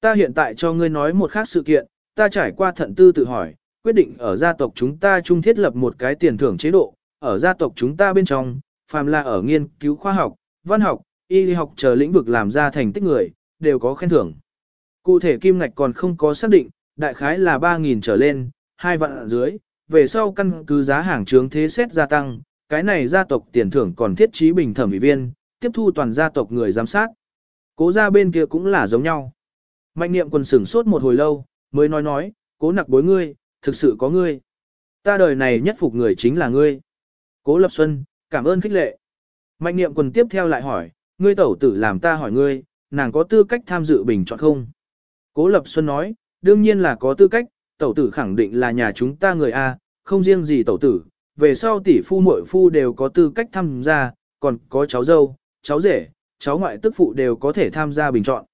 [SPEAKER 1] Ta hiện tại cho ngươi nói một khác sự kiện, ta trải qua thận tư tự hỏi, quyết định ở gia tộc chúng ta chung thiết lập một cái tiền thưởng chế độ, ở gia tộc chúng ta bên trong, phàm là ở nghiên cứu khoa học, văn học, y học chờ lĩnh vực làm ra thành tích người, đều có khen thưởng. Cụ thể kim ngạch còn không có xác định, đại khái là 3.000 trở lên, hai vạn dưới, về sau căn cứ giá hàng trướng thế xét gia tăng, cái này gia tộc tiền thưởng còn thiết trí bình thẩm ủy viên, tiếp thu toàn gia tộc người giám sát. Cố gia bên kia cũng là giống nhau. Mạnh niệm quần sửng sốt một hồi lâu, mới nói nói, cố nặc bối ngươi, thực sự có ngươi. Ta đời này nhất phục người chính là ngươi. Cố Lập Xuân, cảm ơn khích lệ. Mạnh niệm quần tiếp theo lại hỏi, ngươi tẩu tử làm ta hỏi ngươi, nàng có tư cách tham dự bình chọn không? Cố Lập Xuân nói, đương nhiên là có tư cách, tẩu tử khẳng định là nhà chúng ta người A, không riêng gì tẩu tử, về sau tỷ phu muội phu đều có tư cách tham gia, còn có cháu dâu, cháu rể, cháu ngoại tức phụ đều có thể tham gia bình chọn.